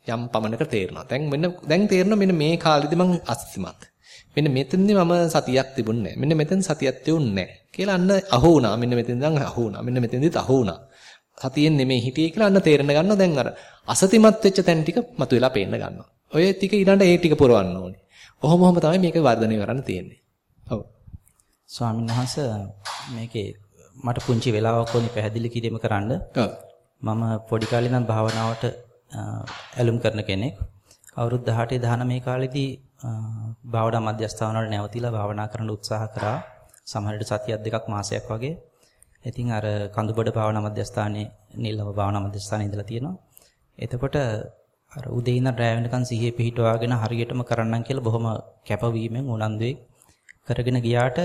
[SPEAKER 1] යම් පමණක තේරෙනවා. දැන් මෙන්න දැන් තේරෙනවා මෙන්න මේ කාලෙදි මං අසතිමත්. මෙන්න මෙතනදී මම සතියක් තිබුණේ නැහැ. මෙන්න මෙතෙන් සතියක් තියුන්නේ නැහැ. කියලා අන්න අහු වුණා. මෙන්න මෙතෙන් දැන් අහු වුණා. මෙන්න මෙතෙන්දිත් අහු වුණා. සතියෙන් නෙමෙයි හිටියේ කියලා අන්න තේරෙන්න ගන්නවා දැන් අර අසතිමත් වෙච්ච තැන් ටික මතුවලා පේන්න ගන්නවා. ඔය ටික ඊළඟට ඒ ටික පුරවන්න ඕනේ. කොහොම කොහොම තමයි මේක වර්ධනය කරන්න තියෙන්නේ. ඔව්.
[SPEAKER 7] ස්වාමීන් වහන්සේ මේකේ මට පුංචි වෙලාවක් ඕනේ පැහැදිලි කිරීම කරන්න.
[SPEAKER 1] ඔව්.
[SPEAKER 7] මම පොඩි කාලේ ඉඳන් භාවනාවට ඇලුම් කරන කෙනෙක්. අවුරුදු 18 19 කාලෙදී භාවනා මධ්‍යස්ථාන වල නැවතිලා භාවනා කරන්න උත්සාහ කරා. සමහර විට සතියක් දෙකක් මාසයක් වගේ. ඉතින් අර කඳුබඩ භාවනා මධ්‍යස්ථානයේ නිල්ලම භාවනා මධ්‍යස්ථානයේ ඉඳලා තියෙනවා. එතකොට අර උදේ ඉඳන් රැ වෙනකන් සිහිය පිහිටවාගෙන හරියටම කරන්නම් කියලා බොහොම කැපවීමෙන් උනන්දුවේ කරගෙන ගියාට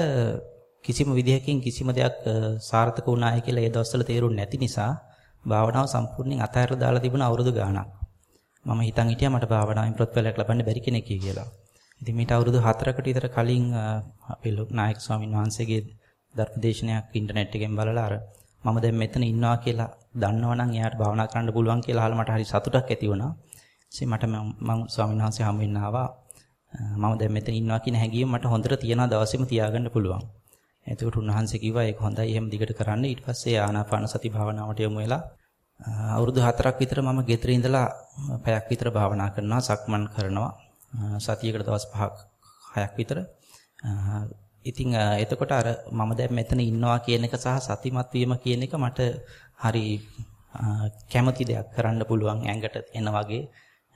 [SPEAKER 7] කිසිම විදිහකින් කිසිම දෙයක් සාර්ථක වුණායි කියලා ඒ දවස්වල තේරුන්නේ නැති නිසා භාවනාව සම්පූර්ණයෙන් අතහැරලා දාලා තිබුණ අවුරුදු ගාණක්. මම හිතන් හිටියා මට භාවනාවෙන් ප්‍රතිඵලයක් ලබන්න බැරි කෙනෙක් කියලා. ඉතින් මීට අවුරුදු 4කට විතර කලින් අපේ නායක ස්වාමීන් වහන්සේගේ ධර්මදේශනයක් ඉන්ටර්නෙට් එකෙන් බලලා අර මම දැන් මෙතන ඉන්නවා කියලා දන්නවනම් එයාට භාවනා කරන්න පුළුවන් කියලා අහලා මට හරි සතුටක් ඇති වුණා. ඉතින් මට මම ස්වාමීන් වහන්සේ හමු වෙන්න ආවා. මම දැන් මෙතන ඉන්නවා කියන හැඟීම මට හොඳට තියන දවසේම තියාගන්න පුළුවන්. එතකොට උන්වහන්සේ කිව්වා ඒක හොඳයි එහෙම දිගට කරන්න. ඊට පස්සේ ආනාපාන සති භාවනාවට යමු වෙලා අවුරුදු 4ක් විතර මම ගෙදර ඉඳලා පැයක් විතර භාවනා කරනවා, සක්මන් කරනවා. සතියකට දවස් 5ක් 6ක් විතර. ඉතින් එතකොට අර මම දැන් මෙතන ඉන්නවා කියන එක සහ සතිමත් වීම කියන එක මට හරි කැමති දෙයක් කරන්න පුළුවන් ඇඟට එන වගේ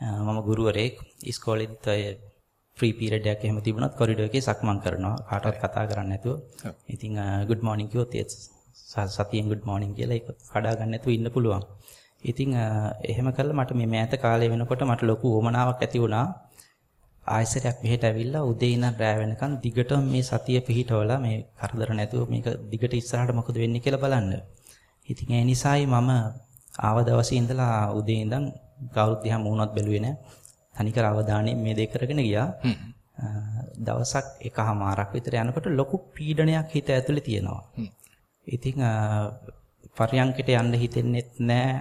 [SPEAKER 7] මම ගුරුවරයෙක් ඉස්කෝලේදීත් ඔය ෆ්‍රී පීරියඩ් එකක් එහෙම තිබුණත් කොරිඩෝ එකේ සක්මන් කරනවා කාටවත් කතා කරන්නේ නැතුව. ඉතින් good morning කිව්වොත් ඒ සතියෙන් good morning කියලා ඒක කඩා ගන්න නැතුව ඉන්න පුළුවන්. ඉතින් එහෙම කළා මට මේ මෑත කාලේ වෙනකොට මට ලොකු උවමනාවක් ඇති වුණා. ආයසරයක් මෙහෙට ඇවිල්ලා උදේ ඉඳන් රෑ වෙනකන් දිගටම මේ සතිය පිහිටවලා මේ කරදර නැතුව මේක දිගට ඉස්සරහට මොකද වෙන්නේ කියලා බලන්න. ඉතින් ඒ නිසායි මම ආව දවසේ ඉඳලා උදේ ඉඳන් කවුරුත් දිහා මූණවත් බැලුවේ නැහැ. තනිකර අවධානයෙන් මේ දේ කරගෙන ගියා. දවසක් එකහමාරක් විතර යනකොට ලොකු පීඩනයක් හිත ඇතුලේ තියෙනවා. ඉතින් පරියන්කට යන්න හිතෙන්නෙත් නැහැ.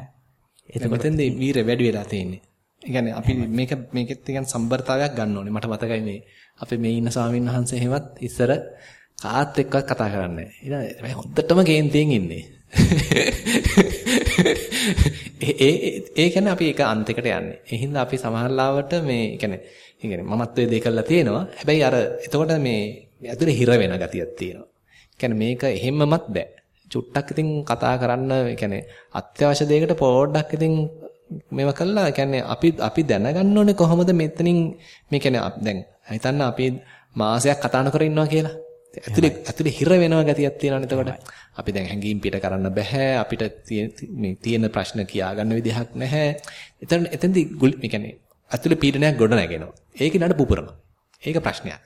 [SPEAKER 1] එතකොට මෙතෙන්දී වීර වැඩි වෙලා තියෙන්නේ. ඒ කියන්නේ අපි මේක මේකෙත් කියන්නේ සම්බරතාවයක් ගන්න ඕනේ. මට මතකයි මේ අපේ මේ ඉන්න ස්වාමීන් වහන්සේ එහෙමත් ඉස්සර කාත් එක්කවත් කතා කරන්නේ නැහැ. ඊට හොඳටම කේන්තියෙන් ඉන්නේ. ඒ ඒ කියන්නේ අපි එක අන්තයකට යන්නේ. ඒ හින්දා අපි සමහරලාවට මේ කියන්නේ ඒ කියන්නේ මමත් ඔය දේ කරලා තියෙනවා. හැබැයි අර එතකොට මේ ඇතුලේ හිර වෙන ගතියක් තියෙනවා. කියන්නේ මේක එහෙම්මමත් බෑ. චුට්ටක් ඉතින් කතා කරන්න ඒ කියන්නේ අත්‍යවශ්‍ය දෙයකට පොඩ්ඩක් ඉතින් මේව කළා කියන්නේ අපි අපි දැනගන්න ඕනේ කොහොමද මෙතනින් මේ කියන්නේ දැන් හිතන්න අපි මාසයක් කතා නොකර ඉන්නවා කියලා. ඇතුලේ ඇතුලේ හිර වෙනවා ගතියක් තියෙනවනේ එතකොට. අපි දැන් හැංගීම් පිට කරන්න බෑ. අපිට මේ තියෙන ප්‍රශ්න කියාගන්න විදිහක් නැහැ. එතන එතෙන්දී මේ කියන්නේ ඇතුලේ පීඩනයක් ගොඩ නැගෙනවා. ඒක නඩ පුපුරනවා. ඒක ප්‍රශ්නයක්.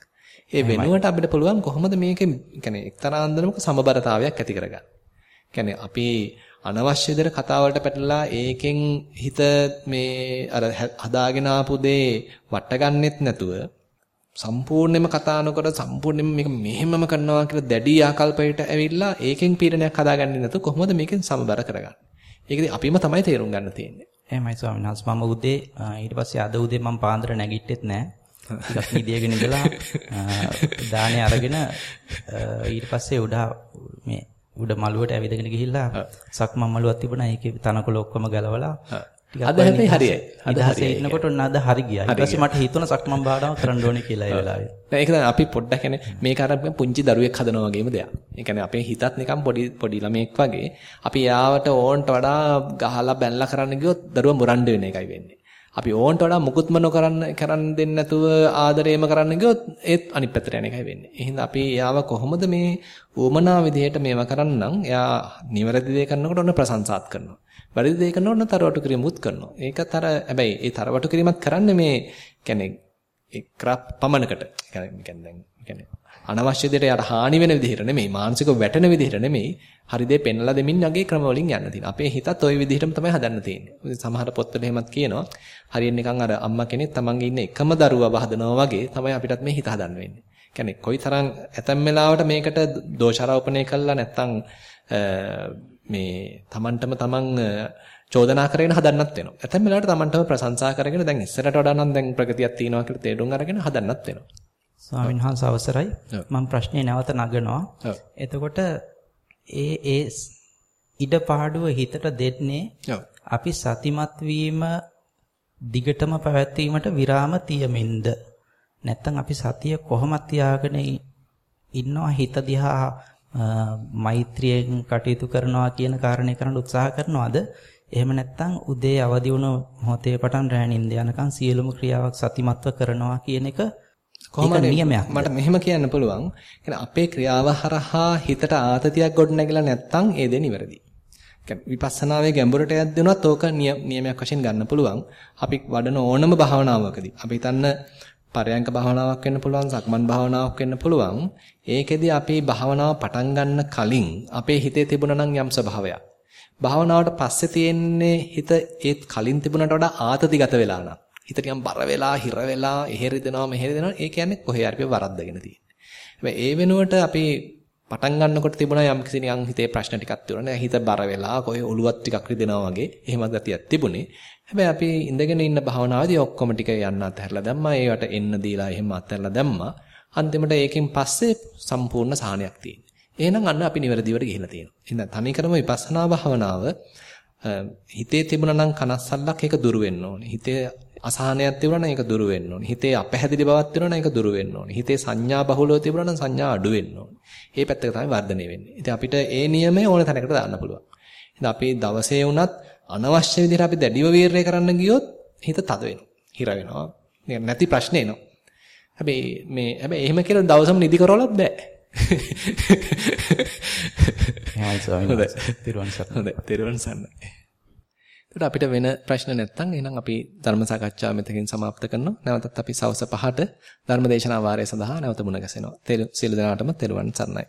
[SPEAKER 1] ඒ වෙනුවට අපිට පුළුවන් කොහොමද මේකේ කියන්නේ එක්තරා අන්දමක සමබරතාවයක් ඇති කරගන්න. කියන්නේ අපි අනවශ්‍ය විදිහට කතා වලට පැටලලා ඒකෙන් හිත මේ අර හදාගෙන ආපු දේ වටගන්නෙත් නැතුව සම්පූර්ණයෙන්ම කතා නොකර සම්පූර්ණයෙන්ම මේක මෙහෙමම කරනවා කියලා දැඩි ආකල්පයකට ඇවිල්ලා ඒකෙන් පීඩනයක් හදාගන්නේ නැතු කොහොමද මේකෙන් සමබර කරගන්නේ. ඒකදී අපිම තමයි තේරුම් ගන්න තියෙන්නේ.
[SPEAKER 7] එහෙමයි ස්වාමීන් වහන්සේ මම උදේ ඊට පස්සේ අද උදේ මම පාන්දර නැගිට්ටෙත් නෑ. ටිකක් නිදියගෙන ඉඳලා දානේ අරගෙන ඊට පස්සේ උඩ මේ උඩ මළුවට ඇවිදගෙන ගිහිල්ලා සක්මන් මළුවක් තිබුණා. ඒකේ තනකොළ ඔක්කොම ගලවලා
[SPEAKER 1] අද හැබැයි හරියයි.
[SPEAKER 7] අද හරියයි. ඉන්නකොට ඔන්න අද හරි ගියා. ඊට පස්සේ මට හිතුණා සක්මන් භාවනාව කරන්න ඕනේ කියලා ඒ වෙලාවේ.
[SPEAKER 1] දැන් ඒක දැන් අපි පොඩ්ඩක් කියන්නේ මේක අර පුංචි දරුවෙක් හදනවා වගේම දෙයක්. ඒ කියන්නේ අපේ හිතත් නිකන් පොඩි පොඩි ළමෙක් වගේ අපි යාවට ඕන්ට වඩා ගහලා බැනලා කරන්න ගියොත් දරුවා මොරණ්ඩ වෙන එකයි වෙන්නේ. අපි ඕන්ට වඩා මුකුත්ම නොකරන්න කරන්න දෙන්නේ නැතුව ආදරේම කරන්න ගියොත් ඒත් අනිත් පැත්තට යන එකයි වෙන්නේ. එහෙනම් අපි යාව කොහොමද මේ උවමනා විදිහට මේවා කරන්නම් එයා නිවැරදි දේ කරනකොට ඔන්න ප්‍රශංසාත් කරනවා. වැරදි දේ කරනකොට ඔන්න තරවටු කිරීමුත් කරනවා. ඒකත් අර හැබැයි ඒ තරවටු කිරීමත් කරන්නේ මේ කියන්නේ එක් පමණකට. කියන්නේ දැන් කියන්නේ අනවශ්‍ය දෙයට යට හානි වෙන විදිහට නෙමෙයි මානසික වැටෙන විදිහට නෙමෙයි හරි දේ පෙන්ලා දෙමින් යගේ ක්‍රම වලින් යන්න තියෙනවා. අපේ හිතත් ওই විදිහටම තමයි හදන්න තියෙන්නේ. සමහර පොත්වල එහෙමත් කියනවා හරියෙන් නිකන් අර අම්මා කෙනෙක් තමන්ගේ ඉන්න එකම දරුවා වහදනවා වගේ තමයි අපිටත් මේ හිත හදන්න වෙන්නේ. කියන්නේ කොයිතරම් ඇතැම් වෙලාවට මේකට දෝෂාරෝපණය කළා නැත්තම් මේ තමන්ටම තමන් චෝදනා කරගෙන හදන්නත් වෙනවා. ඇතැම් වෙලාවට තමන්ටම ප්‍රශංසා කරගෙන දැන් ඉස්සරට වඩා නම් දැන් ප්‍රගතියක් තියෙනවා කියලා තේරුම් අරගෙන හදන්නත් වෙනවා.
[SPEAKER 7] ස්වාමීන් වහන්සේ අවසරයි. මම ප්‍රශ්නේ නැවත නගනවා. එතකොට ඒ ඒ ඉඩ පාඩුව හිතට දෙන්නේ අපි සතිමත් වීම දිගටම පැවැත්වීමට විරාම තියමින්ද? නැත්නම් අපි සතිය කොහොමද තියාගෙන ඉන්නවා හිත දිහා මෛත්‍රියෙන් කටයුතු කරනවා කියන කාරණේ කරන්න උත්සාහ කරනවාද? එහෙම නැත්නම් උදේ අවදි වුණ මොහොතේ පටන් රැ නිින්ද යනකම් සියලුම ක්‍රියාවක් සතිමත්ව කරනවා කියන එක
[SPEAKER 1] කොහොමද නියමයක් මට මෙහෙම කියන්න පුළුවන් කියන්නේ අපේ ක්‍රියාව හරහා හිතට ආතතියක් ගොඩ නැගිලා නැත්නම් ඒ දේ නිවැරදි. විපස්සනාවේ ගැඹුරට යද්දී උනත් ඕක නියමයක් වශයෙන් ගන්න පුළුවන්. අපි වඩන ඕනම භාවනාවකදී. අපි හිතන්න පරයන්ක භාවනාවක් වෙන්න පුළුවන්, සක්මන් භාවනාවක් වෙන්න පුළුවන්. ඒකෙදි අපි භාවනාව පටන් ගන්න කලින් අපේ හිතේ තිබුණා නම් යම් ස්වභාවයක්. භාවනාවට පස්සේ තියෙන්නේ හිත ඒත් කලින් තිබුණට වඩා ආතතිගත වෙලා නම්. හිත නිකන් බර වෙලා, හිර වෙලා, එහෙරි දෙනවා, මෙහෙරි දෙනවා. ඒ කියන්නේ කොහේ හරි වරද්දගෙන තියෙන්නේ. හැබැයි ඒ වෙනුවට අපි පටන් ගන්නකොට තිබුණා යම් කිසි නිකන් හිතේ ප්‍රශ්න ටිකක් තිබුණා. හිත බර වෙලා, කොහේ ඔලුවත් ටිකක් රිදෙනවා වගේ. එහෙම ගතියක් තිබුණේ. හැබැයි අපි ඉඳගෙන ඉන්න භාවනාවේදී ඔක්කොම ටික යන්න අතහැරලා දැම්මා. ඒවට එන්න දීලා එහෙම අතහැරලා දැම්මා. අන්තිමට ඒකෙන් පස්සේ සම්පූර්ණ සාහනයක් තියෙනවා. එහෙනම් අන්න අපි නිවැරදිවට ගිහිලා තියෙනවා. එහෙනම් තනිකරම විපස්සනා භාවනාව හිතේ තිබුණා නම් කනස්සල්ලක් ඒක දුරු වෙන්න ඕනේ. හිතේ අසහනයක් තිබුණා නම් ඒක දුරු වෙන්න ඕනේ. හිතේ අපැහැදිලි බවක් තිබුණා නම් ඒක දුරු වෙන්න ඕනේ. හිතේ සංඥා බහුලව තිබුණා නම් සංඥා අඩු වෙන්න ඕනේ. මේ පැත්තක තමයි වර්ධනය වෙන්නේ. ඉතින් අපිට ඒ නියමය ඕන තැනකට දාන්න පුළුවන්. ඉතින් අපි දවසේ වුණත් අනවශ්‍ය විදිහට අපි දැඩිව වීරය කරන්න ගියොත් හිත තද වෙනවා. හිර වෙනවා. නැති ප්‍රශ්න එනවා. හැබැයි මේ හැබැයි එහෙම කියලා දවසම නිදි කරවලත් බෑ.
[SPEAKER 7] හයි ස්වාමීන් වහන්සේ. තිරුවන් සරණයි.
[SPEAKER 1] හොඳයි. තිරුවන් සරණයි. ඒකට අපිට වෙන ප්‍රශ්න නැත්නම් එහෙනම් අපි ධර්ම සාකච්ඡාව මෙතකින් සමාප්ත කරනවා. නැවතත් අපි සවස් 5ට ධර්ම දේශනා වාරය සඳහා නැවත මුණ ගැසෙනවා. සියලු දෙනාටම තෙරුවන් සරණයි.